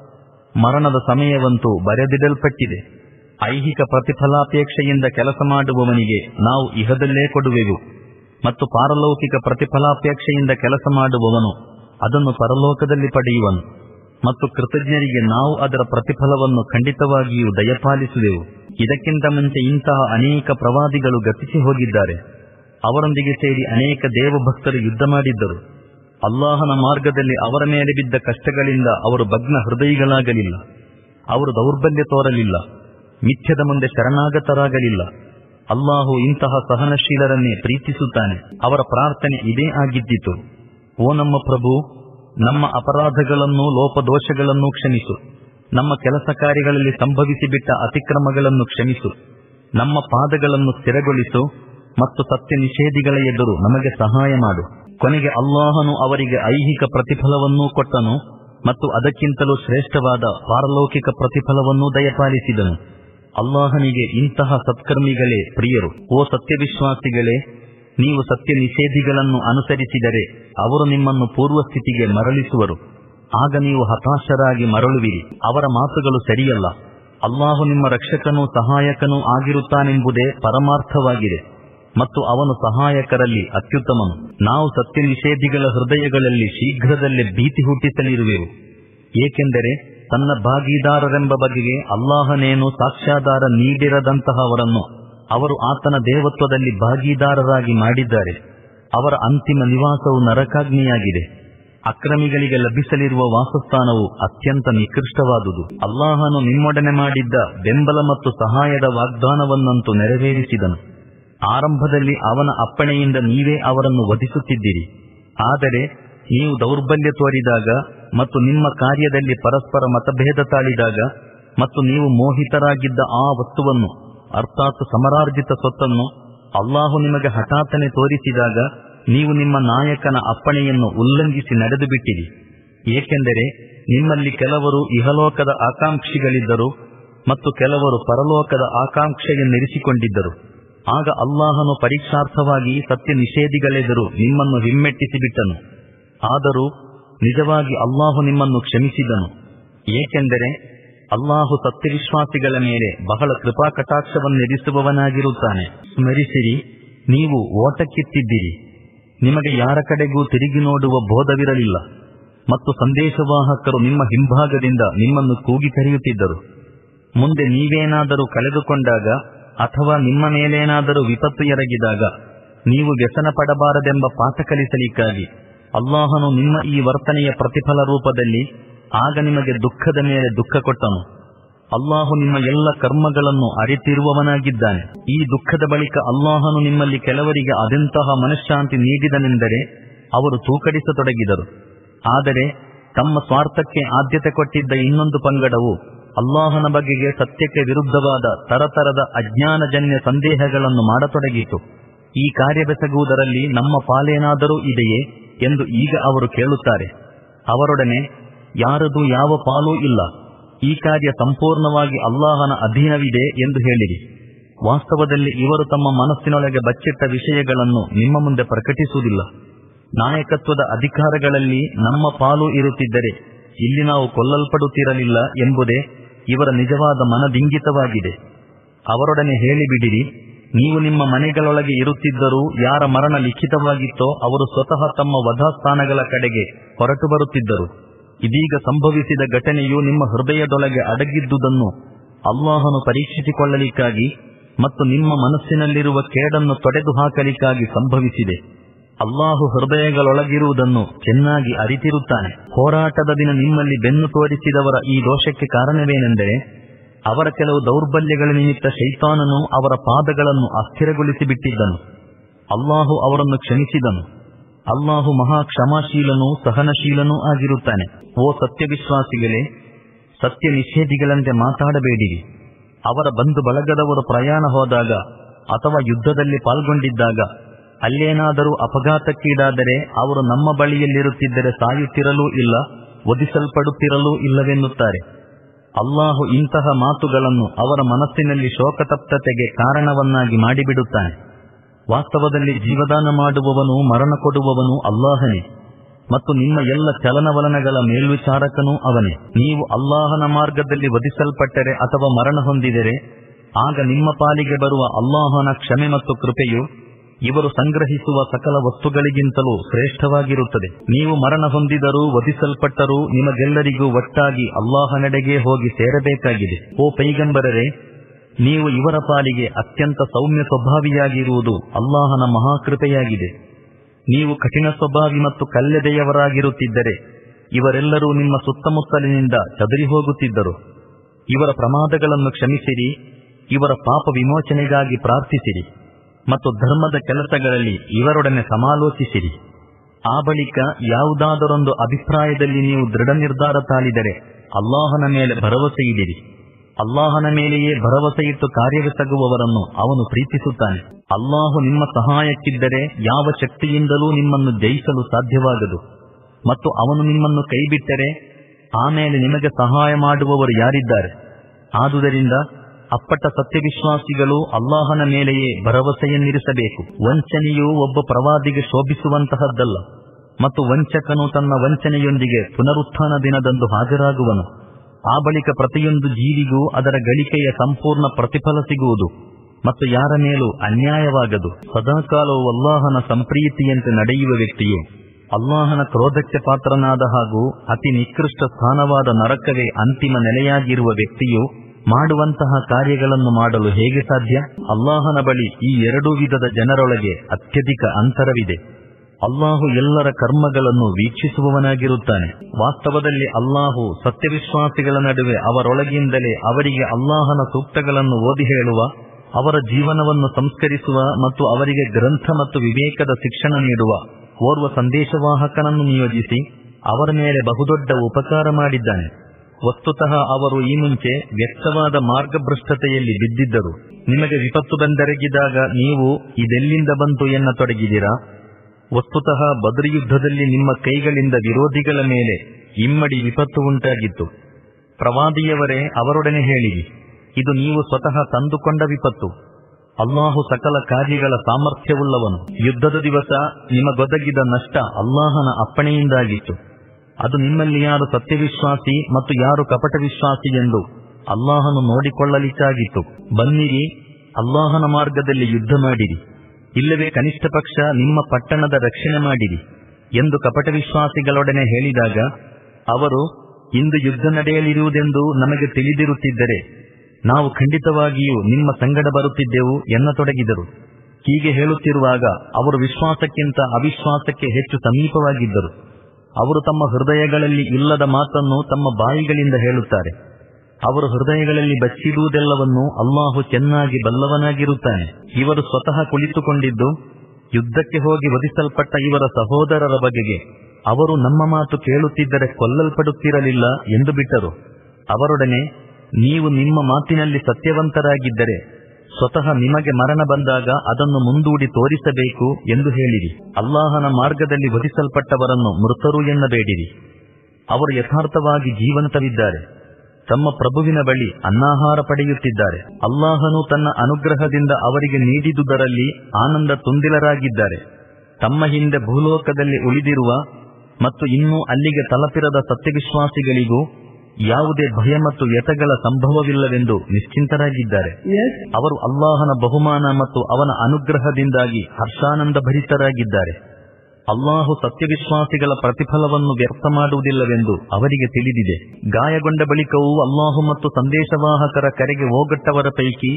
ಮರಣದ ಸಮಯವಂತೂ ಬರೆದಿಡಲ್ಪಟ್ಟಿದೆ. ಐಹಿಕ ಪ್ರತಿಫಲಾಪೇಕ್ಷೆಯಿಂದ ಕೆಲಸ ಮಾಡುವವನಿಗೆ ನಾವು ಇಹದಲ್ಲೇ ಕೊಡುವೆವು. ಮತ್ತು ಪಾರಲೌಕಿಕ ಪ್ರತಿಫಲಾಪೇಕ್ಷೆಯಿಂದ ಕೆಲಸ ಮಾಡುವವನು ಅದನ್ನು ಪರಲೋಕದಲ್ಲಿ ಪಡೆಯುವನು. ಮತ್ತು ಕೃತಜ್ಞರಿಗೆ ನಾವು ಅದರ ಪ್ರತಿಫಲವನ್ನು ಖಂಡಿತವಾಗಿಯೂ ದಯಪಾಲಿಸುವೆವು. ಇದಕ್ಕಿಂತ ಮುಂಚೆ ಇಂತಹ ಅನೇಕ ಪ್ರವಾದಿಗಳು ಗತಿಸಿ ಹೋಗಿದ್ದಾರೆ. ಅವರೊಂದಿಗೆ ಸೇರಿ ಅನೇಕ ದೇವಭಕ್ತರು ಯುದ್ಧ ಮಾಡಿದ್ದರು. ಅಲ್ಲಾಹನ ಮಾರ್ಗದಲ್ಲಿ ಅವರ ಮೇಲೆ ಬಿದ್ದ ಕಷ್ಟಗಳಿಂದ ಅವರು ಭಗ್ನ ಹೃದಯಿಗಳಾಗಲಿಲ್ಲ. ಅವರು ದೌರ್ಬಲ್ಯ ತೋರಲಿಲ್ಲ. ಮಿಥ್ಯದ ಮುಂದೆ ಶರಣಾಗತರಾಗಲಿಲ್ಲ. ಅಲ್ಲಾಹು ಇಂತಹ ಸಹನಶೀಲರನ್ನೇ ಪ್ರೀತಿಸುತ್ತಾನೆ. ಅವರ ಪ್ರಾರ್ಥನೆ ಇದೇ ಆಗಿದ್ದಿತು. ಓ ನಮ್ಮ ಪ್ರಭು ನಮ್ಮ ಅಪರಾಧಗಳನ್ನು, ಲೋಪದೋಷಗಳನ್ನು ಕ್ಷಮಿಸು. ನಮ್ಮ ಕೆಲಸ ಕಾರ್ಯಗಳಲ್ಲಿ ಸಂಭವಿಸಿಬಿಟ್ಟ ಅತಿಕ್ರಮಗಳನ್ನು ಕ್ಷಮಿಸು. ನಮ್ಮ ಪಾದಗಳನ್ನು ಸ್ಥಿರಗೊಳಿಸು ಮತ್ತು ಸತ್ಯ ನಿಷೇಧಿಗಳ ಎದುರು ನಮಗೆ ಸಹಾಯ ಮಾಡು. ಕೊನೆಗೆ ಅಲ್ಲಾಹನು ಅವರಿಗೆ ಐಹಿಕ ಪ್ರತಿಫಲವನ್ನೂ ಕೊಟ್ಟನು ಮತ್ತು ಅದಕ್ಕಿಂತಲೂ ಶ್ರೇಷ್ಠವಾದ ಪಾರಲೌಕಿಕ ಪ್ರತಿಫಲವನ್ನೂ ದಯಪಾಲಿಸಿದನು. ಅಲ್ಲಾಹನಿಗೆ ಇಂತಹ ಸತ್ಕರ್ಮಿಗಳೇ ಪ್ರಿಯರು. ಓ ಸತ್ಯವಿಶ್ವಾಸಿಗಳೇ ನೀವು ಸತ್ಯ ನಿಷೇಧಿಗಳನ್ನು ಅನುಸರಿಸಿದರೆ ಅವರು ನಿಮ್ಮನ್ನು ಪೂರ್ವಸ್ಥಿತಿಗೆ ಮರಳಿಸುವರು. ಆಗ ನೀವು ಹತಾಶರಾಗಿ ಮರಳುವಿರಿ. ಅವರ ಮಾತುಗಳು ಸರಿಯಲ್ಲ. ಅಲ್ಲಾಹು ನಿಮ್ಮ ರಕ್ಷಕನೂ ಸಹಾಯಕನೂ ಆಗಿರುತ್ತಾನೆಂಬುದೇ ಪರಮಾರ್ಥವಾಗಿದೆ. ಮತ್ತು ಅವನು ಸಹಾಯಕರಲ್ಲಿ ಅತ್ಯುತ್ತಮನು. ನಾವು ಸತ್ಯ ನಿಷೇಧಿಗಳ ಹೃದಯಗಳಲ್ಲಿ ಶೀಘ್ರದಲ್ಲೇ ಭೀತಿ ಹುಟ್ಟಿಸಲಿರುವೆವು. ಏಕೆಂದರೆ ತನ್ನ ಭಾಗೀದಾರರೆಂಬ ಬಗೆಗೆ ಅಲ್ಲಾಹನೇನು ಸಾಕ್ಷ್ಯಾಧಾರ ನೀಡಿರದಂತಹವರನ್ನು ಅವರು ಆತನ ದೇವತ್ವದಲ್ಲಿ ಭಾಗೀದಾರರಾಗಿ ಮಾಡಿದ್ದಾರೆ. ಅವರ ಅಂತಿಮ ನಿವಾಸವು ನರಕಾಗ್ನಿಯಾಗಿದೆ. ಅಕ್ರಮಿಗಳಿಗೆ ಲಭಿಸಲಿರುವ ವಾಸಸ್ಥಾನವು ಅತ್ಯಂತ ನಿಕೃಷ್ಟವಾದುದು. ಅಲ್ಲಾಹನು ನಿಮ್ಮೊಡನೆ ಮಾಡಿದ್ದ ಬೆಂಬಲ ಮತ್ತು ಸಹಾಯದ ವಾಗ್ದಾನವನ್ನಂತೂ ನೆರವೇರಿಸಿದನು. ಆರಂಭದಲ್ಲಿ ಅವನ ಅಪ್ಪಣೆಯಿಂದ ನೀವೇ ಅವರನ್ನು ವಧಿಸುತ್ತಿದ್ದೀರಿ. ಆದರೆ ನೀವು ದೌರ್ಬಲ್ಯ ತೋರಿದಾಗ ಮತ್ತು ನಿಮ್ಮ ಕಾರ್ಯದಲ್ಲಿ ಪರಸ್ಪರ ಮತಭೇದ ತಾಳಿದಾಗ ಮತ್ತು ನೀವು ಮೋಹಿತರಾಗಿದ್ದ ಆ ವಸ್ತುವನ್ನು ಅರ್ಥಾತ್ ಸಮರಾರ್ಜಿತ ಸ್ವತ್ತನ್ನು ಅಲ್ಲಾಹು ನಿಮಗೆ ಹಠಾತ್ತನೆ ತೋರಿಸಿದಾಗ ನೀವು ನಿಮ್ಮ ನಾಯಕನ ಅಪ್ಪಣೆಯನ್ನು ಉಲ್ಲಂಘಿಸಿ ನಡೆದು ಬಿಟ್ಟಿರಿ. ಏಕೆಂದರೆ ನಿಮ್ಮಲ್ಲಿ ಕೆಲವರು ಇಹಲೋಕದ ಆಕಾಂಕ್ಷಿಗಳಿದ್ದರು ಮತ್ತು ಕೆಲವರು ಪರಲೋಕದ ಆಕಾಂಕ್ಷೆಯನ್ನಿರಿಸಿಕೊಂಡಿದ್ದರು. ಆಗ ಅಲ್ಲಾಹನು ಪರೀಕ್ಷಾರ್ಥವಾಗಿ ಸತ್ಯ ನಿಷೇಧಿಗಳೆದರು ನಿಮ್ಮನ್ನು ಹಿಮ್ಮೆಟ್ಟಿಸಿಬಿಟ್ಟನು. ಆದರೂ ನಿಜವಾಗಿ ಅಲ್ಲಾಹು ನಿಮ್ಮನ್ನು ಕ್ಷಮಿಸಿದನು. ಏಕೆಂದರೆ ಅಲ್ಲಾಹು ಸತ್ಯವಿಶ್ವಾಸಿಗಳ ಮೇಲೆ ಬಹಳ ಕೃಪಾ ಕಟಾಕ್ಷವನ್ನೆರಿಸುವವನಾಗಿರುತ್ತಾನೆ ಸ್ಮರಿಸಿರಿ, ನೀವು ಓಟಕ್ಕಿತ್ತಿದ್ದೀರಿ ನಿಮಗೆ ಯಾರ ಕಡೆಗೂ ತಿರುಗಿ ನೋಡುವ ಬೋಧವಿರಲಿಲ್ಲ. ಮತ್ತು ಸಂದೇಶವಾಹಕರು ನಿಮ್ಮ ಹಿಂಭಾಗದಿಂದ ನಿಮ್ಮನ್ನು ಕೂಗಿ ಕರೆಯುತ್ತಿದ್ದರು. ಮುಂದೆ ನೀವೇನಾದರೂ ಕಳೆದುಕೊಂಡಾಗ, ಅಥವಾ ನಿಮ್ಮ ಮೇಲೇನಾದರೂ ವಿಪತ್ತು ಎರಗಿದಾಗ, ನೀವು ವ್ಯಸನ ಪಡಬಾರದೆಂಬ ಪಾಠ ಕಲಿಸಲಿಕ್ಕಾಗಿ, ಅಲ್ಲಾಹನು ನಿಮ್ಮ ಈ ವರ್ತನೆಯ ಪ್ರತಿಫಲ ರೂಪದಲ್ಲಿ ಆಗ ನಿಮಗೆ ದುಃಖದ ಮೇಲೆ ದುಃಖ ಕೊಟ್ಟನು. ಅಲ್ಲಾಹು ನಿಮ್ಮ ಎಲ್ಲ ಕರ್ಮಗಳನ್ನು ಅರಿತಿರುವವನಾಗಿದ್ದಾನೆ. ಈ ದುಃಖದ ಬಳಿಕ ಅಲ್ಲಾಹನು ನಿಮ್ಮಲ್ಲಿ ಕೆಲವರಿಗೆ ಅದೆಂತಹ ಮನಃಶಾಂತಿ ನೀಡಿದನೆಂದರೆ ಅವರು ತೂಕಡಿಸತೊಡಗಿದರು. ಆದರೆ ತಮ್ಮ ಸ್ವಾರ್ಥಕ್ಕೆ ಆದ್ಯತೆ ಕೊಟ್ಟಿದ್ದ ಇನ್ನೊಂದು ಪಂಗಡವು ಅಲ್ಲಾಹನ ಬಗೆಗೆ ಸತ್ಯಕ್ಕೆ ವಿರುದ್ಧವಾದ ತರತರದ ಅಜ್ಞಾನಜನ್ಯ ಸಂದೇಹಗಳನ್ನು ಮಾಡತೊಡಗಿತು. ಈ ಕಾರ್ಯವೆಸಗುವುದರಲ್ಲಿ ನಮ್ಮ ಪಾಲೇನಾದರೂ ಇದೆಯೇ ಎಂದು ಈಗ ಅವರು ಕೇಳುತ್ತಾರೆ. ಅವರೊಡನೆ ಯಾರದು ಯಾವ ಪಾಲೂ ಇಲ್ಲ. ಈ ಕಾರ್ಯ ಸಂಪೂರ್ಣವಾಗಿ ಅಲ್ಲಾಹನ ಅಧೀನವಿದೆ ಎಂದು ಹೇಳಿರಿ. ವಾಸ್ತವದಲ್ಲಿ ಇವರು ತಮ್ಮ ಮನಸ್ಸಿನೊಳಗೆ ಬಚ್ಚಿಟ್ಟ ವಿಷಯಗಳನ್ನು ನಿಮ್ಮ ಮುಂದೆ ಪ್ರಕಟಿಸುವುದಿಲ್ಲ. ನಾಯಕತ್ವದ ಅಧಿಕಾರಗಳಲ್ಲಿ ನಮ್ಮ ಪಾಲು ಇರುತ್ತಿದ್ದರೆ ಇಲ್ಲಿ ನಾವು ಕೊಲ್ಲಲ್ಪಡುತ್ತಿರಲಿಲ್ಲ ಎಂಬುದೇ ಇವರ ನಿಜವಾದ ಮನದಿಂಗಿತವಾಗಿದೆ. ಅವರೊಡನೆ ಹೇಳಿಬಿಡಿರಿ, ನೀವು ನಿಮ್ಮ ಮನೆಗಳೊಳಗೆ ಇರುತ್ತಿದ್ದರೂ ಯಾರ ಮರಣ ಲಿಖಿತವಾಗಿತ್ತೋ ಅವರು ಸ್ವತಃ ತಮ್ಮ ವಧಾಸ್ಥಾನಗಳ ಕಡೆಗೆ ಹೊರಟು ಬರುತ್ತಿದ್ದರು. ಇದೀಗ ಸಂಭವಿಸಿದ ಘಟನೆಯು ನಿಮ್ಮ ಹೃದಯದೊಳಗೆ ಅಡಗಿದ್ದುದನ್ನು ಅಲ್ಲಾಹನು ಪರೀಕ್ಷಿಸಿಕೊಳ್ಳಲಿಕ್ಕಾಗಿ ಮತ್ತು ನಿಮ್ಮ ಮನಸ್ಸಿನಲ್ಲಿರುವ ಕೇಡನ್ನು ತೊಡೆದು ಹಾಕಲಿಕ್ಕಾಗಿ ಸಂಭವಿಸಿದೆ. ಅಲ್ಲಾಹು ಹೃದಯಗಳೊಳಗಿರುವುದನ್ನು ಚೆನ್ನಾಗಿ ಅರಿತಿರುತ್ತಾನೆ. ಹೋರಾಟದ ದಿನ ನಿಮ್ಮಲ್ಲಿ ಬೆನ್ನು ತೋರಿಸಿದವರ ಈ ದೋಷಕ್ಕೆ ಕಾರಣವೇನೆಂದರೆ, ಅವರ ಕೆಲವು ದೌರ್ಬಲ್ಯಗಳ ನಿಮಿತ್ತ ಶೈತಾನನು ಅವರ ಪಾದಗಳನ್ನು ಅಸ್ಥಿರಗೊಳಿಸಿ ಬಿಟ್ಟಿದ್ದನು ಅಲ್ಲಾಹು ಅವರನ್ನು ಕ್ಷಮಿಸಿದನು. ಅಲ್ಲಾಹು ಮಹಾ ಕ್ಷಮಾಶೀಲನೂ ಸಹನಶೀಲನೂ ಆಗಿರುತ್ತಾನೆ. ಓ ಸತ್ಯವಿಶ್ವಾಸಿಗಳೇ ಸತ್ಯ ನಿಷೇಧಿಗಳಂತೆ ಮಾತಾಡಬೇಡಿರಿ. ಅವರ ಬಂಧು ಬಳಗದವರು ಪ್ರಯಾಣ ಹೋದಾಗ ಅಥವಾ ಯುದ್ಧದಲ್ಲಿ ಪಾಲ್ಗೊಂಡಿದ್ದಾಗ ಅಲ್ಲೇನಾದರೂ ಅಪಘಾತಕ್ಕೀಡಾದರೆ ಅವರು ನಮ್ಮ ಬಳಿಯಲ್ಲಿರುತ್ತಿದ್ದರೆ ಸಾಯುತ್ತಿರಲೂ ಇಲ್ಲ, ವಧಿಸಲ್ಪಡುತ್ತಿರಲೂ ಇಲ್ಲವೆನ್ನುತ್ತಾರೆ. ಅಲ್ಲಾಹು ಇಂತಹ ಮಾತುಗಳನ್ನು ಅವರ ಮನಸ್ಸಿನಲ್ಲಿ ಶೋಕತಪ್ತತೆಗೆ ಕಾರಣವನ್ನಾಗಿ ಮಾಡಿಬಿಡುತ್ತಾನೆ. ವಾಸ್ತವದಲ್ಲಿ ಜೀವದಾನ ಮಾಡುವವನು, ಮರಣ ಕೊಡುವವನು ಅಲ್ಲಾಹನೇ. ಮತ್ತು ನಿಮ್ಮ ಎಲ್ಲ ಚಲನವಲನಗಳ ಮೇಲ್ವಿಚಾರಕನೂ ಅವನೇ. ನೀವು ಅಲ್ಲಾಹನ ಮಾರ್ಗದಲ್ಲಿ ವಧಿಸಲ್ಪಟ್ಟರೆ ಅಥವಾ ಮರಣ ಹೊಂದಿದರೆ, ಆಗ ನಿಮ್ಮ ಪಾಲಿಗೆ ಬರುವ ಅಲ್ಲಾಹನ ಕ್ಷಮೆ ಮತ್ತು ಕೃಪೆಯು ಇವರು ಸಂಗ್ರಹಿಸುವ ಸಕಲ ವಸ್ತುಗಳಿಗಿಂತಲೂ ಶ್ರೇಷ್ಠವಾಗಿರುತ್ತದೆ. ನೀವು ಮರಣ ಹೊಂದಿದರೂ, ವಧಿಸಲ್ಪಟ್ಟರೂ ನಿಮಗೆಲ್ಲರಿಗೂ ಒಟ್ಟಾಗಿ ಅಲ್ಲಾಹನೆಡೆಗೆ ಹೋಗಿ ಸೇರಬೇಕಾಗಿದೆ. ಓ ಪೈಗಂಬರರೆ ನೀವು ಇವರ ಪಾಲಿಗೆ ಅತ್ಯಂತ ಸೌಮ್ಯ ಸ್ವಭಾವಿಯಾಗಿರುವುದು ಅಲ್ಲಾಹನ ಮಹಾಕೃಪೆಯಾಗಿದೆ. ನೀವು ಕಠಿಣ ಸ್ವಭಾವಿ ಮತ್ತು ಕಲ್ಲೆದೆಯವರಾಗಿರುತ್ತಿದ್ದರೆ, ಇವರೆಲ್ಲರೂ ನಿಮ್ಮ ಸುತ್ತಮುತ್ತಲಿನಿಂದ ಚದರಿ ಹೋಗುತ್ತಿದ್ದರು. ಇವರ ಪ್ರಮಾದಗಳನ್ನು ಕ್ಷಮಿಸಿರಿ, ಇವರ ಪಾಪ ವಿಮೋಚನೆಗಾಗಿ ಪ್ರಾರ್ಥಿಸಿರಿ, ಮತ್ತು ಧರ್ಮದ ಕೆಲಸಗಳಲ್ಲಿ ಇವರೊಡನೆ ಸಮಾಲೋಚಿಸಿರಿ. ಆ ಬಳಿಕ ಯಾವುದಾದರೊಂದು ಅಭಿಪ್ರಾಯದಲ್ಲಿ ನೀವು ದೃಢ ನಿರ್ಧಾರ ತಾಳಿದರೆ, ಅಲ್ಲಾಹನ ಮೇಲೆ ಭರವಸೆ ಇಡಿರಿ. ಅಲ್ಲಾಹನ ಮೇಲೆಯೇ ಭರವಸೆಯಿಟ್ಟು ಕಾರ್ಯವೆಸಗುವವರನ್ನು ಅವನು ಪ್ರೀತಿಸುತ್ತಾನೆ. ಅಲ್ಲಾಹು ನಿಮ್ಮ ಸಹಾಯಕ್ಕಿದ್ದರೆ ಯಾವ ಶಕ್ತಿಯಿಂದಲೂ ನಿಮ್ಮನ್ನು ಜಯಿಸಲು ಸಾಧ್ಯವಾಗದು. ಮತ್ತು ಅವನು ನಿಮ್ಮನ್ನು ಕೈಬಿಟ್ಟರೆ ಆಮೇಲೆ ನಿಮಗೆ ಸಹಾಯ ಮಾಡುವವರು ಯಾರಿದ್ದಾರೆ? ಆದುದರಿಂದ ಅಪ್ಪಟ ಸತ್ಯವಿಶ್ವಾಸಿಗಳು ಅಲ್ಲಾಹನ ಮೇಲೆಯೇ ಭರವಸೆಯನ್ನಿರಿಸಬೇಕು. ವಂಚನೆಯು ಒಬ್ಬ ಪ್ರವಾದಿಗೆ ಶೋಭಿಸುವಂತಹದ್ದಲ್ಲ. ಮತ್ತು ವಂಚಕನು ತನ್ನ ವಂಚನೆಯೊಂದಿಗೆ ಪುನರುತ್ಥಾನ ದಿನದಂದು ಹಾಜರಾಗುವನು. ಆ ಬಳಿಕ ಪ್ರತಿಯೊಂದು ಜೀವಿಗೂ ಅದರ ಗಳಿಕೆಯ ಸಂಪೂರ್ಣ ಪ್ರತಿಫಲ ಸಿಗುವುದು ಮತ್ತು ಯಾರ ಮೇಲೂ ಅನ್ಯಾಯವಾಗದು. ಸದಾಕಾಲವು ಅಲ್ಲಾಹನ ಸಂಪ್ರೀತಿಯಂತೆ ನಡೆಯುವ ವ್ಯಕ್ತಿಯು, ಅಲ್ಲಾಹನ ಕ್ರೋಧಕ್ಕೆ ಪಾತ್ರನಾದ ಹಾಗೂ ಅತಿ ನಿಕೃಷ್ಟ ಸ್ಥಾನವಾದ ನರಕವೇ ಅಂತಿಮ ನೆಲೆಯಾಗಿರುವ ವ್ಯಕ್ತಿಯು ಮಾಡುವಂತಹ ಕಾರ್ಯಗಳನ್ನು ಮಾಡಲು ಹೇಗೆ ಸಾಧ್ಯ? ಅಲ್ಲಾಹನ ಬಳಿ ಈ ಎರಡೂ ವಿಧದ ಜನರೊಳಗೆ ಅತ್ಯಧಿಕ ಅಂತರವಿದೆ. ಅಲ್ಲಾಹು ಎಲ್ಲರ ಕರ್ಮಗಳನ್ನು ವೀಕ್ಷಿಸುವವನಾಗಿರುತ್ತಾನೆ. ವಾಸ್ತವದಲ್ಲಿ ಅಲ್ಲಾಹು ಸತ್ಯವಿಶ್ವಾಸಿಗಳ ನಡುವೆ ಅವರೊಳಗಿಂದಲೇ ಅವರಿಗೆ ಅಲ್ಲಾಹನ ಸೂಕ್ತಗಳನ್ನು ಓದಿ ಹೇಳುವ, ಅವರ ಜೀವನವನ್ನು ಸಂಸ್ಕರಿಸುವ ಮತ್ತು ಅವರಿಗೆ ಗ್ರಂಥ ಮತ್ತು ವಿವೇಕದ ಶಿಕ್ಷಣ ನೀಡುವ, ಓರ್ವ ಸಂದೇಶವಾಹಕನನ್ನು ನಿಯೋಜಿಸಿ ಅವರ ಮೇಲೆ ಬಹುದೊಡ್ಡ ಉಪಕಾರ ಮಾಡಿದ್ದಾನೆ. ವಸ್ತುತಃ ಅವರು ಈ ಮುಂಚೆ ವ್ಯಕ್ತವಾದ ಮಾರ್ಗಭ್ರಷ್ಟತೆಯಲ್ಲಿ ಬಿದ್ದಿದ್ದರು. ನಿಮಗೆ ವಿಪತ್ತು ಬಂದೆರಗಿದಾಗ ನೀವು ಇದೆಲ್ಲಿಂದ ಬಂತು ಎನ್ನತೊಡಗಿದಿರಾ ವಸ್ತುತಃ ಬದ್ರಿ ಯುದ್ಧದಲ್ಲಿ ನಿಮ್ಮ ಕೈಗಳಿಂದ ವಿರೋಧಿಗಳ ಮೇಲೆ ಇಮ್ಮಡಿ ವಿಪತ್ತು ಉಂಟಾಗಿತ್ತು. ಪ್ರವಾದಿಯವರೇ, ಅವರೊಡನೆ ಹೇಳಿರಿ. ಇದು ನೀವು ಸ್ವತಃ ತಂದುಕೊಂಡ ವಿಪತ್ತು. ಅಲ್ಲಾಹು ಸಕಲ ಕಾರ್ಯಗಳ ಸಾಮರ್ಥ್ಯವುಳ್ಳವನು. ಯುದ್ಧದ ದಿವಸ ನಿಮಗೊದಗಿದ ನಷ್ಟ ಅಲ್ಲಾಹನ ಅಪ್ಪಣೆಯಿಂದಾಗಿತ್ತು. ಅದು ನಿಮ್ಮಲ್ಲಿ ಯಾರು ಸತ್ಯವಿಶ್ವಾಸಿ ಮತ್ತು ಯಾರು ಕಪಟ ವಿಶ್ವಾಸಿ ಎಂದು ಅಲ್ಲಾಹನು ನೋಡಿಕೊಳ್ಳಲಿಕ್ಕಾಗಿತ್ತು ಬನ್ನಿರಿ, ಅಲ್ಲಾಹನ ಮಾರ್ಗದಲ್ಲಿ ಯುದ್ಧ ಮಾಡಿರಿ. ಇಲ್ಲವೇ ಕನಿಷ್ಠ ಪಕ್ಷ ನಿಮ್ಮ ಪಟ್ಟಣದ ರಕ್ಷಣೆ ಮಾಡಿರಿ ಎಂದು ಕಪಟ ವಿಶ್ವಾಸಿಗಳೊಡನೆ ಹೇಳಿದಾಗ, ಅವರು, ಇಂದು ಯುದ್ಧ ನಡೆಯಲಿರುವುದೆಂದು ನಮಗೆ ತಿಳಿದಿರುತ್ತಿದ್ದರೆ, ನಾವು ಖಂಡಿತವಾಗಿಯೂ ನಿಮ್ಮ ಸಂಗಡ ಬರುತ್ತಿದ್ದೆವು ಎನ್ನತೊಡಗಿದರು. ಹೀಗೆ ಹೇಳುತ್ತಿರುವಾಗ ಅವರು ವಿಶ್ವಾಸಕ್ಕಿಂತ ಅವಿಶ್ವಾಸಕ್ಕೆ ಹೆಚ್ಚು ಸಮೀಪವಾಗಿದ್ದರು. ಅವರು ತಮ್ಮ ಹೃದಯಗಳಲ್ಲಿ ಇಲ್ಲದ ಮಾತನ್ನು ತಮ್ಮ ಬಾಯಿಗಳಿಂದ ಹೇಳುತ್ತಾರೆ. ಅವರು ಹೃದಯಗಳಲ್ಲಿ ಬಚ್ಚಿಡುವುದೆಲ್ಲವನ್ನು ಅಲ್ಲಾಹು ಚೆನ್ನಾಗಿ ಬಲ್ಲವನಾಗಿರುತ್ತಾನೆ. ಇವರು ಸ್ವತಃ ಕುಳಿತುಕೊಂಡಿದ್ದು, ಯುದ್ಧಕ್ಕೆ ಹೋಗಿ ವಧಿಸಲ್ಪಟ್ಟ ಇವರ ಸಹೋದರರ ಬಗೆಗೆ ಅವರು ನಮ್ಮ ಮಾತು ಕೇಳುತ್ತಿದ್ದರೆ ಕೊಲ್ಲಲ್ಪಡುತ್ತಿರಲಿಲ್ಲ ಎಂದು ಬಿಟ್ಟರು. ಅವರೊಡನೆ, ನೀವು ನಿಮ್ಮ ಮಾತಿನಲ್ಲಿ ಸತ್ಯವಂತರಾಗಿದ್ದರೆ ಸ್ವತಃ ನಿಮಗೆ ಮರಣ ಬಂದಾಗ ಅದನ್ನು ಮುಂದೂಡಿ ತೋರಿಸಬೇಕು ಎಂದು ಹೇಳಿರಿ. ಅಲ್ಲಾಹನ ಮಾರ್ಗದಲ್ಲಿ ವಧಿಸಲ್ಪಟ್ಟವರನ್ನು ಮೃತರು ಎನ್ನಬೇಡಿರಿ. ಅವರು ಯಥಾರ್ಥವಾಗಿ ಜೀವಂತವಿದ್ದಾರೆ ತಮ್ಮ ಪ್ರಭುವಿನ ಬಳಿ ಅನ್ನಾಹಾರ ಪಡೆಯುತ್ತಿದ್ದಾರೆ. ಅಲ್ಲಾಹನು ತನ್ನ ಅನುಗ್ರಹದಿಂದ ಅವರಿಗೆ ನೀಡಿದುದರಲ್ಲಿ ಆನಂದ ತುಂದಿಲರಾಗಿದ್ದಾರೆ ತಮ್ಮ ಹಿಂದೆ ಭೂಲೋಕದಲ್ಲಿ ಉಳಿದಿರುವ ಮತ್ತು ಇನ್ನೂ ಅಲ್ಲಿಗೆ ತಲಪಿರದ ಸತ್ಯವಿಶ್ವಾಸಿಗಳಿಗೂ ಯಾವುದೇ ಭಯ ಮತ್ತು ಯತಗಳ ಸಂಭವವಿಲ್ಲವೆಂದು ನಿಶ್ಚಿಂತರಾಗಿದ್ದಾರೆ. ಅವರು ಅಲ್ಲಾಹನ ಬಹುಮಾನ ಮತ್ತು ಅವನ ಅನುಗ್ರಹದಿಂದಾಗಿ ಹರ್ಷಾನಂದ ಭರಿತರಾಗಿದ್ದಾರೆ. ಅಲ್ಲಾಹು ಸತ್ಯವಿಶ್ವಾಸಿಗಳ ಪ್ರತಿಫಲವನ್ನು ವ್ಯರ್ಥ ಮಾಡುವುದಿಲ್ಲವೆಂದು ಅವರಿಗೆ ತಿಳಿದಿದೆ. ಗಾಯಗೊಂಡ ಬಳಿಕವೂ ಅಲ್ಲಾಹು ಮತ್ತು ಸಂದೇಶವಾಹಕರ ಕರೆಗೆ ಹೋಗಟ್ಟವರ ಪೈಕಿ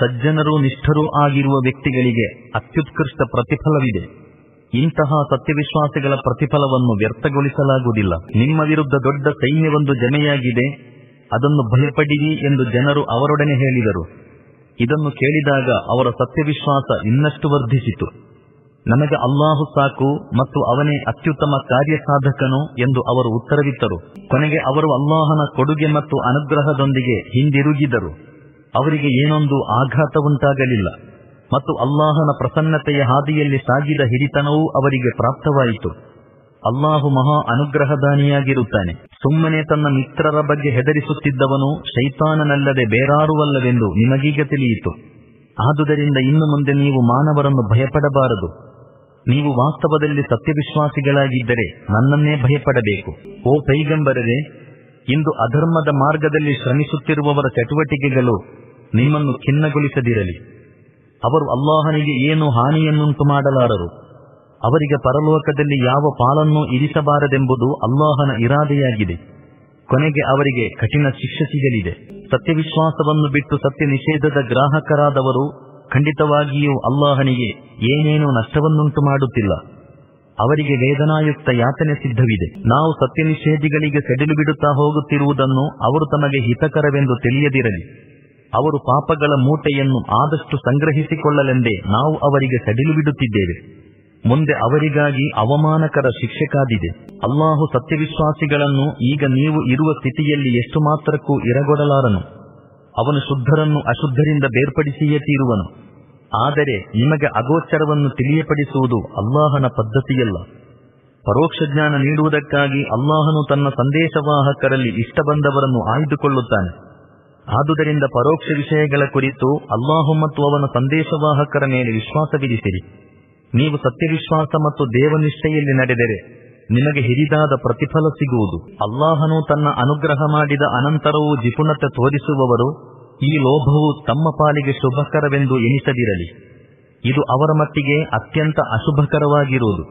ಸಜ್ಜನರೂ ನಿಷ್ಠರೂ ಆಗಿರುವ ವ್ಯಕ್ತಿಗಳಿಗೆ ಅತ್ಯುತ್ಕೃಷ್ಟ ಪ್ರತಿಫಲವಿದೆ. ಇಂತಹ ಸತ್ಯವಿಶ್ವಾಸಿಗಳ ಪ್ರತಿಫಲವನ್ನು ವ್ಯರ್ಥಗೊಳಿಸಲಾಗುವುದಿಲ್ಲ. ನಿಮ್ಮ ವಿರುದ್ಧ ದೊಡ್ಡ ಸೈನ್ಯವೊಂದು ಜನೆಯಾಗಿದೆ ಅದನ್ನು ಭಯಪಡಿರಿ ಎಂದು ಜನರು ಅವರೊಡನೆ ಹೇಳಿದರು. ಇದನ್ನು ಕೇಳಿದಾಗ ಅವರ ಸತ್ಯವಿಶ್ವಾಸ ಇನ್ನಷ್ಟು ವರ್ಧಿಸಿತು. ನಮಗೆ ಅಲ್ಲಾಹು ಸಾಕು ಮತ್ತು ಅವನೇ ಅತ್ಯುತ್ತಮ ಕಾರ್ಯಸಾಧಕನು ಎಂದು ಅವರು ಉತ್ತರವಿತ್ತರು. ಕೊನೆಗೆ ಅವರು ಅಲ್ಲಾಹನ ಕೊಡುಗೆ ಮತ್ತು ಅನುಗ್ರಹದೊಂದಿಗೆ ಹಿಂದಿರುಗಿದರು. ಅವರಿಗೆ ಏನೊಂದು ಆಘಾತ ಉಂಟಾಗಲಿಲ್ಲ ಮತ್ತು ಅಲ್ಲಾಹನ ಪ್ರಸನ್ನತೆಯ ಹಾದಿಯಲ್ಲಿ ಸಾಗಿದ ಹಿರಿತನವೂ ಅವರಿಗೆ ಪ್ರಾಪ್ತವಾಯಿತು. ಅಲ್ಲಾಹು ಮಹಾ ಅನುಗ್ರಹದಾನಿಯಾಗಿರುತ್ತಾನೆ. ಸುಮ್ಮನೆ ತನ್ನ ಮಿತ್ರರ ಬಗ್ಗೆ ಹೆದರಿಸುತ್ತಿದ್ದವನು ಶೈತಾನನಲ್ಲದೆ ಬೇರಾರುವಲ್ಲವೆಂದು ನಿಮಗೀಗ ತಿಳಿಯಿತು. ಆದುದರಿಂದ ಇನ್ನು ಮುಂದೆ ನೀವು ಮಾನವರನ್ನು ಭಯಪಡಬಾರದು. ನೀವು ವಾಸ್ತವದಲ್ಲಿ ಸತ್ಯವಿಶ್ವಾಸಿಗಳಾಗಿದ್ದರೆ ನನ್ನನ್ನೇ ಭಯಪಡಬೇಕು. ಓ ಪೈಗಂಬರರೆ, ಇಂದು ಅಧರ್ಮದ ಮಾರ್ಗದಲ್ಲಿ ಶ್ರಮಿಸುತ್ತಿರುವವರ ಚಟುವಟಿಕೆಗಳು ನಿಮ್ಮನ್ನು ಖಿನ್ನಗೊಳಿಸದಿರಲಿ. ಅವರು ಅಲ್ಲಾಹನಿಗೆ ಏನು ಹಾನಿಯನ್ನುಂಟು ಮಾಡಲಾರರು? ಅವರಿಗೆ ಪರಲೋಕದಲ್ಲಿ ಯಾವ ಪಾಲನ್ನೂ ಇರಿಸಬಾರದೆಂಬುದು ಅಲ್ಲಾಹನ ಇರಾದೆಯಾಗಿದೆ. ಕೊನೆಗೆ ಅವರಿಗೆ ಕಠಿಣ ಶಿಕ್ಷೆ ಸಿಗಲಿದೆ. ಸತ್ಯವಿಶ್ವಾಸವನ್ನು ಬಿಟ್ಟು ಸತ್ಯ ನಿಷೇಧದ ಗ್ರಾಹಕರಾದವರು ಖಂಡಿತವಾಗಿಯೂ ಅಲ್ಲಾಹನಿಗೆ ಏನೇನೂ ನಷ್ಟವನ್ನುಂಟು ಮಾಡುತ್ತಿಲ್ಲ. ಅವರಿಗೆ ವೇದನಾಯುಕ್ತ ಯಾತನೆ ಸಿದ್ಧವಿದೆ. ನಾವು ಸತ್ಯ ನಿಷೇಧಿಗಳಿಗೆ ಸೆಡಿಲು ಬಿಡುತ್ತಾ ಹೋಗುತ್ತಿರುವುದನ್ನು ಅವರು ತಮಗೆ ಹಿತಕರವೆಂದು ತಿಳಿಯದಿರಲಿ. ಅವರು ಪಾಪಗಳ ಮೂಟೆಯನ್ನು ಆದಷ್ಟು ಸಂಗ್ರಹಿಸಿಕೊಳ್ಳಲೆಂದೇ ನಾವು ಅವರಿಗೆ ಸಡಿಲು ಬಿಡುತ್ತಿದ್ದೇವೆ. ಮುಂದೆ ಅವರಿಗಾಗಿ ಅವಮಾನಕರ ಶಿಕ್ಷೆ ಕಾದಿದೆ. ಅಲ್ಲಾಹು ಸತ್ಯವಿಶ್ವಾಸಿಗಳನ್ನು ಈಗ ನೀವು ಇರುವ ಸ್ಥಿತಿಯಲ್ಲಿ ಎಷ್ಟು ಮಾತ್ರಕ್ಕೂ ಇರಗೊಡಲಾರನು. ಅವನು ಶುದ್ಧರನ್ನು ಅಶುದ್ಧರಿಂದ ಬೇರ್ಪಡಿಸಿಯೇ ತೀರುವನು. ಆದರೆ ನಿಮಗೆ ಅಗೋಚರವನ್ನು ತಿಳಿಯಪಡಿಸುವುದು ಅಲ್ಲಾಹನ ಪದ್ಧತಿಯಲ್ಲ. ಪರೋಕ್ಷ ಜ್ಞಾನ ನೀಡುವುದಕ್ಕಾಗಿ ಅಲ್ಲಾಹನು ತನ್ನ ಸಂದೇಶವಾಹಕರಲ್ಲಿ ಇಷ್ಟ ಬಂದವರನ್ನು ಆಯ್ದುಕೊಳ್ಳುತ್ತಾನೆ. ಆದುದರಿಂದ ಪರೋಕ್ಷ ವಿಷಯಗಳ ಕುರಿತು ಅಲ್ಲಾಹು ಮತ್ತು ಅವನ ಸಂದೇಶವಾಹಕರ ಮೇಲೆ ವಿಶ್ವಾಸವಿರಿಸಿರಿ. ನೀವು ಸತ್ಯವಿಶ್ವಾಸ ಮತ್ತು ದೇವನಿಷ್ಠೆಯಲ್ಲಿ ನಡೆದರೆ ನಿಮಗೆ ಹಿರಿದಾದ ಪ್ರತಿಫಲ ಸಿಗುವುದು. ಅಲ್ಲಾಹನು ತನ್ನ ಅನುಗ್ರಹ ಮಾಡಿದ ಅನಂತರವೂ ಜಿಪುಣತೆ ತೋರಿಸುವವರು, ಈ ಲೋಭವು ತಮ್ಮ ಪಾಲಿಗೆ ಶುಭಕರವೆಂದು ಎನಿಸದಿರಲಿ ಇದು ಅವರ ಮಟ್ಟಿಗೆ ಅತ್ಯಂತ ಅಶುಭಕರವಾಗಿರುವುದು.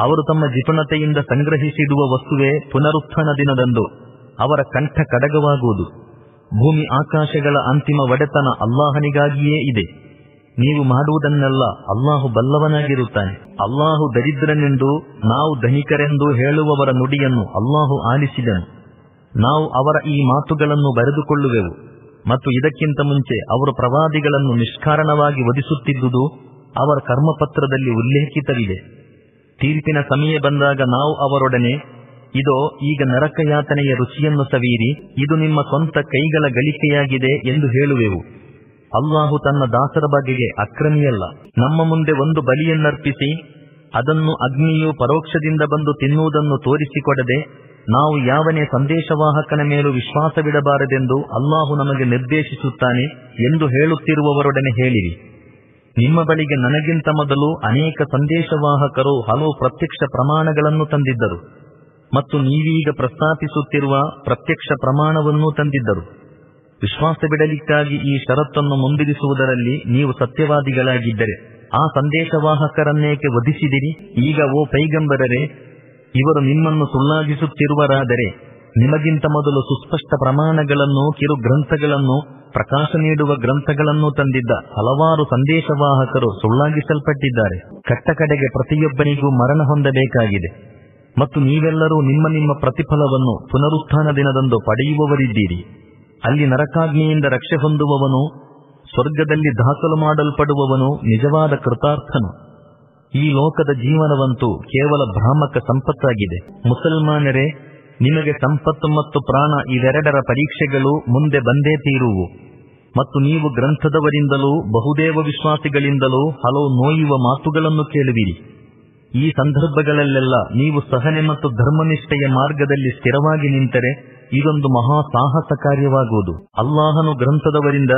ಅವರು ತಮ್ಮ ಜಿಪುಣತೆಯಿಂದ ಸಂಗ್ರಹಿಸಿಡುವ ವಸ್ತುವೇ ಪುನರುತ್ಥಾನ ದಿನದಂದು ಅವರ ಕಂಠ ಕಡಗವಾಗುವುದು. ಭೂಮಿ ಆಕಾಶಗಳ ಅಂತಿಮ ಒಡೆತನ ಅಲ್ಲಾಹನಿಗಾಗಿಯೇ ಇದೆ. ನೀವು ಮಾಡುವುದನ್ನೆಲ್ಲ ಅಲ್ಲಾಹು ಬಲ್ಲವನಾಗಿರುತ್ತಾನೆ. ಅಲ್ಲಾಹು ದರಿದ್ರನೆಂದು ನಾವು ಧನಿಕರೆಂದು ಹೇಳುವವರ ನುಡಿಯನ್ನು ಅಲ್ಲಾಹು ಆಲಿಸಿದನು. ನಾವು ಅವರ ಈ ಮಾತುಗಳನ್ನು ಬರೆದುಕೊಳ್ಳುವೆವು. ಮತ್ತು ಇದಕ್ಕಿಂತ ಮುಂಚೆ ಅವರು ಪ್ರವಾದಿಗಳನ್ನು ನಿಷ್ಕಾರಣವಾಗಿ ವಧಿಸುತ್ತಿದ್ದುದು ಅವರ ಕರ್ಮಪತ್ರದಲ್ಲಿ ಉಲ್ಲೇಖಿತವಿದೆ. ತೀರ್ಪಿನ ಸಮಯ ಬಂದಾಗ ನಾವು ಅವರೊಡನೆ, ಇದೋ, ಈಗ ನರಕಯಾತನೆಯ ರುಚಿಯನ್ನು ಸವೀರಿ ಇದು ನಿಮ್ಮ ಸ್ವಂತ ಕೈಗಳ ಗಳಿಕೆಯಾಗಿದೆ ಎಂದು ಹೇಳುವೆವು. ಅಲ್ಲಾಹು ತನ್ನ ದಾಸರ ಬಗೆಗೆ ಅಕ್ರಮಿಯಲ್ಲ. ನಮ್ಮ ಮುಂದೆ ಒಂದು ಬಲಿಯನ್ನರ್ಪಿಸಿ, ಅದನ್ನು ಅಗ್ನಿಯು ಪರೋಕ್ಷದಿಂದ ಬಂದು ತಿನ್ನುವುದನ್ನು ತೋರಿಸಿಕೊಡದೆ, ನಾವು ಯಾವನೇ ಸಂದೇಶವಾಹಕನ ಮೇಲೂ ವಿಶ್ವಾಸವಿಡಬಾರದೆಂದು ಅಲ್ಲಾಹು ನಮಗೆ ನಿರ್ದೇಶಿಸುತ್ತಾನೆ ಎಂದು ಹೇಳುತ್ತಿರುವವರೊಡನೆ ಹೇಳಿರಿ. ನಿಮ್ಮ ಬಳಿಗೆ ನನಗಿಂತ ಮೊದಲು ಅನೇಕ ಸಂದೇಶವಾಹಕರು ಹಲವು ಪ್ರತ್ಯಕ್ಷ ಪ್ರಮಾಣಗಳನ್ನು ತಂದಿದ್ದರು. ಮತ್ತು ನೀವೀಗ ಪ್ರಸ್ತಾಪಿಸುತ್ತಿರುವ ಪ್ರತ್ಯಕ್ಷ ಪ್ರಮಾಣವನ್ನೂ ತಂದಿದ್ದರು. ವಿಶ್ವಾಸ ಬಿಡಲಿಕ್ಕಾಗಿ ಈ ಷರತ್ತನ್ನು ಮುಂದಿರಿಸುವುದರಲ್ಲಿ ನೀವು ಸತ್ಯವಾದಿಗಳಾಗಿದ್ದರೆ, ಆ ಸಂದೇಶವಾಹಕರನ್ನೇಕೆ ವಧಿಸಿದಿರಿ? ಈಗ ಓ ಪೈಗಂಬರರೆ, ಇವರು ನಿಮ್ಮನ್ನು ಸುಳ್ಳಾಗಿಸುತ್ತಿರುವರಾದರೆ, ನಿಮಗಿಂತ ಮೊದಲು ಸುಸ್ಪಷ್ಟ ಪ್ರಮಾಣಗಳನ್ನು, ಕಿರು ಗ್ರಂಥಗಳನ್ನು, ಪ್ರಕಾಶ ನೀಡುವ ಗ್ರಂಥಗಳನ್ನು ತಂದಿದ್ದ ಹಲವಾರು ಸಂದೇಶವಾಹಕರು ಸುಳ್ಳಾಗಿಸಲ್ಪಟ್ಟಿದ್ದಾರೆ. ಕಟ್ಟಕಡೆಗೆ ಪ್ರತಿಯೊಬ್ಬನಿಗೂ ಮರಣ ಹೊಂದಬೇಕಾಗಿದೆ. ಮತ್ತು ನೀವೆಲ್ಲರೂ ನಿಮ್ಮ ನಿಮ್ಮ ಪ್ರತಿಫಲವನ್ನು ಪುನರುತ್ಥಾನ ದಿನದಂದು ಪಡೆಯುವವರಿದ್ದೀರಿ. ಅಲ್ಲಿ ನರಕಾಗ್ನಿಯಿಂದ ರಕ್ಷೆ ಹೊಂದುವವನು, ಸ್ವರ್ಗದಲ್ಲಿ ದಾಖಲು ಮಾಡಲ್ಪಡುವವನು ನಿಜವಾದ ಕೃತಾರ್ಥನು. ಈ ಲೋಕದ ಜೀವನವಂತೂ ಕೇವಲ ಭ್ರಾಮಕ ಸಂಪತ್ತಾಗಿದೆ. ಮುಸಲ್ಮಾನರೇ, ನಿಮಗೆ ಸಂಪತ್ತು ಮತ್ತು ಪ್ರಾಣ ಇವೆರಡರ ಪರೀಕ್ಷೆಗಳು ಮುಂದೆ ಬಂದೇ ತೀರುವು. ಮತ್ತು ನೀವು ಗ್ರಂಥದವರಿಂದಲೂ, ಬಹುದೇವ ವಿಶ್ವಾಸಿಗಳಿಂದಲೂ ಹಲವು ನೋಯುವ ಮಾತುಗಳನ್ನು ಕೇಳುವಿರಿ. ಈ ಸಂದರ್ಭಗಳಲ್ಲೆಲ್ಲ ನೀವು ಸಹನೆ ಮತ್ತು ಧರ್ಮನಿಷ್ಠೆಯ ಮಾರ್ಗದಲ್ಲಿ ಸ್ಥಿರವಾಗಿ ನಿಂತರೆ ಇದೊಂದು ಮಹಾ ಸಾಹಸ ಕಾರ್ಯವಾಗುವುದು. ಅಲ್ಲಾಹನು ಗ್ರಂಥದವರಿಂದ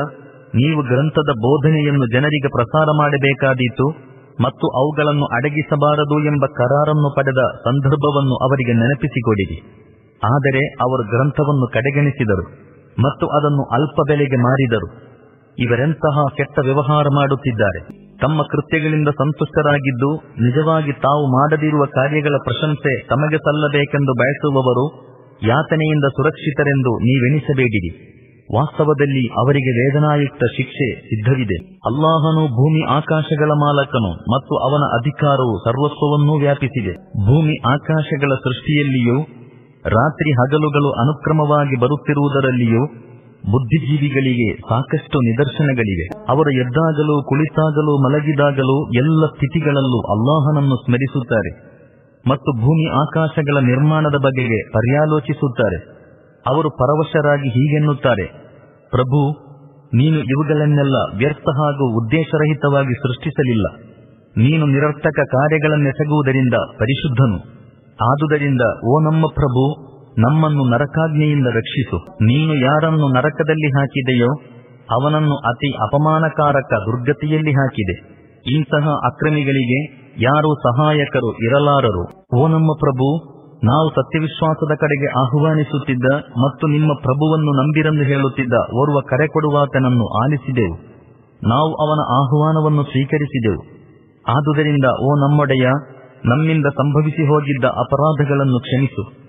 ನೀವು ಗ್ರಂಥದ ಬೋಧನೆಯನ್ನು ಜನರಿಗೆ ಪ್ರಸಾರ ಮಾಡಬೇಕಾದೀತು ಮತ್ತು ಅವುಗಳನ್ನು ಅಡಗಿಸಬಾರದು ಎಂಬ ಕರಾರನ್ನು ಪಡೆದ ಸಂದರ್ಭವನ್ನು ಅವರಿಗೆ ನೆನಪಿಸಿಕೊಡಿರಿ. ಆದರೆ ಅವರು ಗ್ರಂಥವನ್ನು ಕಡೆಗಣಿಸಿದರು ಮತ್ತು ಅದನ್ನು ಅಲ್ಪ ಬೆಲೆಗೆ ಮಾರಿದರು. ಇವರೆಂತಹ ಕೆಟ್ಟ ವ್ಯವಹಾರ ಮಾಡುತ್ತಿದ್ದಾರೆ. ತಮ್ಮ ಕೃತ್ಯಗಳಿಂದ ಸಂತುಷ್ಟರಾಗಿದ್ದು ನಿಜವಾಗಿ ತಾವು ಮಾಡದಿರುವ ಕಾರ್ಯಗಳ ಪ್ರಶಂಸೆ ತಮಗೆ ಸಲ್ಲಬೇಕೆಂದು ಬಯಸುವವರು ಯಾತನೆಯಿಂದ ಸುರಕ್ಷಿತರೆಂದು ನೀವೆಣಿಸಬೇಡಿರಿ ವಾಸ್ತವದಲ್ಲಿ ಅವರಿಗೆ ವೇದನಾಯುಕ್ತ ಶಿಕ್ಷೆ ಸಿದ್ಧವಿದೆ. ಅಲ್ಲಾಹನು ಭೂಮಿ ಆಕಾಶಗಳ ಮಾಲಕನು ಮತ್ತು ಅವನ ಅಧಿಕಾರವು ಸರ್ವಸ್ವವನ್ನೂ ವ್ಯಾಪಿಸಿದೆ. ಭೂಮಿ ಆಕಾಶಗಳ ಸೃಷ್ಟಿಯಲ್ಲಿಯೂ, ರಾತ್ರಿ ಹಗಲುಗಳು ಅನುಕ್ರಮವಾಗಿ ಬರುತ್ತಿರುವುದರಲ್ಲಿಯೂ ಬುದ್ಧಿಜೀವಿಗಳಿಗೆ ಸಾಕಷ್ಟು ನಿದರ್ಶನಗಳಿವೆ. ಅವರು ಎದ್ದಾಗಲೂ ಕುಳಿತಾಗಲೂ ಮಲಗಿದಾಗಲೂ ಎಲ್ಲ ಸ್ಥಿತಿಗಳಲ್ಲೂ ಅಲ್ಲಾಹನನ್ನು ಸ್ಮರಿಸುತ್ತಾರೆ. ಮತ್ತು ಭೂಮಿ ಆಕಾಶಗಳ ನಿರ್ಮಾಣದ ಬಗೆಗೆ ಪರ್ಯಾಲೋಚಿಸುತ್ತಾರೆ. ಅವರು ಪರವಶರಾಗಿ ಹೀಗೆನ್ನುತ್ತಾರೆ. ಪ್ರಭು, ನೀನು ಇವುಗಳನ್ನೆಲ್ಲ ವ್ಯರ್ಥ ಹಾಗೂ ಉದ್ದೇಶರಹಿತವಾಗಿ ಸೃಷ್ಟಿಸಲಿಲ್ಲ. ನೀನು ನಿರರ್ಥಕ ಕಾರ್ಯಗಳನ್ನೆಸಗುವುದರಿಂದ ಪರಿಶುದ್ಧನು. ಆದುದರಿಂದ, ಓ ನಮ್ಮ ಪ್ರಭು, ನಮ್ಮನ್ನು ನರಕಾಜ್ಞೆಯಿಂದ ರಕ್ಷಿಸು. ನೀನು ಯಾರನ್ನು ನರಕದಲ್ಲಿ ಹಾಕಿದೆಯೋ, ಅವನನ್ನು ಅತಿ ಅಪಮಾನಕಾರಕ ದುರ್ಗತಿಯಲ್ಲಿ ಹಾಕಿದೆ. ಇಂತಹ ಅಕ್ರಮಿಗಳಿಗೆ ಯಾರೂ ಸಹಾಯಕರು ಇರಲಾರರು? ಓ ನಮ್ಮ ಪ್ರಭು, ನಾವು ಸತ್ಯವಿಶ್ವಾಸದ ಕಡೆಗೆ ಆಹ್ವಾನಿಸುತ್ತಿದ್ದ ಮತ್ತು ನಿಮ್ಮ ಪ್ರಭುವನ್ನು ನಂಬಿರೆಂದು ಹೇಳುತ್ತಿದ್ದ ಓರ್ವ ಕರೆ ಕೊಡುವಾತನನ್ನು ಆಲಿಸಿದೆವು. ನಾವು ಅವನ ಆಹ್ವಾನವನ್ನು ಸ್ವೀಕರಿಸಿದೆವು. ಆದುದರಿಂದ ಓ ನಮ್ಮೊಡೆಯ, ನಮ್ಮಿಂದ ಸಂಭವಿಸಿ ಹೋಗಿದ್ದ ಅಪರಾಧಗಳನ್ನು ಕ್ಷಮಿಸು.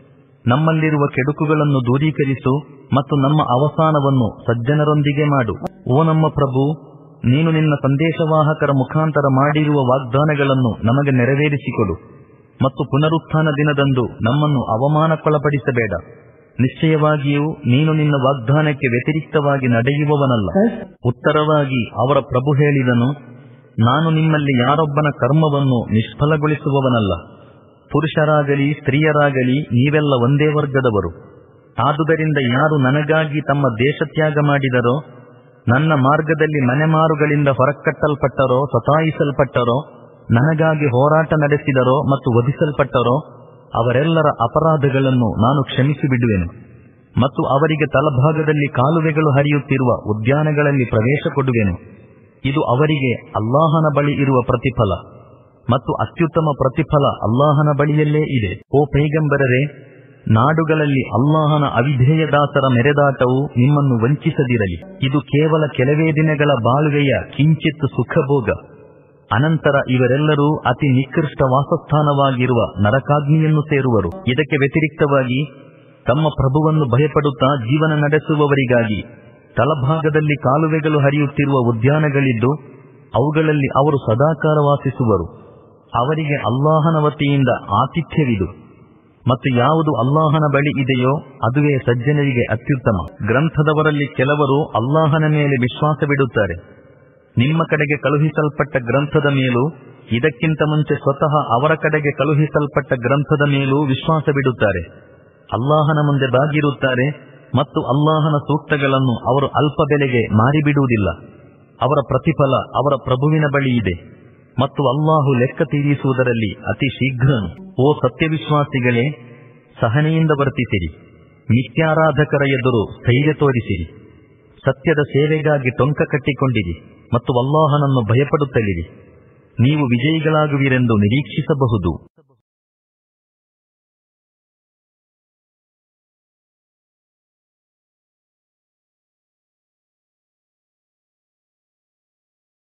ನಮ್ಮಲ್ಲಿರುವ ಕೆಡುಕುಗಳನ್ನು ದೂರೀಕರಿಸು ಮತ್ತು ನಮ್ಮ ಅವಸಾನವನ್ನು ಸಜ್ಜನರೊಂದಿಗೆ ಮಾಡು. ಓ ನಮ್ಮ ಪ್ರಭು ನೀನು ನಿನ್ನ ಸಂದೇಶವಾಹಕರ ಮುಖಾಂತರ ಮಾಡಿರುವ ವಾಗ್ದಾನಗಳನ್ನು ನಮಗೆ ನೆರವೇರಿಸಿಕೊಡು ಮತ್ತು ಪುನರುತ್ಥಾನ ದಿನದಂದು ನಮ್ಮನ್ನು ಅವಮಾನಕ್ಕೊಳಪಡಿಸಬೇಡ. ನಿಶ್ಚಯವಾಗಿಯೂ ನೀನು ನಿನ್ನ ವಾಗ್ದಾನಕ್ಕೆ ವ್ಯತಿರಿಕ್ತವಾಗಿ ನಡೆಯುವವನಲ್ಲ. ಉತ್ತರವಾಗಿ ಅವರ ಪ್ರಭು ಹೇಳಿದನು, ನಾನು ನಿಮ್ಮಲ್ಲಿ ಯಾರೊಬ್ಬನ ಕರ್ಮವನ್ನು ನಿಷ್ಫಲಗೊಳಿಸುವವನಲ್ಲ. ಪುರುಷರಾಗಲಿ, ಸ್ತ್ರೀಯರಾಗಲಿ ನೀವೆಲ್ಲ ಒಂದೇ ವರ್ಗದವರು. ಆದುದರಿಂದ ಯಾರು ನನಗಾಗಿ ತಮ್ಮ ದೇಶತ್ಯಾಗ ಮಾಡಿದರೋ ನನ್ನ ಮಾರ್ಗದಲ್ಲಿ ಮನೆಮಾರುಗಳಿಂದ ಹೊರಕಟ್ಟಲ್ಪಟ್ಟರೋ, ಸತಾಯಿಸಲ್ಪಟ್ಟರೋ, ನನಗಾಗಿ ಹೋರಾಟ ನಡೆಸಿದರೋ ಮತ್ತು ವಧಿಸಲ್ಪಟ್ಟರೋ, ಅವರೆಲ್ಲರ ಅಪರಾಧಗಳನ್ನು ನಾನು ಕ್ಷಮಿಸಿ ಬಿಡುವೆನು. ಮತ್ತು ಅವರಿಗೆ ತಲಭಾಗದಲ್ಲಿ ಕಾಲುವೆಗಳು ಹರಿಯುತ್ತಿರುವ ಉದ್ಯಾನಗಳಲ್ಲಿ ಪ್ರವೇಶ ಕೊಡುವೆನು. ಇದು ಅವರಿಗೆ ಅಲ್ಲಾಹನ ಬಳಿ ಇರುವ ಪ್ರತಿಫಲ. ಮತ್ತು ಅತ್ಯುತ್ತಮ ಪ್ರತಿಫಲ ಅಲ್ಲಾಹನ ಬಳಿಯಲ್ಲೇ ಇದೆ. ಓ ಪೈಗಂಬರರೆ ನಾಡುಗಳಲ್ಲಿ ಅಲ್ಲಾಹನ ಅವಿಧೇಯದಾಸರ ಮೆರೆದಾಟವು ನಿಮ್ಮನ್ನು ವಂಚಿಸದಿರಲಿ. ಇದು ಕೇವಲ ಕೆಲವೇ ದಿನಗಳ ಬಾಳುವೆಯ ಕಿಂಚಿತ್ ಸುಖಭೋಗ. ಅನಂತರ ಇವರೆಲ್ಲರೂ ಅತಿ ನಿಕೃಷ್ಟ ವಾಸಸ್ಥಾನವಾಗಿರುವ ನರಕಾಗ್ನಿಯನ್ನು ಸೇರುವರು. ಇದಕ್ಕೆ ವ್ಯತಿರಿಕ್ತವಾಗಿ ತಮ್ಮ ಪ್ರಭುವನ್ನು ಭಯಪಡುತ್ತಾ ಜೀವನ ನಡೆಸುವವರಿಗಾಗಿ ತಲಭಾಗದಲ್ಲಿ ಕಾಲುವೆಗಳು ಹರಿಯುತ್ತಿರುವ ಉದ್ಯಾನಗಳಿದ್ದು, ಅವುಗಳಲ್ಲಿ ಅವರು ಸದಾಕಾಲ ವಾಸಿಸುವರು. ಅವರಿಗೆ ಅಲ್ಲಾಹನ ವತಿಯಿಂದ ಆತಿಥ್ಯವಿದು. ಮತ್ತು ಯಾವುದು ಅಲ್ಲಾಹನ ಬಳಿ ಇದೆಯೋ ಅದುವೇ ಸಜ್ಜನರಿಗೆ ಅತ್ಯುತ್ತಮ. ಗ್ರಂಥದವರಲ್ಲಿ ಕೆಲವರು ಅಲ್ಲಾಹನ ಮೇಲೆ ವಿಶ್ವಾಸ ಬಿಡುತ್ತಾರೆ ನಿಮ್ಮ ಕಡೆಗೆ ಕಳುಹಿಸಲ್ಪಟ್ಟ ಗ್ರಂಥದ ಮೇಲೂ, ಇದಕ್ಕಿಂತ ಮುಂಚೆ ಸ್ವತಃ ಅವರ ಕಡೆಗೆ ಕಳುಹಿಸಲ್ಪಟ್ಟ ಗ್ರಂಥದ ಮೇಲೂ ವಿಶ್ವಾಸ ಬಿಡುತ್ತಾರೆ ಅಲ್ಲಾಹನ ಮುಂದೆ ಬಾಗಿರುತ್ತಾರೆ ಮತ್ತು ಅಲ್ಲಾಹನ ಸೂಕ್ತಗಳನ್ನು ಅವರು ಅಲ್ಪ ಬೆಲೆಗೆ ಮಾರಿಬಿಡುವುದಿಲ್ಲ. ಅವರ ಪ್ರತಿಫಲ ಅವರ ಪ್ರಭುವಿನ ಬಳಿ ಇದೆ. ಮತ್ತು ಅಲ್ಲಾಹು ಲೆಕ್ಕ ತೀರಿಸುವುದರಲ್ಲಿ ಅತಿ ಶೀಘ್ರನು. ಓ ಸತ್ಯವಿಶ್ವಾಸಿಗಳೇ, ಸಹನೆಯಿಂದ ವರ್ತಿಸಿರಿ. ನಿತ್ಯಾರಾಧಕರ ಎದುರು ಸ್ಥೈರ್ಯ ತೋರಿಸಿರಿ. ಸತ್ಯದ ಸೇವೆಗಾಗಿ ಟೊಂಕ ಕಟ್ಟಿಕೊಂಡಿರಿ ಮತ್ತು ಅಲ್ಲಾಹನನ್ನು ಭಯಪಡುತ್ತಲಿರಿ. ನೀವು ವಿಜಯಿಗಳಾಗುವಿರೆಂದು ನಿರೀಕ್ಷಿಸಬಹುದು.